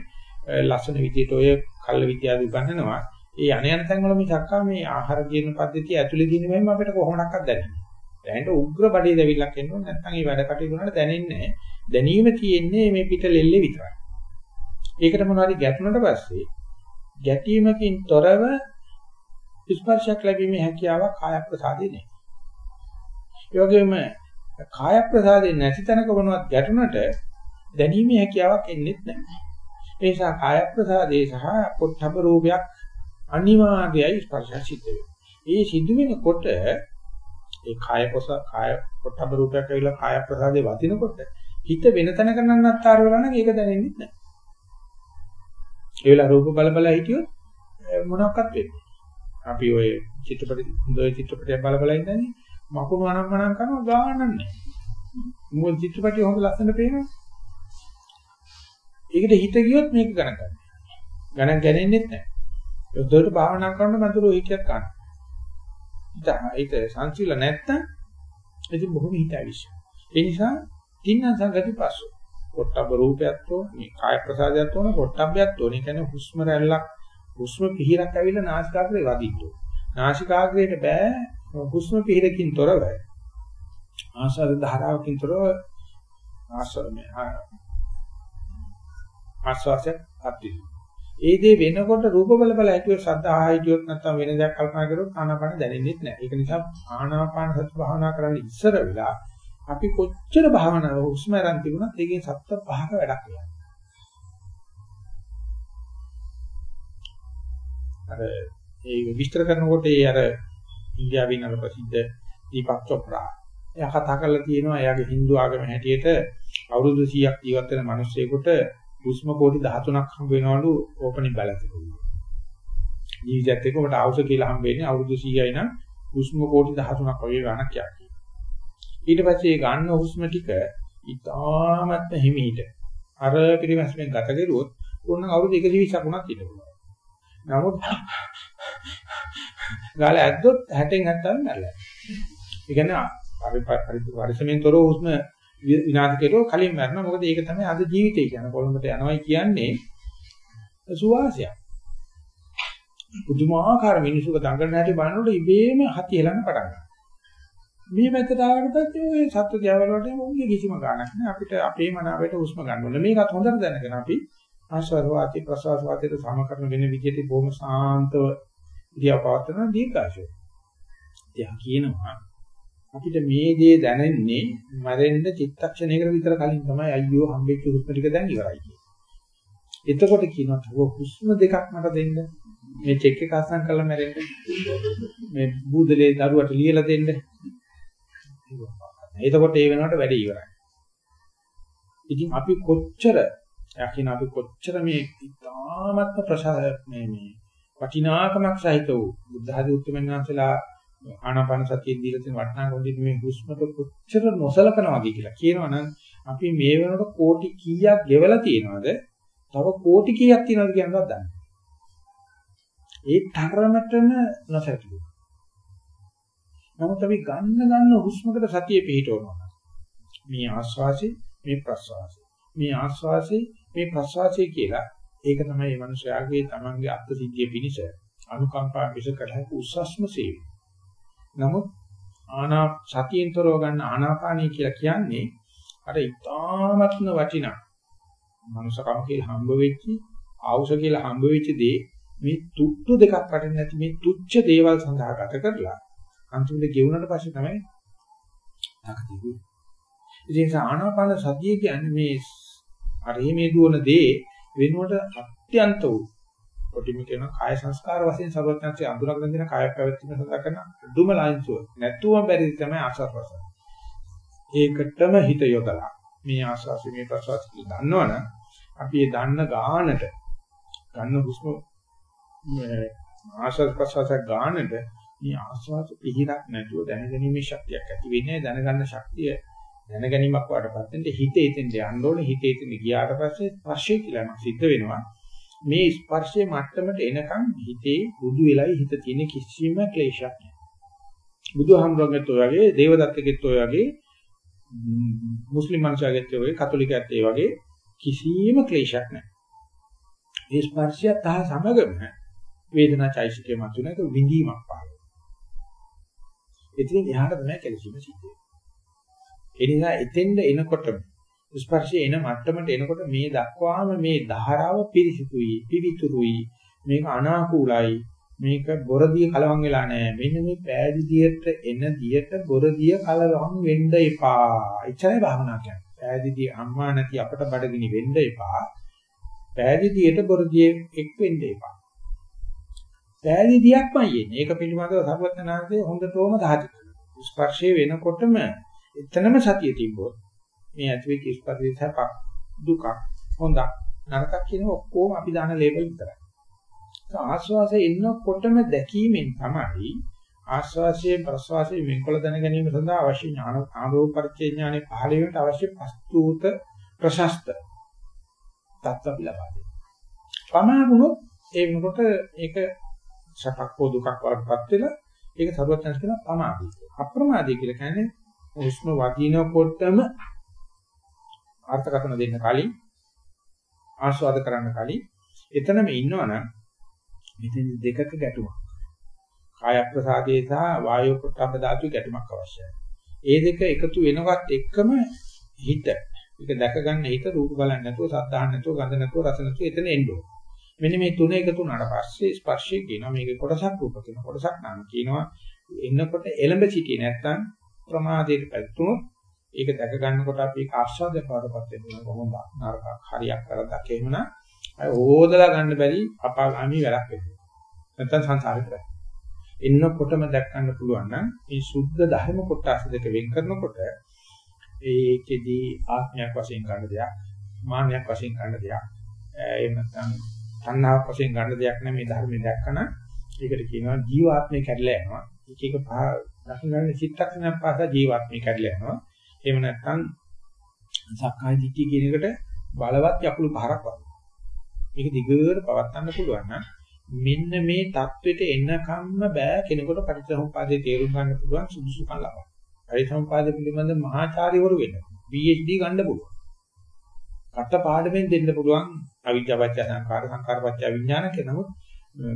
ලස්සන විදියට ඔය කල්ල විද්‍යාව උගන්වනවා. ඒ යණ යන තැන් වල මේ සක්කා මේ ආහාර ජීවන පද්ධතිය ඇතුලේ දින වෙයිම අපිට කොහොමඩක්වත් දැනෙන්නේ. දැනෙන්න උග්‍ර බඩේ දැවිල්ලක් එනවා නැත්නම් මේ වැඩ කටයුතු වලට දැනෙන්නේ නැහැ. දැනීම තියෙන්නේ මේ පිට ලෙල්ලේ විතරයි. ඒකට මොනවාරි ගැටුණට පස්සේ ගැටීමකින් තොරව ස්පර්ශයක් ලැබීමේ හැකියාවක් කාය ප්‍රසාදේ නැහැ. ඒ වගේම කාය ප්‍රසාදේ නැති තැනක වුණත් ගැටුණට දැනීමේ හැකියාවක් එන්නේ නැහැ. ඒ නිසා කාය ප්‍රසාදේ සහ පොට්ටබ රූපයක් අනිවාර්යයි ස්පර්ශ සිද්ධ වෙනවා. ඒ සිද්ධ වෙනකොට ඒ කාය පොස කාය පොට්ටබ රූපයක් ඇවිල්ලා කාය ප්‍රසාදේ වදිනකොට හිත වෙන තැනක නන්නත්තර වෙලා නම් ඒක දැනෙන්නේ නැහැ. ඒ වෙලාව රූප බල බල හිටියොත් මොනවක්වත් වෙන්නේ. අපි ওই චිත්‍රපටි හොඳ චිත්‍රපටයක් බල බල ඉඳන්නේ මකුණු අනම්මනම් කරනවා ගානක් නැහැ. මොකද චිත්‍රපටිය හොඳ ලස්සන පේනවා. ඒකට හිත ගියොත් මේක ගණන් ගන්න. ගණන් ගන්නේ නැහැ. යොද්දට භාවනා කරන මතුරු ඒකයක් ගන්න. ඒක සංසිල නැත්තම් ඉතින් බොහොම හිත අවිශ්ය. ඒ නිසා තින්න සංගති පස්සෝ. පොට්ටබ රූපයක් තෝ මේ කාය ප්‍රසාදයක් තෝන පොට්ටබ්බයක් තෝන. ඒ කියන්නේ හුස්ම රැල්ලක් හුස්ම පිහිරක් ඇවිල්ලා නාසිකාග්‍රේ වදින්න. නාසිකාග්‍රේට බෑ හුස්ම පිහිරකින් තොරව ආශ්වාස ධාරාවකින් තොරව ආශ්වාසය ආස්වාසයක් අත්විඳින. ඒ දේ වෙනකොට රූප බල බල හිටියොත් ශබ්ද ආහා හිටියොත් නැත්නම් වෙන දෙයක් කල්පනා කරොත් ආනාපාන දැනෙන්නේ නැහැ. ඒක නිසා ආනාපාන සති භාවනා කරන්න ඉස්සර වෙලා අපි කොච්චර භාවනාව හුස්ම ගන්න තිබුණත් ඒකෙන් සත්‍ය පහක වැඩක් නෑ. අර ඒ විස්තර කරනකොට ඒ අර ඉන්දියාවෙන් අර ප්‍රසිද්ධ දීපක් චොප්රා එයා කතා කරලා තියෙනවා එයාගේ Hindu ආගම හැටියට අවුරුදු 100ක් ජීවත් වෙන මිනිස්සෙකුට හුස්ම කෝටි 13ක් හම්බ වෙනවලු ඕපනින් බැලන්ස් එකකින්. ජීවිතයත් එක්ක ඔබට අවශ්‍ය කියලා හම්බෙන්නේ අවුරුදු 100යි නම් හුස්ම කෝටි 13ක් වගේ ගණක් යනවා. ඊට පස්සේ ඒ ගන්න හුස්ම ටික ඉතාමත් හිමීට අර පිරිමැස්මෙන් ගත කරුවොත් ඕන අවුරුදු 120ක් වුණත් ඉන්න පුළුවන්. නමුත් ගාල ඇද්දොත් 60න් 70න් මැරලා. ඒ කියන්නේ පරිසමෙන් තොරව හුස්ම විනාශ කෙරුවොත් කලින් මැරෙනවා. මොකද ඒක තමයි අද ජීවිතය කියන්නේ. කොළඹට යනවයි කියන්නේ සුවාසයක්. පුදුමාකාර මිනිසුක දඟලන හැටි බලනකොට ඉබේම හති හෙලන්න පටන් ගන්නවා. මේ පැත්තට ආවට පස්සේ ඔය සත්ත්ව දියවල වලට මොන්නේ කිසිම ගාණක් නෑ අපිට අපේ මනාවට උස්ම ගන්න ඕනේ. මේකත් හොඳට දැනගෙන අපි ආශ්වාස වාතය ප්‍රශ්වාස වාතයට සමකරන වෙන විදිහට බොහොම සාන්තව ඉතියා පවත්වන දීර්ඝාෂය. එයා කියනවා අපිට මේ දේ දැනෙන්නේ මරෙන්න චිත්තක්ෂණයකට විතර කලින් තමයි අයියෝ හම්බෙච්ච හුස්ම ටික දැන් ඉවරයි කියන්නේ. එතකොට කියනවා හුස්ම දෙකක් මට දෙන්න. මේ චෙක් එක අසම් කරලා මැරෙන්න. මේ බූදලේ දරුවට ලියලා දෙන්න. එතකොට ඒ වෙනකොට වැඩේ ඉවරයි. ඉතින් අපි කොච්චර යකින් අපි කොච්චර මේ ඉතාමත්ම ප්‍රසාර මේ මේ වටිනාකමක් සහිත වූ බුද්ධ ආදී උත්තරමන් වහන්සේලා ආනාපාන සතිය දීලා තියෙන වටිනාකම මේ හුස්මට කොච්චර නොසලකනවාද කියලා කියනවනම් අපි මේ වෙනකොට කෝටි කීයක් ගෙවලා තියෙනවද? තව කෝටි කීයක් තියෙනවද කියනවත් දන්නේ. ඒ තරමටම නොසලකනවා. නමුත් අපි ගන්න ගන්න හුස්මකට සතිය පිහිටවනවා. මේ ආස්වාසි මේ ප්‍රස්වාසි. මේ ආස්වාසි මේ ප්‍රස්වාසි කියලා ඒක තමයි මේ මනුස්සයාගේ තමන්ගේ අත්ති සිද්ධිය පිණිස අනුකම්පා විස කළ හැකි උසස්ම සේවය. නමුත් ආනා සතියෙන්තරව ගන්න ආනාපානිය කියලා කියන්නේ අර ඉතාමත්ම වටිනා මනුස්සකම කියලා හම්බ වෙච්චි ආවුස කියලා හම්බ වෙච්ච දේ මේ තුට්ටු දෙකක් වටින්න නැති මේ තුච්ච දේවල් සඳහා ගත කරලා අන්තිමට ගෙවුනට පස්සේ තමයි තාකතියි. ඉතින් ආනාපාන සතිය කියන්නේ මේ අර මේ දුවන දේ වෙනුවට අත්‍යන්ත වූ කොටිම කියන කාය සංස්කාර වශයෙන් සර්වඥාන්සේ අඳුරගෙන දෙන කාය පැවැත්ම සඳහා කරන දුම ලයින්සුව. නැතුවම බැරි තමයි ආස්වාද ඒකටම හිත යොදලා මේ ආස්වාසි මේ ප්‍රසවාසි කියලා දන්නවනම් අපි ඒ දන්න ගානට ගන්න හුස්ම ආස්වාද ප්‍රසවාස ගානට මේ ආස්වාද පිළිරක් නැතුව දැනගැනීමේ ශක්තියක් ඇති වෙන්නේ දැනගන්න ශක්තිය දැනගැනීමක් වඩපත් වෙන්න හිතේ එතෙන්ට යන්න ඕනේ. හිතේ එතෙන් ගියාට පස්සේ ස්පර්ශය කියලා එකක් සිද්ධ වෙනවා. මේ ස්පර්ශයේ මට්ටමට එනකන් හිතේ බුදු වෙලයි හිත තියෙන කිසිම ක්ලේශයක් නැහැ බුදුහාමුදුරන්ගෙත් ඔය වගේ දේවදත්තගෙත් ඔය වගේ මුස්ලිම් මනුස්සයගෙත් ඔය වගේ කතෝලිකයත් ඒ වගේ කිසිම ක්ලේශයක් නැහැ මේ ස්පර්ශය තහ සමගම වේදනා චෛසිකේ මතුනක විඳීමක් පහළ එතනින් එහාට තමයි කැලසීම සිද්ධ වෙන්නේ. ඒ නිසා එතෙන්ද එනකොටම ස්පර්ශය එන මට්ටමට එනකොට මේ දක්වාම මේ ධාරාව පිරිසිදුයි, පිවිතුරුයි, මේක අනාකූලයි, මේක බොරදිය කලවම් වෙලා නැහැ. මෙන්න මේ පෑදිදියට එන දියට බොරදිය කලවම් වෙන්න එපා. එච්චරයි භාවනා කියන්නේ. පෑදිදිය අම්මා නැති අපට බඩගිනි වෙන්න එපා. පෑදිදියට බොරදිය එක් වෙන්න එපා. පෑදීදියක්මයි එන්නේ. ඒක පිළිබඳව සර්වඥාන්සේ හොඳටම දහති. ස්පර්ශය වෙනකොටම එතනම සතිය තිබ්බොත් මේ ඇතිවෙච්ච ස්පර්ශය සැප දුක හොඳ නරකක් කියන ඔක්කොම අපි දාන ලේබල් විතරයි. ආස්වාසය එන්නකොටම දැකීමෙන් තමයි ආස්වාසයේ ප්‍රස්වාසයේ වෙන්කොල දැන ගැනීම සඳහා අවශ්‍ය ඥාන ආරෝප පරිච්ඡේ ඥානෙ පහළ වීමට අවශ්‍ය ප්‍රස්තුත ප්‍රශස්ත තත්ත්ව ලබා දෙනවා. පමාරුණොත් ඒ වෙනකොට ඒක සැපක් හෝ දුකක් වඩපත් වෙලා ඒක සරුවත්යන්ස් කියන ප්‍රමාදී. අප්‍රමාදී කියලා කියන්නේ උෂ්ම වදිනකොටම අර්ථකථන දෙන්න කලින් ආස්වාද කරන්න කලින් එතනම ඉන්නවනම් මෙතන දෙකක ගැටුමක්. කාය ප්‍රසාදේ සහ වායෝ පොට්ටබ්බ ධාතු ගැටුමක් අවශ්‍යයි. ඒ දෙක එකතු වෙනවත් එක්කම හිත. ඒක දැක ගන්න හිත රූප බලන්නේ නැතුව, සද්ධාහන්න නැතුව, ගඳ නැතුව, රස නැතුව එතන එන්න ඕනේ. මෙන්න මේ තුන එකතු වුණාට පස්සේ ස්පර්ශය කියනවා මේකේ කොටසක් රූප කියන කොටසක් නාම කියනවා එන්නකොට එළඹ සිටියේ නැත්නම් ප්‍රමාදයට පැතුනොත් ඒක දැක ගන්නකොට අපි ඒක ආශ්වාදයක් වඩපත් වෙනවා කොහොමද නරකක් හරියක් කරදක් එහෙමනම් අය ඕදලා ගන්න බැරි අපාගාමී වැඩක් වෙනවා නැත්නම් සංසාරේ කරා එන්නකොටම දැක් ගන්න පුළුවන් නම් මේ සුද්ධ ධර්ම කොටස් දෙක වෙන් කරනකොට ඒකෙදී ආත්මයක් වශයෙන් ගන්න දෙයක් මානයක් වශයෙන් ගන්න දෙයක් එහෙම නැත්නම් තණ්හාවක් වශයෙන් ගන්න දෙයක් නෙමෙයි ධර්මයේ දැක්කන ඒකට කියනවා ජීවාත්මය කැඩලා යනවා. එක එක දකින්න චිත්තක්ෂණයක් පාසා ජීවාත්මය කැඩලා යනවා. එහෙම නැත්නම් සක්කාය දිට්ඨිය කියන එකට බලවත් යකුළු පහරක් වගේ. මේක දිගට පවත්වන්න පුළුවන් නම් මෙන්න මේ தത്വෙට එන්නකම්ම බෑ කෙනෙකුට පරිසම්පාදේ තේරුම් ගන්න පුළුවන් සුදුසුකම් ලබන්න. පරිසම්පාද පිළිබඳ මහාචාර්යවරු වෙන්න. PhD ගන්න පුළුවන්. රට පාඩමෙන් දෙන්න පුළුවන් අවිජ්ජාපච්ච සංකාර සංකාරපච්ච විඥාන කියනම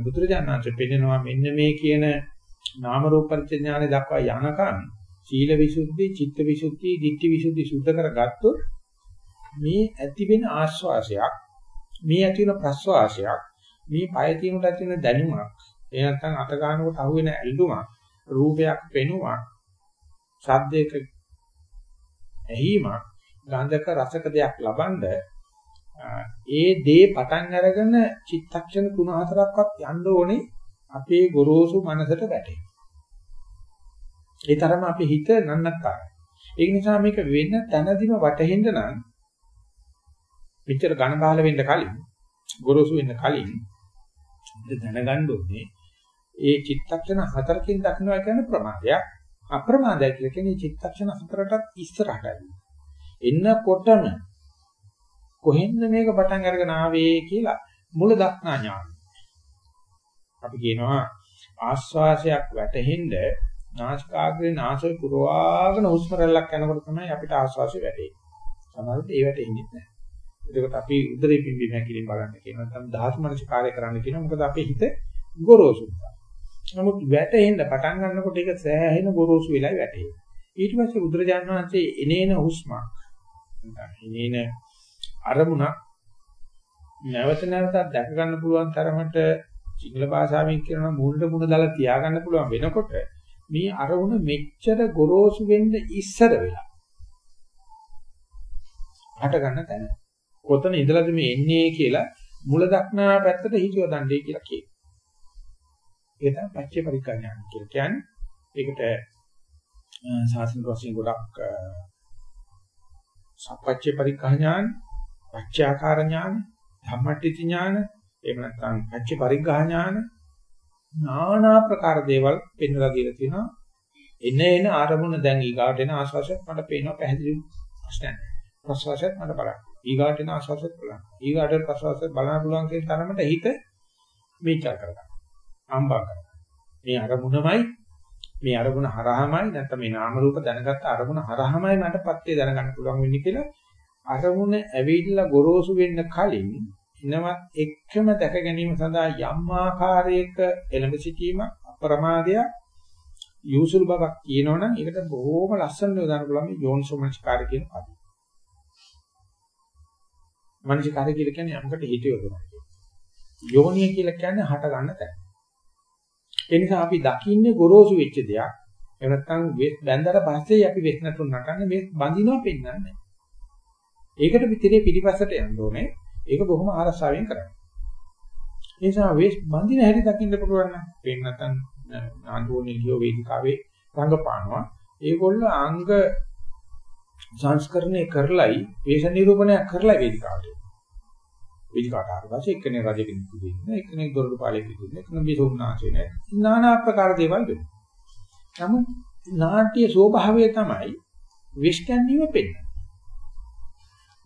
බුදුරජාණන් වහන්සේ පෙන්නනවා මෙන්න මේ කියන නාම රූප පරිච්ඡේඥානෙ දක්වා යනකම් සීල විසුද්ධි, චිත්ත විසුද්ධි, ධිට්ඨි විසුද්ධි සුද්ධ කරගත්තොත් මේ ඇති වෙන ආස්වාසයක්, මේ ඇති වෙන ප්‍රස්වාසයක්, මේ පය තියෙනට ඇති වෙන දැනුමක්, ඒ නැත්නම් අත ගන්නකොට අහුවෙන ඇල්ලුමක්, රූපයක් පෙනුමක්, ශබ්දයක ඇහිීමක්, ගන්ධක රසක දෙයක් ලබනද ඒ දේ පටන් අරගෙන චිත්තක්ෂණ 3-4ක්වත් යන්න ඕනේ අපේ ගොරෝසු මනසට වැටේ. ඒ තරම අපේ හිත නන්නක්කාරයි. ඒක නිසා මේක වෙන තැනදීම වටහෙන්න නම් මෙච්චර ඝන බහල වෙන්න කලින් ගොරෝසු වෙන්න කලින් දැනගන්න ඕනේ ඒ චිත්තක්ෂණ හතරකින් දක්නවා කියන්නේ ප්‍රමාදයක්. අප්‍රමාදය කියලා කියන්නේ චිත්තක්ෂණ හතරටත් ඉස්සරහටයි. එන්නකොටම කොහෙන්ද මේක පටන් අරගෙන ආවේ කියලා මුල දක්නා ඥානය. අපි කියනවා ආස්වාසයක් වැටෙහිඳ නාසිකාග්‍රේ නාසය පුරවාගෙන හුස්ම රැල්ලක් යනකොට තමයි අපිට ආස්වාසය වැටෙන්නේ. සමහරවිට ඒ වැටෙන්නේ නැහැ. එතකොට අපි උදරේ පිම්බීම හැකිලින් බලන්න කියනවා. නැත්නම් දහස් මනස කාර්ය කරන්න කියනවා. මොකද අපේ හිත ගොරෝසු. නමුත් වැටෙන්න පටන් ගන්නකොට ඒක සෑහෙන ගොරෝසු වෙලා වැටේ. ඊට පස්සේ බුදුරජාණන් වහන්සේ එනේන හුස්මක් එනේන අරමුණක් නැවත නැවතත් දැක ගන්න පුළුවන් තරමට සිංහල භාෂාවෙන් කියනවා මූලික මුණ දාලා තියාගන්න පුළුවන් වෙනකොට මේ අරමුණ මෙච්චර ගොරෝසු වෙන්න ඉස්සර වෙලා හට ගන්න තැන කොතන ඉඳලාද මේ එන්නේ කියලා මුල දක්නා පැත්තට හිතියව දණ්ඩේ කියලා කියනවා. ඒක තමයි පච්චේ පරිඥාන කියලා කියන්නේ. ඒකට සාසන වශයෙන් ගොඩක් සප්පච්චේ පරිඥාන පච්චාකාර ඥාන, ධම්මටිති ඥාන, එහෙම නැත්නම් පච්ච පරිග්‍රහ ඥාන নানা ප්‍රකාර දේවල් පෙන්වලා දීලා තියෙනවා. එන එන ආරමුණ දැන් ඊගාට එන ආශාසයක් මට පේනවා පැහැදිලි ප්‍රශ්නයක්. ප්‍රසවාසයක් මට බලන්න. ඊගාට එන ආශාසයක් බලන්න. ඊගාට ප්‍රසවාසයක් බලන්න පුළුවන් කියන තරමට හිත මේචා කරගන්න. ආම්බා කරගන්න. මේ අරමුණමයි මේ අරමුණ හරහමයි නැත්නම් මේ නාම රූප දැනගත්ත අරමුණ හරහමයි මට පත්‍ය දැනගන්න පුළුවන් වෙන්නේ කියලා අරමුණ ඇවිල්ලා ගොරෝසු වෙන්න කලින් එනවත් එක්කම දැක ගැනීම සඳහා යම් ආකාරයක එළඹ සිටීම අප්‍රමාදයක් යොසුල් බවක් කියනවනම් ඒකට බොහොම ලස්සන උදාහරණ බලන්න යෝනිසෝමනස්කාරය කියන පද. මනසිකාරය කියලා කියන්නේ යමකට හිතියොදනවා. යෝනිය කියලා කියන්නේ හට ගන්න තැන. ඒ නිසා අපි දකින්නේ ගොරෝසු වෙච්ච දෙයක්. එහෙම නැත්නම් බැඳලා පස්සේ අපි වෙස් නැතුන් නටන්නේ මේ බඳිනවා පෙන්වන්නේ. ඒකට පිටිරේ පිටිපස්සට යන්න ඕනේ. ඒක බොහොම ආරසාවෙන් කරන්න. ඒ නිසා වේස් බඳින හැටි දකින්න පුළුවන් නම් පේන්න නැත්නම් ආන්දෝනේ ලියෝ වේදිකාවේ රංගපානවා. ඒගොල්ල අංග සංස්කරණය කරලයි වේශ නිරූපණය කරලා වේදිකාවට. වේදිකාවට ආවපස්සේ එක්කෙනෙක් රජ කෙනෙක් ඉදින්න, එක්කෙනෙක් දොරටු පාලක ඉදින්න, එක්කෙනෙක් බිසෝන්නාසේ නෑ. নানা ආකාර දේවල් වෙනවා. නමුත් නාට්‍ය ස්වභාවය තමයි විශ් ගැනීම පෙන්වන්නේ.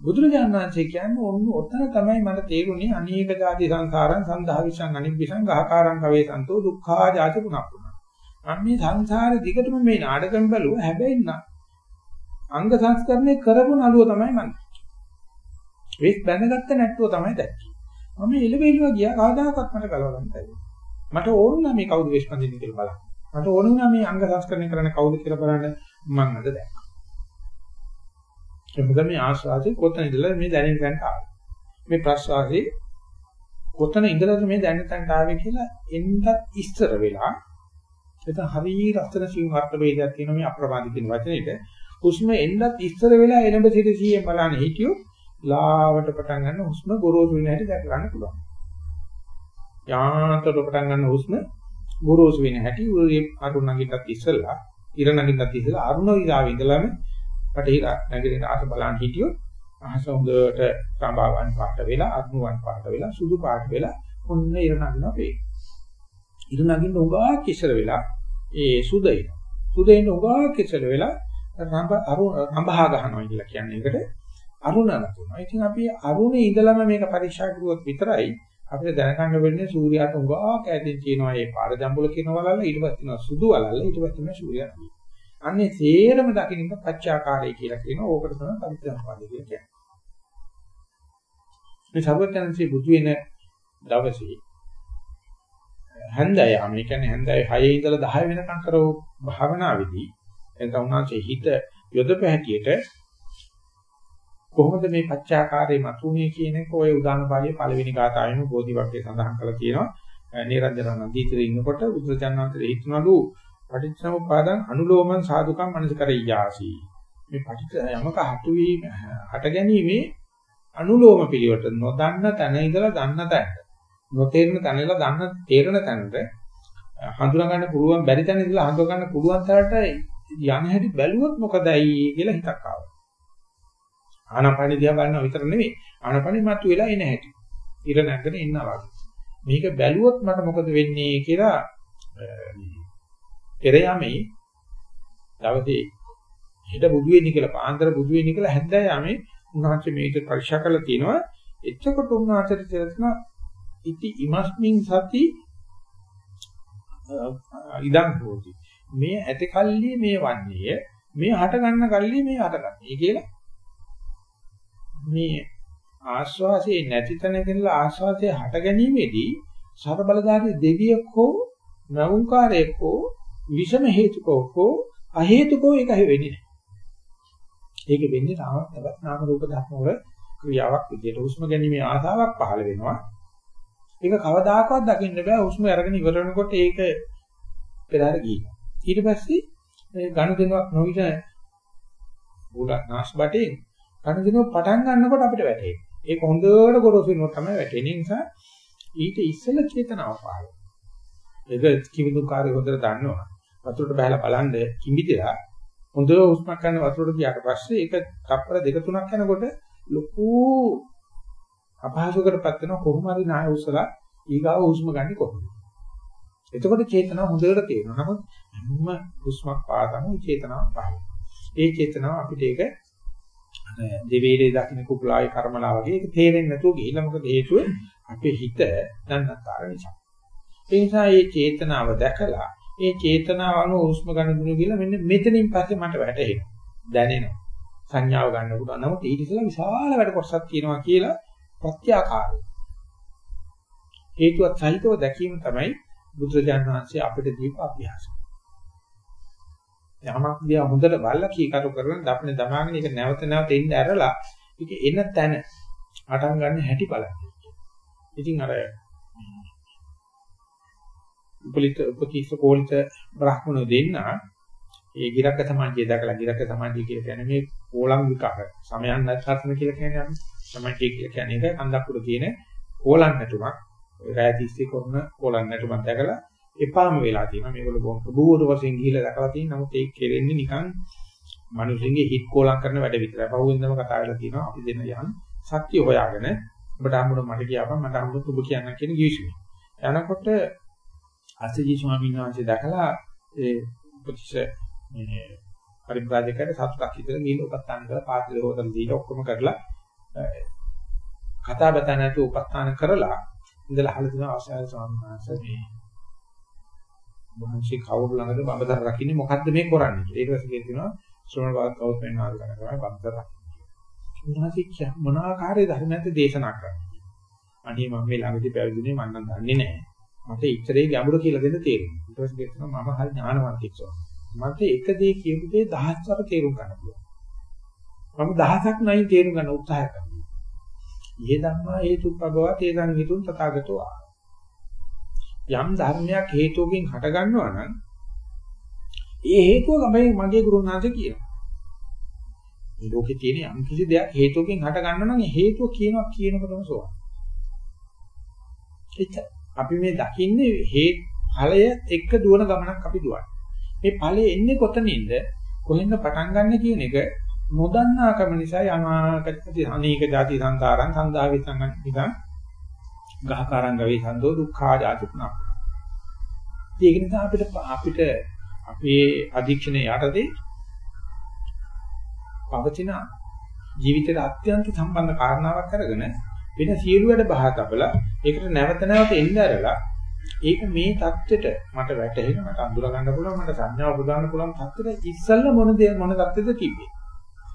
බුදුරජාණන් වහන්සේ කියන්නේ ඔන්න ඔතන තමයි මට තේරුනේ අනේක ಜಾති සංසාරං සන්දහවිසං අනිබ්බිසං ගහකාරං කවේ සන්තෝ දුක්ඛා ජාති පුනප්පුන. මම මේ සංසාරේ දිගටම මේ නාටකම් බැලුවා හැබැයි නා අංග සංස්කරණය කරපු නළුව තමයි මම. වෙස් බැඳගත්ත නැට්ටුව තමයි දැක්කේ. මම එළවෙලිව ගියා කවදාකවත් මට ගලව ගන්න බැහැ. මට ඕන නම් මේ කවුද වෙස් බඳින්නේ කියලා බලන්න. මට ඕන නම් මේ අංග සංස්කරණය කරන්නේ කවුද කියලා බලන්න මම අද දැක්කා. මොකද මේ ආස්වාදේ කොතන ඉඳලා මේ දැනෙන තැනට ආවේ. මේ ප්‍රස්වාදේ කොතන ඉඳලාද මේ දැනෙන තැනට ආවේ කියලා එන්නත් ඉස්සර වෙලා එතන හරිය රතන සිං අර්ථ වේදයක් තියෙනවා මේ අප්‍රමාදී කියන වචනේට. හුස්ම එන්නත් ඉස්සර වෙලා එළඹ සිට සීයෙන් බලන්න හිටියොත් ලාවට පටන් ගන්න හුස්ම ගොරෝසු වෙන හැටි දැක ගන්න පුළුවන්. යාන්තර පටන් ගන්න හුස්ම ගොරෝසු වෙන හැටි උරේ අරුණ නගින්නත් ඉස්සලා ඉර නගින්නත් ඉස්සලා අරුණ විරාව ඉඳලාම බටහිර නැගිටින අහස බලන් හිටියොත් අහස හොඳට සම්භාවන් පාට වෙලා අග්නුවන් පාට වෙලා සුදු පාට වෙලා ඔන්න ඉර නගිනවා වේ. ඉර නගින්න උගාක් ඉස්සර වෙලා ඒ සුද එන. සුද එන උගාක් ඉස්සර වෙලා රඹ අරු රඹහා ගන්නවා කියලා කියන්නේ ඒකට අරුණ නතුනවා. ඉතින් අපි අරුණේ ඉඳලම මේක පරීක්ෂා කරුවොත් විතරයි අපිට දැනගන්න වෙන්නේ සූර්යාට උගාක් ඈතින් තියෙනවා මේ පාර ජම්බුල කියන වලල්ල ඊට පස්සේ තියෙනවා සුදු වලල්ල ඊට පස්සේ තමයි සූර්යයා තියෙන්නේ. අන්නේ සේරම දකින්න පච්චාකාරය කියලා කියනවා. ඕකට තමයි පරිත්‍යාගපාදේ කියලා කියන්නේ. මේ සර්වඥාන්සේ බුදු වෙන දවසේ හන්දය මේ කියන්නේ හන්දය 6 ඉඳලා 10 වෙනකම් කරව භාවනාවේදී එතන උන්වහන්සේ හිත යොදපු හැටියට කොහොමද මේ පච්චාකාරයේ මතුනේ කියන එක ඔය උදාන පාළියේ පළවෙනි ගාථාවෙම බෝධිවක්කේ සඳහන් කරලා තියෙනවා නිරංජන නදීතේ ඉන්නකොට බුදුචානන්තේ හිතනලු පටිච්චසමුපාදං අනුලෝමං සාදුකම් මනසකරියාසි මේ පටිච්ච යමක හතු වීම හට ගැනීමේ අනුලෝම පිළිවෙත නොදන්න තැන ඉඳලා දන්න තැනට නොතේරෙන තැන ඉඳලා දන්න තේරෙන තැනට හඳුනා ගන්න පුළුවන් බැරි තැන ඉඳලා හඳුනා ගන්න පුළුවන් තරට යන හැටි බැලුවොත් මොකදයි කියලා හිතක් ආවා. ආනාපානිය දිහා බලනවා විතර නෙවෙයි ආනාපානිය මතු වෙලා එන හැටි. ඉර නැගගෙන ඉන්නවා වගේ. මේක බැලුවොත් මට මොකද වෙන්නේ කියලා පෙර යමේ දවසේ හිට බුදු වෙන්නේ කියලා පාන්දර බුදු වෙන්නේ කියලා හැන්දෑ යමේ උන්වහන්සේ මේක පරීක්ෂා කරලා තියෙනවා. එතකොට උන්වහන්සේට තේරෙනවා ඉති ඉමස්මින් සති ඉදං හෝති. මේ ඇති කල්ලි මේ වන්නේ මේ හට ගන්න කල්ලි මේ හට ගන්න. කියලා මේ ආස්වාසේ නැති තැනකින්ලා ආස්වාසේ හට ගැනීමේදී සතර බලධාරී දෙවියෙක් හෝ නවුංකාරයෙක් හෝ විෂම හේතුකෝ හෝ අහේතුකෝ ඒක වෙන්නේ නැහැ. ඒක වෙන්නේ තාමත් තවත් නාම රූප ධර්ම වල ක්‍රියාවක් විදියට හුස්ම ගැනීමේ ආසාවක් පහළ වෙනවා. ඒක කවදාකවත් දකින්න බෑ හුස්ම අරගෙන ඉවර වෙනකොට ඒක පෙරහැර ගිහිනවා. ඊට පස්සේ මේ ඝනදිනුවක් නොවිත උඩ නාස් බටේ ඝනදිනුව පටන් ගන්නකොට අපිට වැටෙන්නේ. ඒක හොඳට ගොරෝසු වෙනවා තමයි වැටෙන්නේ. නිසා ඊට ඉස්සෙල්ල චේතනාව පහළ. ඒක කිවිදුකාරය හොඳට දන්නවා. වතුරට බහලා බලන්න කිඹිදලා හොඳ හුස්මක් ගන්න වතුරට ගියාට පස්සේ ඒක තප්පර දෙක තුනක් යනකොට ලොකු අපහසුකරපත් වෙන කොහොම හරි නාය උසලා ඊගාව හුස්ම ගන්න කොහොමද? එතකොට චේතනාව හොඳට තේරෙනවා. නමුත් හැම හුස්මක් පාදම චේතනාවක් පහළ ඒ චේතනාව අපිට ඒක දෙවේලේ දකින්න කුකුලායි කර්මලා වගේ ඒක තේරෙන්නේ නැතුව ගිහිල්ලා මොකද හේතුව අපේ හිත දන්නතර නිසා. ඒ නිසා මේ චේතනාව දැකලා ඒ චේතනාව අනුව හුස්ම ගන්න දුනු කියලා මෙන්න මෙතනින් පස්සේ මට වැටහෙනවා. දැනෙනවා. සංඥාව ගන්න පුළුවන්. නමුත් ඊට ඉස්සෙල්ලා විශාල වැඩ කොටසක් තියෙනවා කියලා ප්‍රත්‍යාකාරයි. හේතුවත් සහිතව දැකීම තමයි බුදුරජාණන් වහන්සේ අපිට දීපු අභ්‍යාසය. යමක් දිහා හොඳට බලලා කීකරු කරගෙන දපනේ දමාගෙන ඒක නැවත නැවත එන්න ඇරලා ඒක එන තැන අටන් ගන්න හැටි බලන්න. ඉතින් අර උපලිත උපකීස කෝලිත බ්‍රහ්මණෝ දෙන්නා. ඒ ගිරක්ක සමාජය දැකලා ගිරක්ක සමාජය කියලා කියන්නේ මේ ඕලම් විකාර සමයන් නැත්නම් කියලා කියන්නේ අපි. සමාජය කියලා කියන්නේ ඒක අන්දක් උඩ තියෙන ඕලම් නැටුමක් රාය 30 කරන ඕලම් නැටුමක් දැකලා එපාම වෙලා තියෙනවා. මේගොල්ලෝ බොහොම ප්‍රභූවරු වශයෙන් ගිහිල්ලා දැකලා තියෙන නමුත් ඒක කෙරෙන්නේ නිකන් මිනිස්සුන්ගේ හිත් කෝලම් කරන වැඩ විතරයි. පහුවෙන්දම කතා කරලා තියෙනවා අපි දෙන්න යන් සත්‍ය හොයාගෙන. ඔබට හම්බුන මට කියපන්. මට හම්බුන ඔබ කියන්න කියන ගිවිසුමේ. යනකොට අසජී ස්වාමීන් වහන්සේ දැකලා ඒ උපතිස මේ පරිබ්‍රාජකයට සතුටක් හිතලා ගිහින් උපස්ථාන කරලා පාත්‍රය හොදලා දීලා ඔක්කොම කරලා කතා බත නැතුව උපස්ථාන කරලා ඉඳලා අහලා දෙනවා ආශාර ස්වාමීන් වහන්සේ මේ වහන්සේ කවුරු ළඟද බඹදර රකින්නේ මොකද්ද මේ කරන්නේ කියලා. ඊට පස්සේ කියනවා ශ්‍රවණ වාද කවුරුත් වෙන ආකාර කරනවා බඹදර රකින්නේ. උන්වහන්සේ මොන ආකාරයේ ධර්මයන්ද දේශනා කරන්නේ. අනේ මම මේ ළඟදී පැවිදිුනේ මම නම් දන්නේ නැහැ. මට ඉතරේ ගැඹුර කියලා දෙන්න තේරෙනවා. ඊට පස්සේ කියනවා මම හරි ඥානවන්තයෙක් මට එක දේ කියපු දේ දහස්වර තේරුම් ගන්න පුළුවන්. මම දහසක් නැයි තේරුම් ගන්න උත්සාහ කරනවා. ඊයේ ධම්මා හේතුප්පබව තේසං හිතුන් තථාගතෝ ආ. යම් ධර්මයක් හේතුවකින් හට ගන්නවා නම් ඒ හේතුව තමයි මගේ ගුරුනාථ කියනවා. මේ ලෝකේ තියෙන යම් කිසි දෙයක් හේතුවකින් හට ගන්නවා නම් ඒ හේතුව කියනවා කියනකොටම සෝවා. එච්චර. අපි මේ දකින්නේ හේ ඵලය එක්ක දුවන ගමනක් අපි දුවන්නේ. මේ ඵලය එන්නේ කොතනින්ද? කොහෙන්ද පටන් ගන්න කියන එක නොදන්නාකම නිසා යමාකති අනේක ಜಾති සංකාරං සංදාවිතං නිකන් ගහකාරං ගවේ සන්දෝ දුක්ඛා ජාතිපුනා. ඒක නිසා අපිට අපිට අපේ අධීක්ෂණය යටතේ පවතින ජීවිතයට අත්‍යන්ත සම්බන්ධ කාරණාවක් අරගෙන වෙන සියලු වැඩ බහ කපලා ඒකට නැවත නැවත එන්න ඇරලා ඒක මේ தත්ත්වෙට මට වැටහෙන මට අඳුර ගන්න පුළුවන් මට සංඥාව උපදවන්න පුළුවන් தත්ත්වෙට ඉස්සල්ල මොන දේ මොන தත්ත්වෙද තිබ්බේ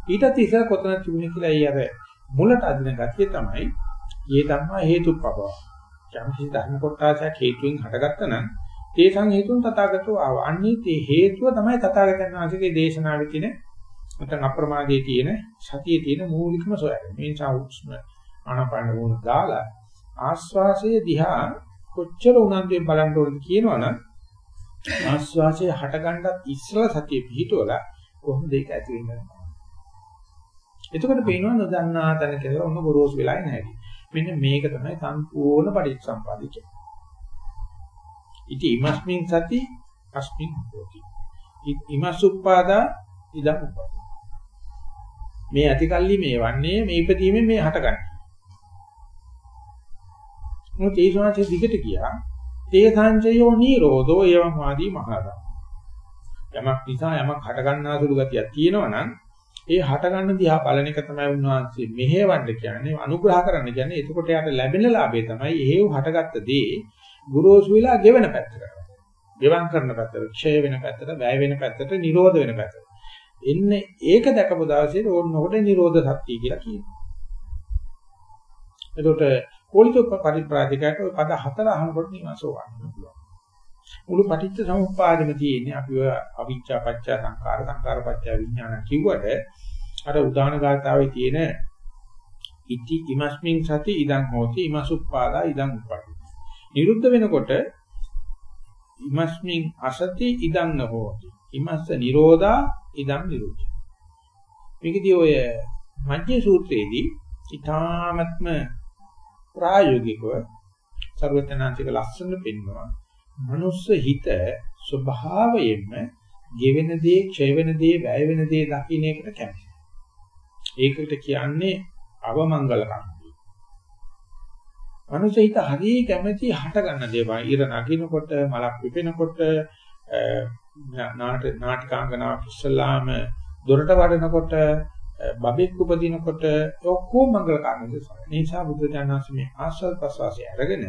ඊටත් ඉස්සර කොතන තිබුණේ කියලා ඒ අර මුලට අදින ගතිය තමයි ඒ ධර්මා හේතුපපව යම් කිසි ධර්ම කොටසක් හේතුවෙන් හටගත්තා නම් ඒ සං හේතුන් තථාගතෝ ආවා. අන්නේ තේ හේතුව තමයි තථාගතයන් වහන්සේගේ දේශනාවේ තියෙන නැත්නම් අප්‍රමාදයේ තියෙන සතියේ තියෙන මූලිකම සොයාගන්න. මේ නිසා උස්ම ආනාපාන වුණ දාලා ආස්වාසයේ දිහා කොච්චර උනන්දුවෙන් බලන්න ඕනද කියනවනම් ආස්වාසයේ හටගන්නත් ඉස්සලා සතිය පිහිටවලා කොහොමද ඒක ඇති වෙන්නේ එතකොට පේනවා නොදන්නා තැන කියලා ඔන්න ගොරෝසු වෙලා නැහැ. මෙන්න මේක තමයි සම්පූර්ණ පරිසම්පාදික. ඉති ඉමස්මින් සති අස්මින් හෝති. ඉමසුප්පාදා ඉදං උපති. මේ ඇතිකල්ලි මේ වන්නේ මේ ඉපදීමෙන් මේ හටගන්නේ. මොකද ඒ ශාන්සේ දිගට ගියා. තේ සංචයෝ නිරෝධෝ එවං වාදී මහරහතන්. යමක් නිසා යමක් හට ගන්නාසුළු ගතියක් තියෙනවා නම් ඒ හට ගන්න දිහා බලන එක තමයි උන්වහන්සේ මෙහෙවන්න කියන්නේ අනුග්‍රහ කරන්න කියන්නේ එතකොට යාට ලැබෙන ලාභය තමයි එහෙව් හටගත්ත දේ ගුරුසු වෙලා ගෙවෙන පැත්තට. ගෙවම් කරන පැත්තට, ක්ෂය වෙන පැත්තට, වැය වෙන පැත්තට, නිරෝධ වෙන පැත්තට. එන්නේ ඒක දැකපු දවසේ ඕනකොට නිරෝධ සත්‍ය කියලා කියනවා. එතකොට කෝලිත පරිප්‍රාජිකයට ඔය පද හතර අහනකොට නිවසෝ වන්න පුළුවන්. මුළු පටිච්ච සමුප්පාදෙම තියෙන්නේ අපි ඔය අවිච්ඡා පත්‍ය සංකාර සංකාර පත්‍ය විඥාන කිව්වට අර උදාන ගාතාවේ තියෙන ඉති ඉමස්මින් සති ඉදං හෝති ඉමසුප්පාදා ඉදං උපටි. නිරුද්ධ වෙනකොට ඉමස්මින් අසති ඉදං නහෝති. ඉමස්ස නිරෝධා ඉදං නිරුද්ධ. මේකදී ඔය මජ්ජේ සූත්‍රයේදී ඊ타ත්ම ප්‍රායෝගිකව ਸਰවඥාන්තික ලස්සන පෙන්වනවා. මනුස්ස හිත ස්වභාවයෙන්ම ගෙවෙන දේ, ක්ෂය වෙන දේ, වැය වෙන දේ දකින්න එකට කැමතියි. ඒකට කියන්නේ අවමංගල කර්මය. මනුස්ස හිත හරිය කැමති හට ගන්න දේවල්. ඉර නගිනකොට, මලක් පිපෙනකොට, නාට නාටකාංගනාවක් ඉස්සලාම දොරට වඩනකොට බබෙක් උපදිනකොට ඔක්කොම මංගල කාරණේ සොයන. ඒ නිසා බුදුරජාණන් මේ ආස්වාද ප්‍රසවාසය අරගෙන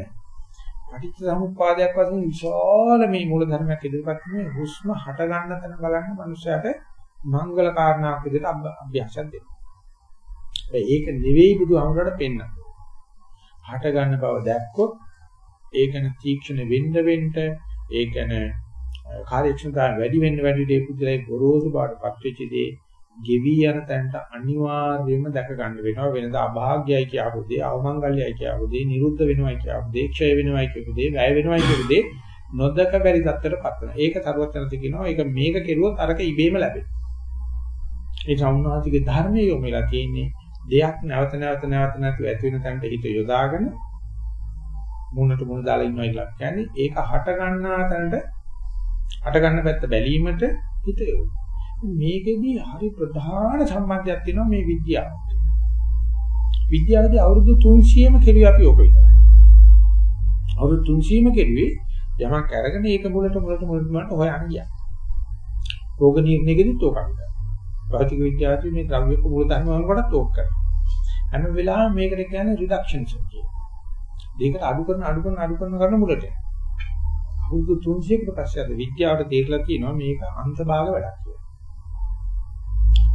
පටිච්ච සමුප්පාදයක් වශයෙන් විශාල මේ මූල ධර්මයක් ඉදිරිපත් මේ හුස්ම හට ගන්න තැන බලන්න මනුස්සයාට මංගල කාරණාවක් විදිහට අභ්‍යාසයක් දෙනවා. ඒක නෙවෙයි බුදුහමරට පෙන්නන. හට ගන්න බව දැක්කොත් ඒකන තීක්ෂණ වෙන්න වෙන්න ඒකන කාර්යක්ෂමතාව වැඩි වෙන්න වැඩි දේ පුදුලයි ගොරෝසු බාටපත් වෙච්ච දේ ගෙවි යන තැනට අනිවාර්යයෙන්ම දැක ගන්න වෙනවා. වෙනද අභාග්‍යයි කියපු දේ අවමංගල්‍යයි කියපු දේ නිරුද්ධ වෙනවයි කියපු දේ ක්ෂය වෙනවයි කියපු දේ වැය වෙනවයි කියපු දේ නොදක බැරි තත්ත්වයට පත් වෙනවා. ඒක සරුවචනති කියනවා. ඒක මේක කෙරුවොත් අරක ඉබේම ලැබෙනවා. ඒ සම්මාසිකේ ධර්මයේ යොමුලා තියෙන්නේ දෙයක් නැවත නැවත නැවත නැතුව ඇති වෙන තැනට හිත යොදාගෙන මුණට මුණ දාලා ඉන්නවා කියලා කියන්නේ ඒක හට ගන්නා තැනට හට ගන්න පැත්ත බැලීමට හිත යොමු මේකෙදී හරි ප්‍රධාන සම්බන්ධයක් තියෙනවා මේ විද්‍යාවට. විද්‍යාවේදී අවුරුදු 300ම කෙරුවේ අපි ඕක විතරයි. අවුරුදු 300ම කෙරුවේ යමක් අරගෙන ඒක මුලට මුලට මුලට මුලට හොයන්න ගියා. රෝග නිర్ణයකදීත් ඕක අපිට. භෞතික විද්‍යාවේ මේ ද්‍රව්‍ය මූල ධර්ම වලකටත් ඕක කරනවා. හැම වෙලාවෙම මේකට කියන්නේ රිඩක්ෂන්ස් කියන. දෙයකට අඩු කරන අඩු කරන අඩු කරන කරන මුලට. අවුරුදු 300කට පස්සේ අද විද්‍යාවට තේරලා තියෙනවා මේක අන්තභාග වැඩක් කියලා.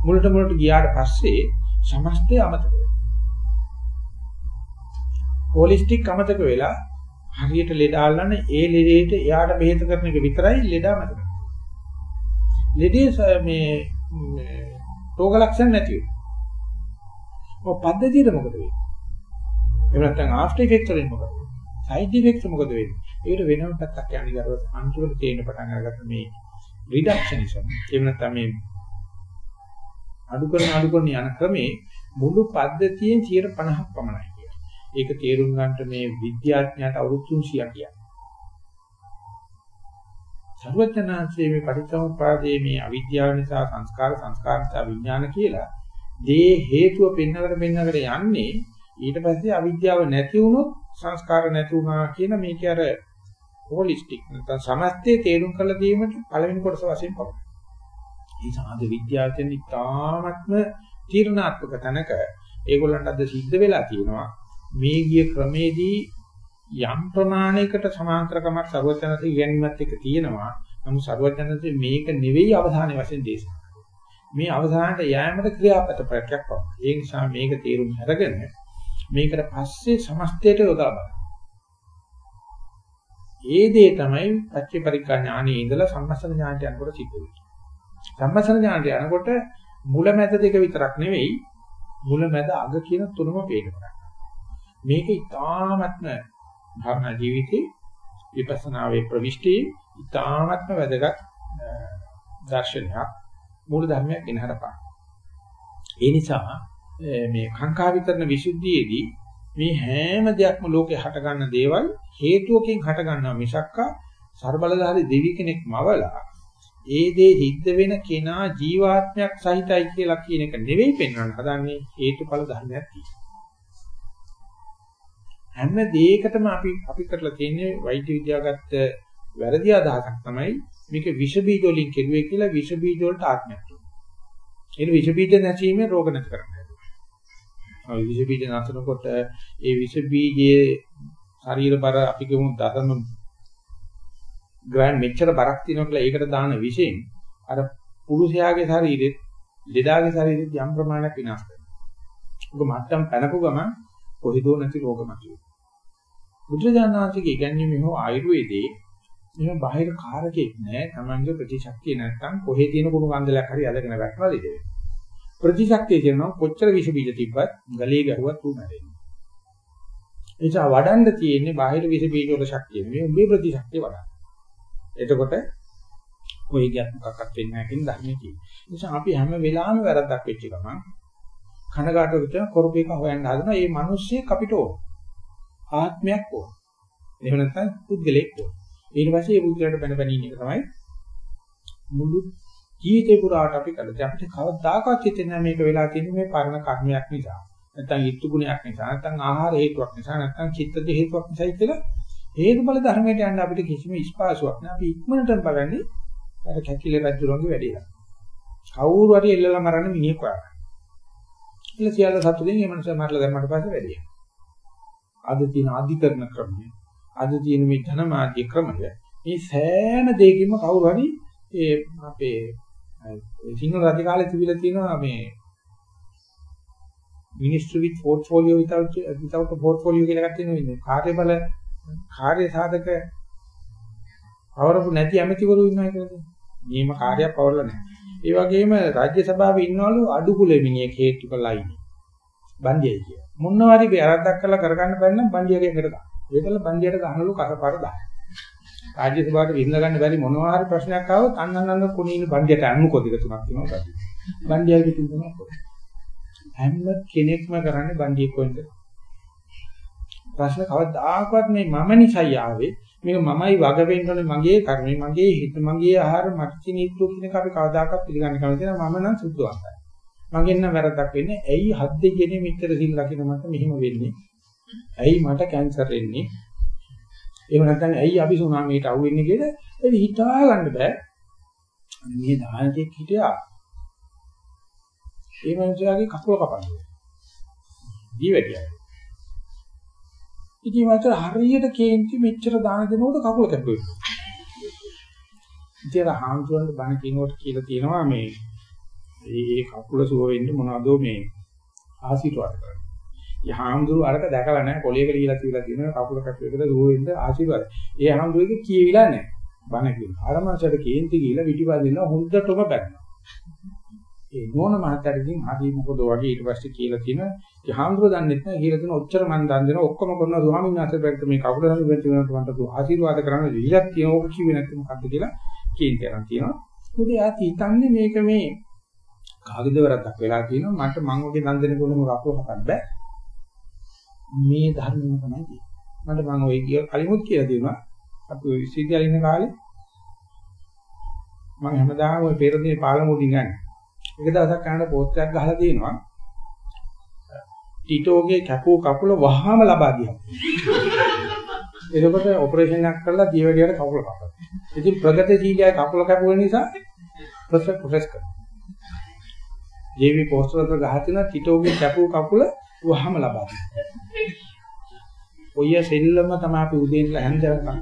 මුලට මුලට ගියාට පස්සේ සමස්තය අමතක වෙනවා. හොලිස්ටික් අමතක වෙලා හරියට ලෙඩ අල්ලන්නේ ඒ ලෙඩේට එයාට බෙහෙත කරන එක විතරයි ලෙඩ අමතක. ලෙඩේ මේ රෝග ලක්ෂණ නැති වෙනවා. ඔය පද්ධතියට මොකද වෙන්නේ? එහෙම නැත්නම් ආෆ්ටර් ඉෆෙක්ට් වලින් මොකද වෙන්නේ? සයිඩ් ඉෆෙක්ට්ස් මොකද වෙන්නේ? ඒකට වෙනම පැත්තක් යන්නේ කරවත් අන්තිමට තේින්න පටන් අරගත්ත මේ රිඩක්ෂනිසම්. එහෙම නැත්නම් මේ අඩු කරන අඩු කරන යන ක්‍රමේ මුළු පද්ධතියෙන් 50ක් පමණයි කියන්නේ. ඒක තේරුම් ගන්නට මේ විද්‍යාඥයාට අවුරුදු 300ක් කියන්නේ. සර්වඥාන්සේ මේ පරිත්‍යාගපාදයේ මේ අවිද්‍යාව නිසා සංස්කාර සංස්කාර නිසා විඥාන කියලා දේ හේතුව පෙන්නකට පෙන්නකට යන්නේ ඊට පස්සේ අවිද්‍යාව නැති වුණොත් සංස්කාර නැති වුණා කියන මේක අර හොලිස්ටික් නැත්නම් සමස්තයේ තේරුම් කරලා දීමට පළවෙනි කොටස වශයෙන් පවතී. ඒ සාද විද්‍යාර්ථීන් ඉතාමත්ම තීරණාත්මක තැනක ඒගොල්ලන්ට අද සිද්ධ වෙලා තියෙනවා මේ ගිය ක්‍රමේදී යම් ප්‍රමාණයකට සමාන්තරකමක් ਸਰවඥන්සේ ඉගෙනීමත් එක තියෙනවා නමුත් ਸਰවඥන්සේ මේක නෙවෙයි අවධානයේ වශයෙන් දේශනා මේ අවධානයට යෑමට ක්‍රියාපත ප්‍රත්‍යක් වුණා. ඒ නිසා මේක තේරුම් අරගෙන මේකට පස්සේ සමස්තයට යොදා බලන්න. ඒ දේ තමයි පච්චේ පරික්ඛා ඥානයේ ඉඳලා සම්මස්ත ඥානයට යනකොට සිද්ධ වෙන්නේ. සම්මස්සන ඥානට යනකොට මුලැමැද දෙක විතරක් නෙවෙයි මුලැමැද අග කියන තුනම පේනවා. මේක ඉතාමත්ම භාවනා ජීවිතේ විපස්සනාවේ ප්‍රවිෂ්ටි ඉතාමත්ම වැදගත් දර්ශනයක් මූල ධර්මයක් ගෙනහරපා. ඒ නිසා මේ කාංකා විතරන විසුද්ධියේදී මේ හැම දෙයක්ම ලෝකේ හට ගන්න දේවල් හේතුවකින් හට ගන්නවා මිසක්කා ਸਰබලධාරී දෙවි කෙනෙක් මවලා ඒ දේ සිද්ධ වෙන කෙනා ජීවාත්මයක් සහිතයි කියලා කියන එක නෙවෙයි පෙන්වන්න හදන්නේ හේතුඵල ධර්මයක් තියෙනවා. හැම දෙයකටම අපි අපි කරලා තියෙන්නේ වෛද්‍ය විද්‍යාවගත වැරදි අදහසක් තමයි මේක විෂ බීජ වලින් කෙරුවේ කියලා විෂ බීජ වලට ආත්මයක් තියෙනවා. ඒ විෂ බීජ නැසීමේ රෝග නැති කරන්නේ. ඔය විෂ බීජ නැසනකොට ඒ විෂ බීජයේ ශරීර බර අපි කියමු දසම ග්‍රෑන්ඩ් මෙච්චර බරක් තියෙනවා කියලා ඒකට දාන විෂයෙන් අර පුරුෂයාගේ ශරීරෙත් ලෙඩාගේ ශරීරෙත් යම් ප්‍රමාණයක් විනාශ කරනවා. ඔක මට්ටම් පැනපු ගමන් කොහෙදෝ නැති රෝග මතුවේ. බුදුජානනාථගේ ඉගැන්වීමේ හෝ ආයුර්වේදයේ එහෙම බාහිර කාරකෙක් නෑ. Tamange ප්‍රතිශක්තිය නැත්තම් කොහේ තියෙන කුණු කන්දලයක් හරි අදගෙන වැටලා ඉඳ වෙනවා. ප්‍රතිශක්තිය කියනවා කොච්චර විෂ බීජ තිබ්බත් ගලේ ගැහුවත් උ මැරෙන්නේ. එනිසා වඩන්න තියෙන්නේ බාහිර විෂ බීජ වල ශක්තිය නෙවෙයි උඹේ ප්‍රතිශක්තිය වඩන්න. එතකොට කොයි ගියත් මොකක්වත් වෙන්නේ නැහැ කියන ධර්මයේ තියෙනවා. ඒ නිසා අපි හැම වෙලාවෙම වැරද්දක් වෙච්ච ගමන් කනගාටුවට කියන කරපේක හොයන්න හදනවා. මේ මිනිස්සෙක් අපිට ඕන. ආත්මයක් ඕන. එහෙම නැත්නම් පුද්ගලෙක් ඕන. ඊට පස්සේ මේ පුද්ගලයාට බැන බැන ඉන්න එක තමයි මුළු ජීවිතේ පුරාට අපි කරලා අපිට කවදාකවත් හිතෙන්නේ මේක වෙලා තියෙන්නේ මේ පරණ කර්මයක් නිසා. නැත්නම් ඊත්තු ගුණයක් නිසා, නැත්නම් ආහාර හේතුවක් නිසා, නැත්නම් චිත්තද හේතුවක් නිසායි කියලා හේතුඵල ධර්මයට යන්න අපිට කිසිම ස්පාසුවක් නෑ. අපි ඉක්මනට බලන්නේ අර කැකිලි රජුලන්ගේ වැඩේ. කවුරු හරි එල්ලලා මරන්න මිනිහෙක් වගේ. ඉතින් සියල්ල සතුටින් මේ මනුස්සයා මරලා දැම්මට පස්සේ වැඩිය. අද තියෙන අධිකරණ ක්‍රමය, අද තියෙන මේ ධනමාධ්‍ය ක්‍රමය, මේ සෑම දෙයකින්ම කවුරු හරි ඒ අපේ සිංහල රජ කාලේ තිබිලා තියෙනවා මේ ministry with portfolio without without a portfolio කියලා එකක් තියෙනවා ඉන්නේ. කාර්යබල කාර්ය සාධක පවරපු නැති ඇමතිවරු ඉන්නවා කියලා. මේම කාර්යයක් පවරලා නැහැ. ඒ වගේම රාජ්‍ය සභාවේ ඉන්නවලු අඩු කුලෙ මිනිහෙක් හේතු කළා ඉන්නේ. බන්දියයි කිය. මොනවාරි වැරද්දක් කරලා කරගන්න බැරි නම් බන්දියගේ එකට දාන්න. ඒකල බන්දියට ගහනලු කරපාර දාන්න. රාජ්‍ය සභාවට විඳ ගන්න බැරි මොනවාරි ප්‍රශ්නයක් ආවොත් අන්නන්නන්න කුණීන බන්දියට අන්නු කොදික තුනක් තියෙනවා. බන්දියයි පිටින් තමයි හැම කෙනෙක්ම කරන්නේ බන්දියෙක් වෙන්න. ප්‍රශ්න කවදාකවත් මේ මම නිසයි ආවේ. මේක මමයි වග වෙන්න ඕනේ මගේ කර්මය මගේ හිත මගේ ආහාර මට කිනිත්තු කියන එක අපි කවදාකවත් පිළිගන්න කැමති නැහැ. මම නම් සුද්ධවන්තයි මගෙන් නම් වැරද්දක් වෙන්නේ ඇයි හත් දෙකේ මෙච්චර සිල් ලකින මට මෙහෙම වෙන්නේ? ඇයි මට කැන්සර් එන්නේ එහෙම නැත්නම් ඇයි අපි සුනාමියට අහු වෙන්නේ කියලා ඒක හිතා ගන්න බෑ. මේ දානකෙක් හිටියා. ඒ මනුස්සයාගේ කකුල කපන්නේ. දී වැඩියා. ඉතින් මට හරියට කේන්ති මෙච්චර දාන දෙනකොට කකුල කැපුවා. ඉතින් හාමුදුරන් බණ කිනෝට කියලා තියෙනවා මේ ඒ කකුල සුව වෙන්න මොනවද මේ ආශිර්වාද කරන්නේ. ඒ හාමුදුරු අරක දැකලා නැහැ කොලයක ලියලා තියලා තියෙනවා කකුල කැපුවේකට සුව වෙන්න ආශිර්වාද. ඒ හාමුදුරුවෝ කියවිලා නැහැ. බණ කියනවා. අර මාසයට කේන්ති ගිහිල්ලා පිටිපදින්න හොඳටම බැන්නා. ඒ නෝන මහත්තයාට ඉතින් හරි මොකද වගේ ඊට පස්සේ කියලා තියෙන යහම්දුර දන්නෙත් නැහැ කියලා තියෙන ඔච්චර මන් දන් දෙනවා. ඔක්කොම කරනවා ස්වාමීන් වහන්සේ පැත්තට මේ කකුල හරි වෙච්ච වෙනකොට මන්ට ආශිර්වාද කරන්න විහිලක් තියෙන ඕක කිව්වේ නැත්නම් මොකද්ද කියලා කියන තරම් තියෙනවා. මොකද එයා හිතන්නේ මේක මේ කාගේද වැරද්දක් වෙලා තියෙනවා. මට මං වගේ දන් දෙන්න කොහොම කකුල හපන්න බෑ. මේ ධර්මම තමයි තියෙන්නේ. මට මං ඔය කිය කලිමුත් කියලා දෙනවා. අපි විශ්වවිද්‍යාලේ ඉන්න කාලේ මම හැමදාම ওই පෙරදිනේ පාලමුඩින් ගන්නේ එක දවසක් යනකොට පෝස්ටරයක් ගහලා තියෙනවා. ටිටෝගේ කැපූ කකුල වහාම ලබා දියා. එතකොට ඔපරේෂන් එකක් කරලා දියවැඩියට කකුල කපනවා. ඉතින් ප්‍රගතිශීලී කකුල කැපුව නිසා ප්‍රොසෙස් ප්‍රොසෙස් කරනවා. ජීවි පෝස්ටර් එක ගහතින ටිටෝගේ කැපුව කකුල වහම ලබා ඔය සෙල්ලම තමයි අපි උදේ ඉඳලා හැන්දෑවකම්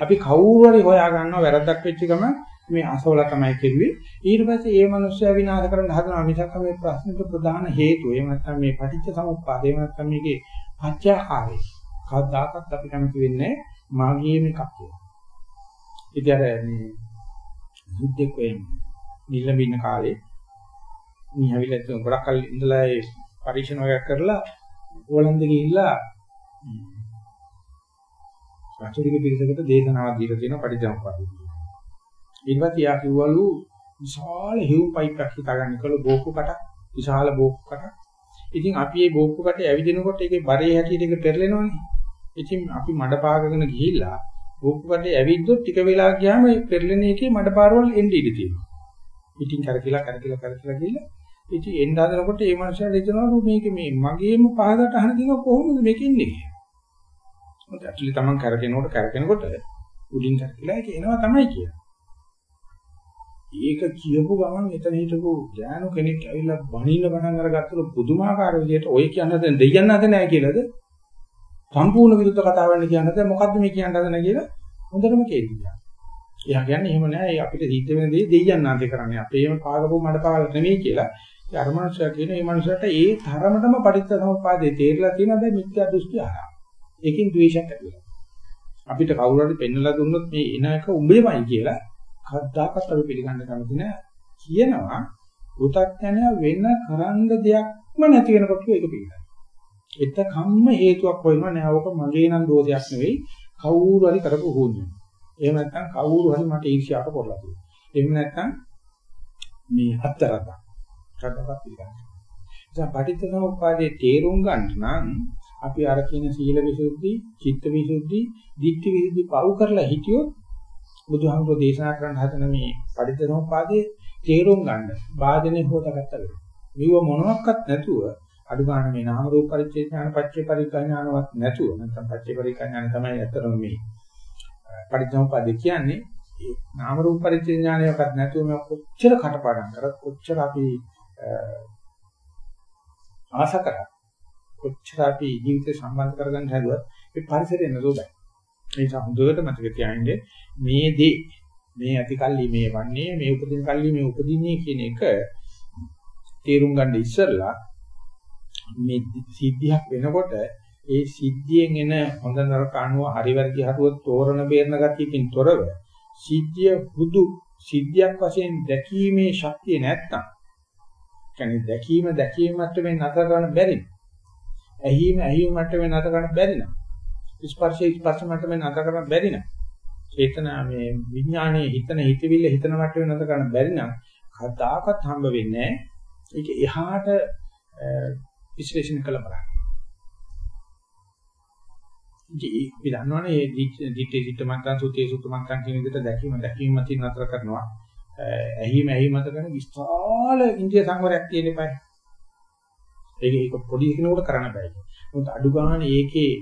අපි කවුරු හරි හොයා ගන්නවා වැරද්දක් වෙච්ච ගම මේ අසවල තමයි කෙරුවේ ඊට පස්සේ ඒ මනුස්සයා විනාශ කරන්න හදනවා මිසක් මේ ප්‍රශ්නෙට ප්‍රධාන හේතුව එහෙම නැත්නම් මේ පටිච්ච සමුප්පාදේ එහෙම නැත්නම් මේකේ පත්‍යාකාරය කවදාකවත් අපි කැමති වෙන්නේ මාගියම එකක් කියලා. ඉතින් අර මේ බුද්ධෙක් වෙන්නේ නිලඹින්න කාලේ මිහවිල ගොඩක් කල් ඉඳලා ඒ පරීක්ෂණ වගේක් කරලා ඕලන්ද ගිහිල්ලා සාචරික පිරිසකට දේශනාවක් දීලා තියෙනවා පරිජම්පාදේ. ඊට පස්සේ යා කිව්වලු විශාල හිව් පයිප් එකක් හිතාගන්න කළු බෝක්කු කටක් විශාල බෝක්කු කටක්. ඉතින් අපි මේ බෝක්කු කටේ ඇවිදිනකොට ඒකේ බරේ හැටියට ඒක පෙරලෙනවනේ. ඉතින් අපි මඩ පාගගෙන ගිහිල්ලා බෝක්කු කටේ ඇවිද්දොත් ටික වෙලා ගියාම මේ පෙරලෙන එකේ මඩ පාරවල් එන්නේ ඉඳී තියෙනවා. ඉතින් කරකිලා කරකිලා කරකිලා ගිහිල්ලා ඉතින් එන්න හදනකොට ඒ මනුස්සයාට හිතනවා මේක මේ මගේම පහකට අහන දින කොහොමද මේක ඉන්නේ කියලා. මොකද ඇක්චුලි Taman කරකිනකොට කරකිනකොට උඩින් කරකිලා ඒක එනවා තමයි කියන්නේ. ඒක කියපු ගමන් එතන හිටපු ඥාන කෙනෙක් ඇවිල්ලා බණින්න පටන් අරගත්තලු පුදුමාකාර විදිහට ඔය කියන්න හදන දෙයයන් හද නැහැ කියලාද සම්පූර්ණ විරුද්ධ කතාවක් කියන්නද මොකද්ද මේ කියන්න හදන කියලා හොඳටම කේන්තියක්. එයා කියන්නේ එහෙම නෑ අපිට සිද්ධ වෙන දේ දෙයයන් නැති කරන්නේ. අපේම පාගපු මඩ පාවල නෙමෙයි කියලා. ඒ අර මනුස්සයා කියන මේ මනුස්සයාට ඒ තරමටම පටිච්ච සමුප්පාදේ තේරලා තියෙන බෑ මිත්‍යා දෘෂ්ටි ආරා. ඒකෙන් ද්වේෂයක් ඇති වෙනවා. අපිට කවුරු හරි පෙන්නලා දුන්නොත් මේ එන එක උඹේමයි කියලා කද්දාකත් අපි පිළිගන්න කැමති නෑ. කියනවා උතක්ඥය වෙන කරන්න දෙයක්ම නැති වෙනකොට ඒක පිළිගන්න. එතකම්ම හේතුවක් වෙනවා නෑ. ඕක මගේ නම් දෝෂයක් නෙවෙයි. කවුරු හරි කරපු හොුන්නේ. එහෙම නැත්නම් කවුරු හරි මට ඊර්ෂ්‍යාවට කරලා තියෙනවා. එහෙම නැත්නම් මේ හතරක් කඩවක් පිළිගන්න. දැන් පටිච්චසමුප්පාදයේ තේරුම් ගන්න නම් අපි අර කියන සීල විසුද්ධි, චිත්ත විසුද්ධි, ditthi විසුද්ධි පවු කරලා හිටියොත් බුදුහාමුදුරෝ දේශනා කරන්න හදන මේ පටිච්චසමුප්පාදයේ තේරුම් ගන්න වාදනේ හොදාගත්තා වෙනවා. මේව මොනවත් නැතුව අඩු ගන්න මේ නාම රූප පරිච්ඡේඥාන පච්චේ පරිඥානවත් නැතුව නැත්නම් පච්චේ පරිඥාන තමයි අතරම මේ පටිච්චසමුප්පාදේ කියන්නේ ඒ නාම රූප පරිච්ඡේඥානයක්වත් නැතුව මේ කොච්චර කටපාඩම් කරත් කොච්චර අපි ආස කරා කොච්චර අපි ජීවිතේ සම්බන්ධ කරගන්න හැදුවත් ඒ පරිසරය නරෝදයි. ඒ නිසා හොඳට මතක තියාගන්න මේ දේ මේ ඇති කල්ලි මේ වන්නේ මේ උපදින කල්ලි මේ උපදින්නේ කියන එක තේරුම් ගන්න ඉස්සෙල්ලා මේ සිද්ධියක් වෙනකොට ඒ සිද්ධියෙන් එන හොඳ නරක අනුව හරි වැරදි හරුව තෝරන බේරන ගතියකින් තොරව සිද්ධිය හුදු සිද්ධියක් වශයෙන් දැකීමේ ශක්තිය නැත්තම් කියන්නේ දැකීම දැකීම මට්ටමින් නතර කරන්න බැරි. ඇහිීම ඇහිීම මට්ටමින් නතර කරන්න බැරි නම්. ස්පර්ශය ස්පර්ශ මට්ටමින් නතර කරන්න බැරි නම්. චේතනා මේ විඥානයේ හිතන හිතවිල්ල හිතන මට්ටමින් නතර කරන්න බැරි නම් කවදාකවත් හම්බ වෙන්නේ නැහැ. ඒක එහාට විශ්ලේෂණය කළ බලන්න. ඉතින් අපි දන්නවනේ මේ දිත්තේ දිත්ත මන්තන් සුතේ සුත මන්තන් කියන විදිහට දැකීම දැකීම මතින් නතර කරනවා. ඇහිම ඇහිම මත කරන විශාල ඉන්දිය සංවරයක් තියෙන එපා. ඒක ඒක පොඩි කෙනෙකුට කරන්න බෑ. මොකද අඩු ගන්න ඒකේ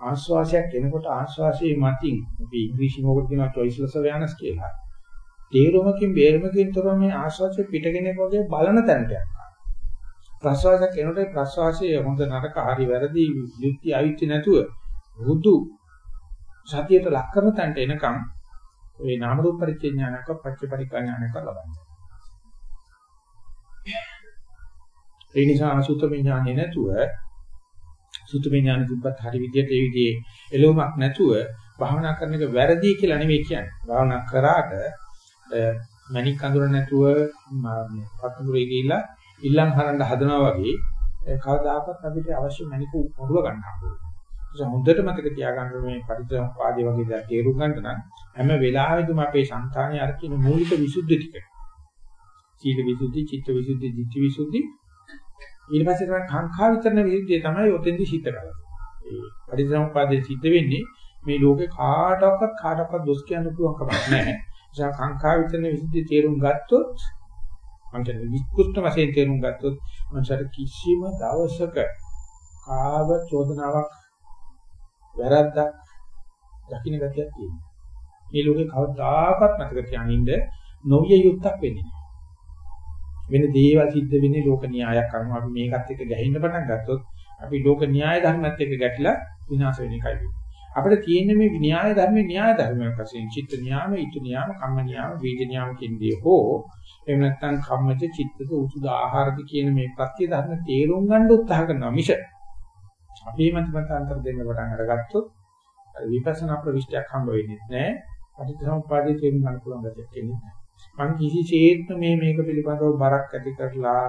ආස්වාසයක් එනකොට ආස්වාසයේ මතින් අපි ඉංග්‍රීසි මොකද කියනවා choiceless awareness කියලා. තේරුමකින් බේරුමකින් තොරව මේ ආස්වාසය පිටගෙනෙක වගේ බලන තැනට යනවා. ප්‍රසවාසයක් එනකොට ප්‍රසවාසයේ හොඳ නරක හරි වැරදි යුක්ති අයුක්ති නැතුව බුදු සතියට ලක් කරන තැනට එනකම් ওই නාම රූප පරිච්ඡේඥානක පච්ච පරිඥානක ලබන්නේ. ඒ නිසා සුත විඥානේ නැතුව සුත විඥාන තිබ්බත් හරි විදියට ඒ විදිහේ එළවමක් නැතුව භාවනා කරන එක වැරදි කියලා නෙවෙයි කියන්නේ. භාවනා කරාට මණික් අඳුර නැතුව පතුරේ ගිහිල්ලා ඉල්ලන් හරන්න හදනවා වගේ කවදාකවත් අපිට අවශ්‍ය මණික උරුව ගන්න හම්බුනේ. ඒ හොඳට මතක තියාගන්න මේ පරිත්‍යාගවාදී වගේ දා තේරුම් ගන්න නම් හැම වෙලාවෙදිම අපේ సంతානයේ අර කියන මූලික විසුද්ධි ටික. සීල විසුද්ධි, චිත්ත විසුද්ධි, ධිට්ඨි විසුද්ධි ඊට පස්සේ තමයි කාංකා විතරන විසුද්ධිය තමයි ඔතෙන්දි සිද්ධ කරන්නේ. ඒ පරිත්‍යාගවාදයේ සිද්ධ වෙන්නේ මේ ලෝකේ කාටවත් කාටවත් දොස් කියන්න පුළුවන් කමක් නැහැ. නිසා කාංකා විතරන විසුද්ධිය තේරුම් ගත්තොත් මම කියන්නේ විස්කෘත වශයෙන් තේරුම් ගත්තොත් මනසට කිසිම දවසක කාව චෝදනාවක් වැරද්දක් දකින්න ගතියක් තියෙනවා. මේ ලෝකේ කවදාකවත් මතක තියානින්න නොවිය යුක්තක් වෙන්නේ නැහැ. වෙන දේවල් සිද්ධ වෙන්නේ ලෝක න්‍යායක් අනුව අපි මේකත් එක්ක ගැහෙන්න පටන් ගත්තොත් අපි ලෝක න්‍යාය ධර්මات එක්ක ගැටිලා විනාශ වෙන එකයි වෙන්නේ. අපිට තියෙන්නේ මේ න්‍යාය ධර්මයේ න්‍යාය ධර්මයක් වශයෙන් චිත්ත න්‍යාම, ඊතු න්‍යාම, කම්ම න්‍යාම, වීජ න්‍යාම කියන්නේ හෝ එහෙම නැත්නම් කම්මජ චිත්තද උසුද ආහාරද කියන මේ ප්‍රත්‍ය ධර්ම තේරුම් ගන්න උත්සාහ කරනවා මිස අපේ මත මතාන්තර දෙන්න පටන් අරගත්තොත් විපස්සනා ප්‍රවිෂ්ටයක් හම්බ වෙන්නේ නැහැ. පටිච්චසමුප්පාදයේ තේරුම් ගන්න පුළුවන් ගැටයක් එන්නේ නැහැ. මම කිසිසේත්ම මේ මේක පිළිබඳව බරක් ඇති කරලා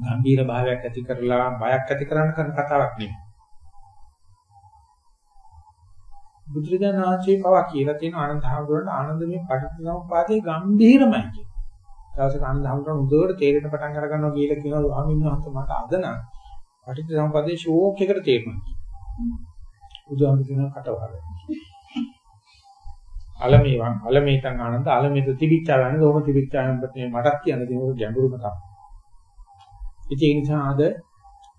ගම්බීර භාවයක් ඇති කරලා බයක් ඇති කරන්න කරන කතාවක් නෙමෙයි. බුදුරජාණන් වහන්සේ පවා කියලා තියෙන ආනන්ද හැමෝටම ආනන්ද මේ පටිච්චසමුප්පාදයේ ගම්බීරමයි කියන. දවසක ආනන්ද හැමෝටම උදේට තේරෙන පටන් අර ගන්නවා කියලා කියනවා ස්වාමීන් වහන්සේ මට අද නම් පටිච්චසමුප්පාදයේ ෂෝක් එකට තේරෙනවා. බුදුහාමුදුරුවෝ කියන කටවහල. අලමේවන් අලමේතං ආනන්ද අලමේත තිබිච්චා ගන්න දෝම තිබිච්චායන් මේ මටත් කියන්න තියෙන ගැඹුරුම තමයි. ඉතින් ඒ නිසා අද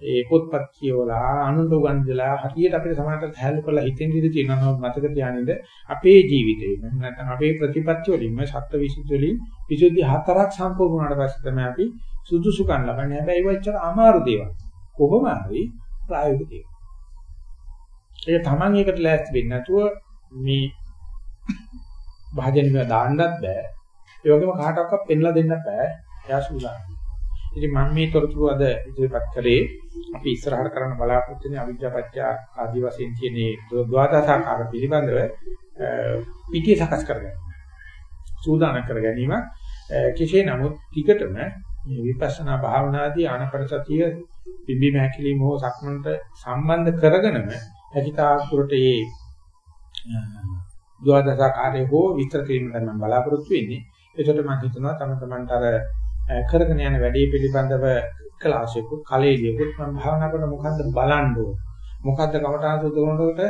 ඒ පොත්පත් කියවලා අනුන්ට උගන්වලා හරියට අපිට සමාජයට හැල්ලු කරලා හිතෙන් ඉඳී තියෙනවා මතක තියාගන්න අපේ ජීවිතේ නැත්නම් අපේ ප්‍රතිපත්ති වලින්ම සත්‍ය විසුද්ධි වලින් විසුද්ධි හතරක් සම්පූර්ණ වුණාට පස්සේ තමයි අපි සුදුසුකම් ලබන්නේ. හැබැයි ඒව ඇත්තට අමාරු දේවල්. කොහොම හරි ප්‍රායෝගික දේවල්. ඒක Taman එකට ලෑස්ති වෙන්නේ නැතුව මේ භාජනෙක දාන්නත් බෑ. ඒ වගේම කාටවත් පෙන්ලා දෙන්නත් බෑ. එයා සූදානම්. ඉතින් මම මේ තොරතුරු අද ඉදිරිපත් කළේ අපි ඉස්සරහට කරන්න බලාපොරොත්තු වෙන අවිද්‍යාපත්‍ය ආදි වශයෙන් කියන ද්වාදසාකාර පිළිබඳව පිටිය සකස් කරගන්න. සූදානම් කර ගැනීම කෙසේ නමුත් ටිකටම මේ විපස්සනා භාවනාදී ආනපනසතිය පිම්බීම හැකිලිම හෝ සක්මන්ට සම්බන්ධ කරගෙනම හැකිතාවුරට මේ ද්වාදසාකාරයේ හෝ විතර කිරීම තමයි මම බලාපොරොත්තු වෙන්නේ. ඒකට මම හිතනවා තම තමන්ට අර කරගෙන යන වැඩේ පිළිබඳව ක්ලාසයකුත් කලෙලියකුත් මම භාවනා කරන මොකද්ද බලන්න ඕන. මොකද්ද කමඨාන් සුද්ධ කරනකොට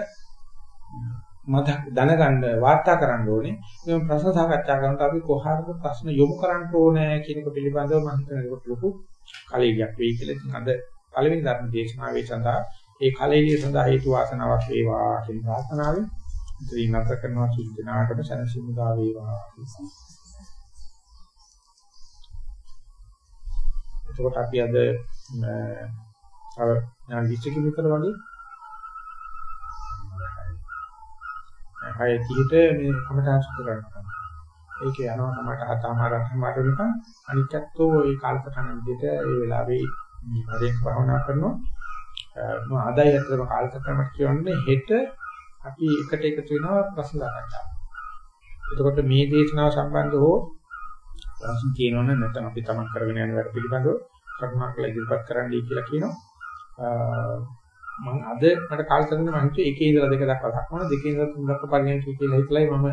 මත දැනගන්න වාර්තා කරන්න ඕනේ. මේ ප්‍රශ්න සාකච්ඡා කරනකොට අපි කොහාටද ප්‍රශ්න යොමු කරන්න ඕනේ කියන එක පිළිබඳව මම හිතනකොට ලොකු කලෙලියක් වෙයි කියලා. ඉතින් අද පළවෙනි ධර්ම දේශනාවේ සඳහා ඒ කලෙලිය සඳහා හේතු වාසනාවක් වේවා කියන ප්‍රාර්ථනාවෙන් ඉතින් නැතර කරනවා සිද්ධ නාටක සනසිමුදා වේවා. එතකොට අපි අද අර ඥාන 20 කිලෝමීටර වගේ 6:30ට මේ කමඨාන් සුද්ධ කරනවා. ඒක යනවා තමයි හතමාරක් සමාර වෙනකන් අනිත්‍යත්වෝ ඒ කාලසටහන විදිහට ඒ වෙලාවේ හරියට භාවනා කරනවා. මම අදයි අතරම කාලසටහනක් කියන්නේ හෙට අපි එකට එකතු වෙනවා ප්‍රශ්න සාකච්ඡා. එතකොට මේ දේශනාව සම්බන්ධව හෝ ප්‍රශ්න තියෙනවනේ නැත්නම් අපි තමන් කරගෙන යන වැඩ පිළිබඳව කරුණාකර ඉදිරිපත් කරන්නයි කියලා කියනවා. මම අද මට කාලසටහන මම හිතුවේ එකේ ඉඳලා දෙක දක්වා දක්වන දෙකේ ඉඳලා තුන දක්වා පරිණාමය කියලා හිතලයි මම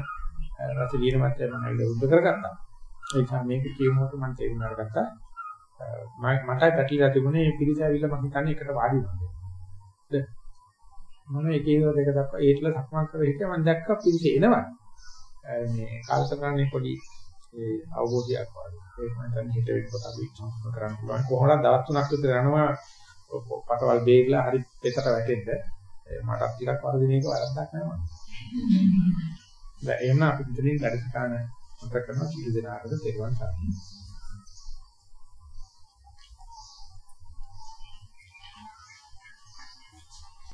රස ලියන මැත්තේ මම ඒක උද්ද කරගත්තා. ඒ නිසා මේක කියමුවට මම තේරුම් අරගත්තා. මම මටයි පැටලිලා තිබුණේ මේ පිරිස ඇවිල්ලා මම හිතන්නේ එකට වාඩි වෙනවා. මම එකේ ඉඳලා දෙක දක්වා ඒట్లా සක්මන් කරලා හිටියා මම දැක්කා පිරිස එනවා. මේ කාලසටහනේ පොඩි ඒ අවබෝධයක් වගේ. ඒක මම දැන් හිත වෙනකොට අපි සම්පූර්ණ කරන්න පුළුවන්. කොහොමද දවස් තුනක් විතර යනවා පටවල් බේරලා හරි පෙතට වැටෙන්න. මටත් ටිකක් වරදින එක වැරද්දක් නෑ මම. එහෙනම් අපි ඉතින් වැඩසටහන මතක කරනවා කීය දෙනාටද තේරුම් ගන්න.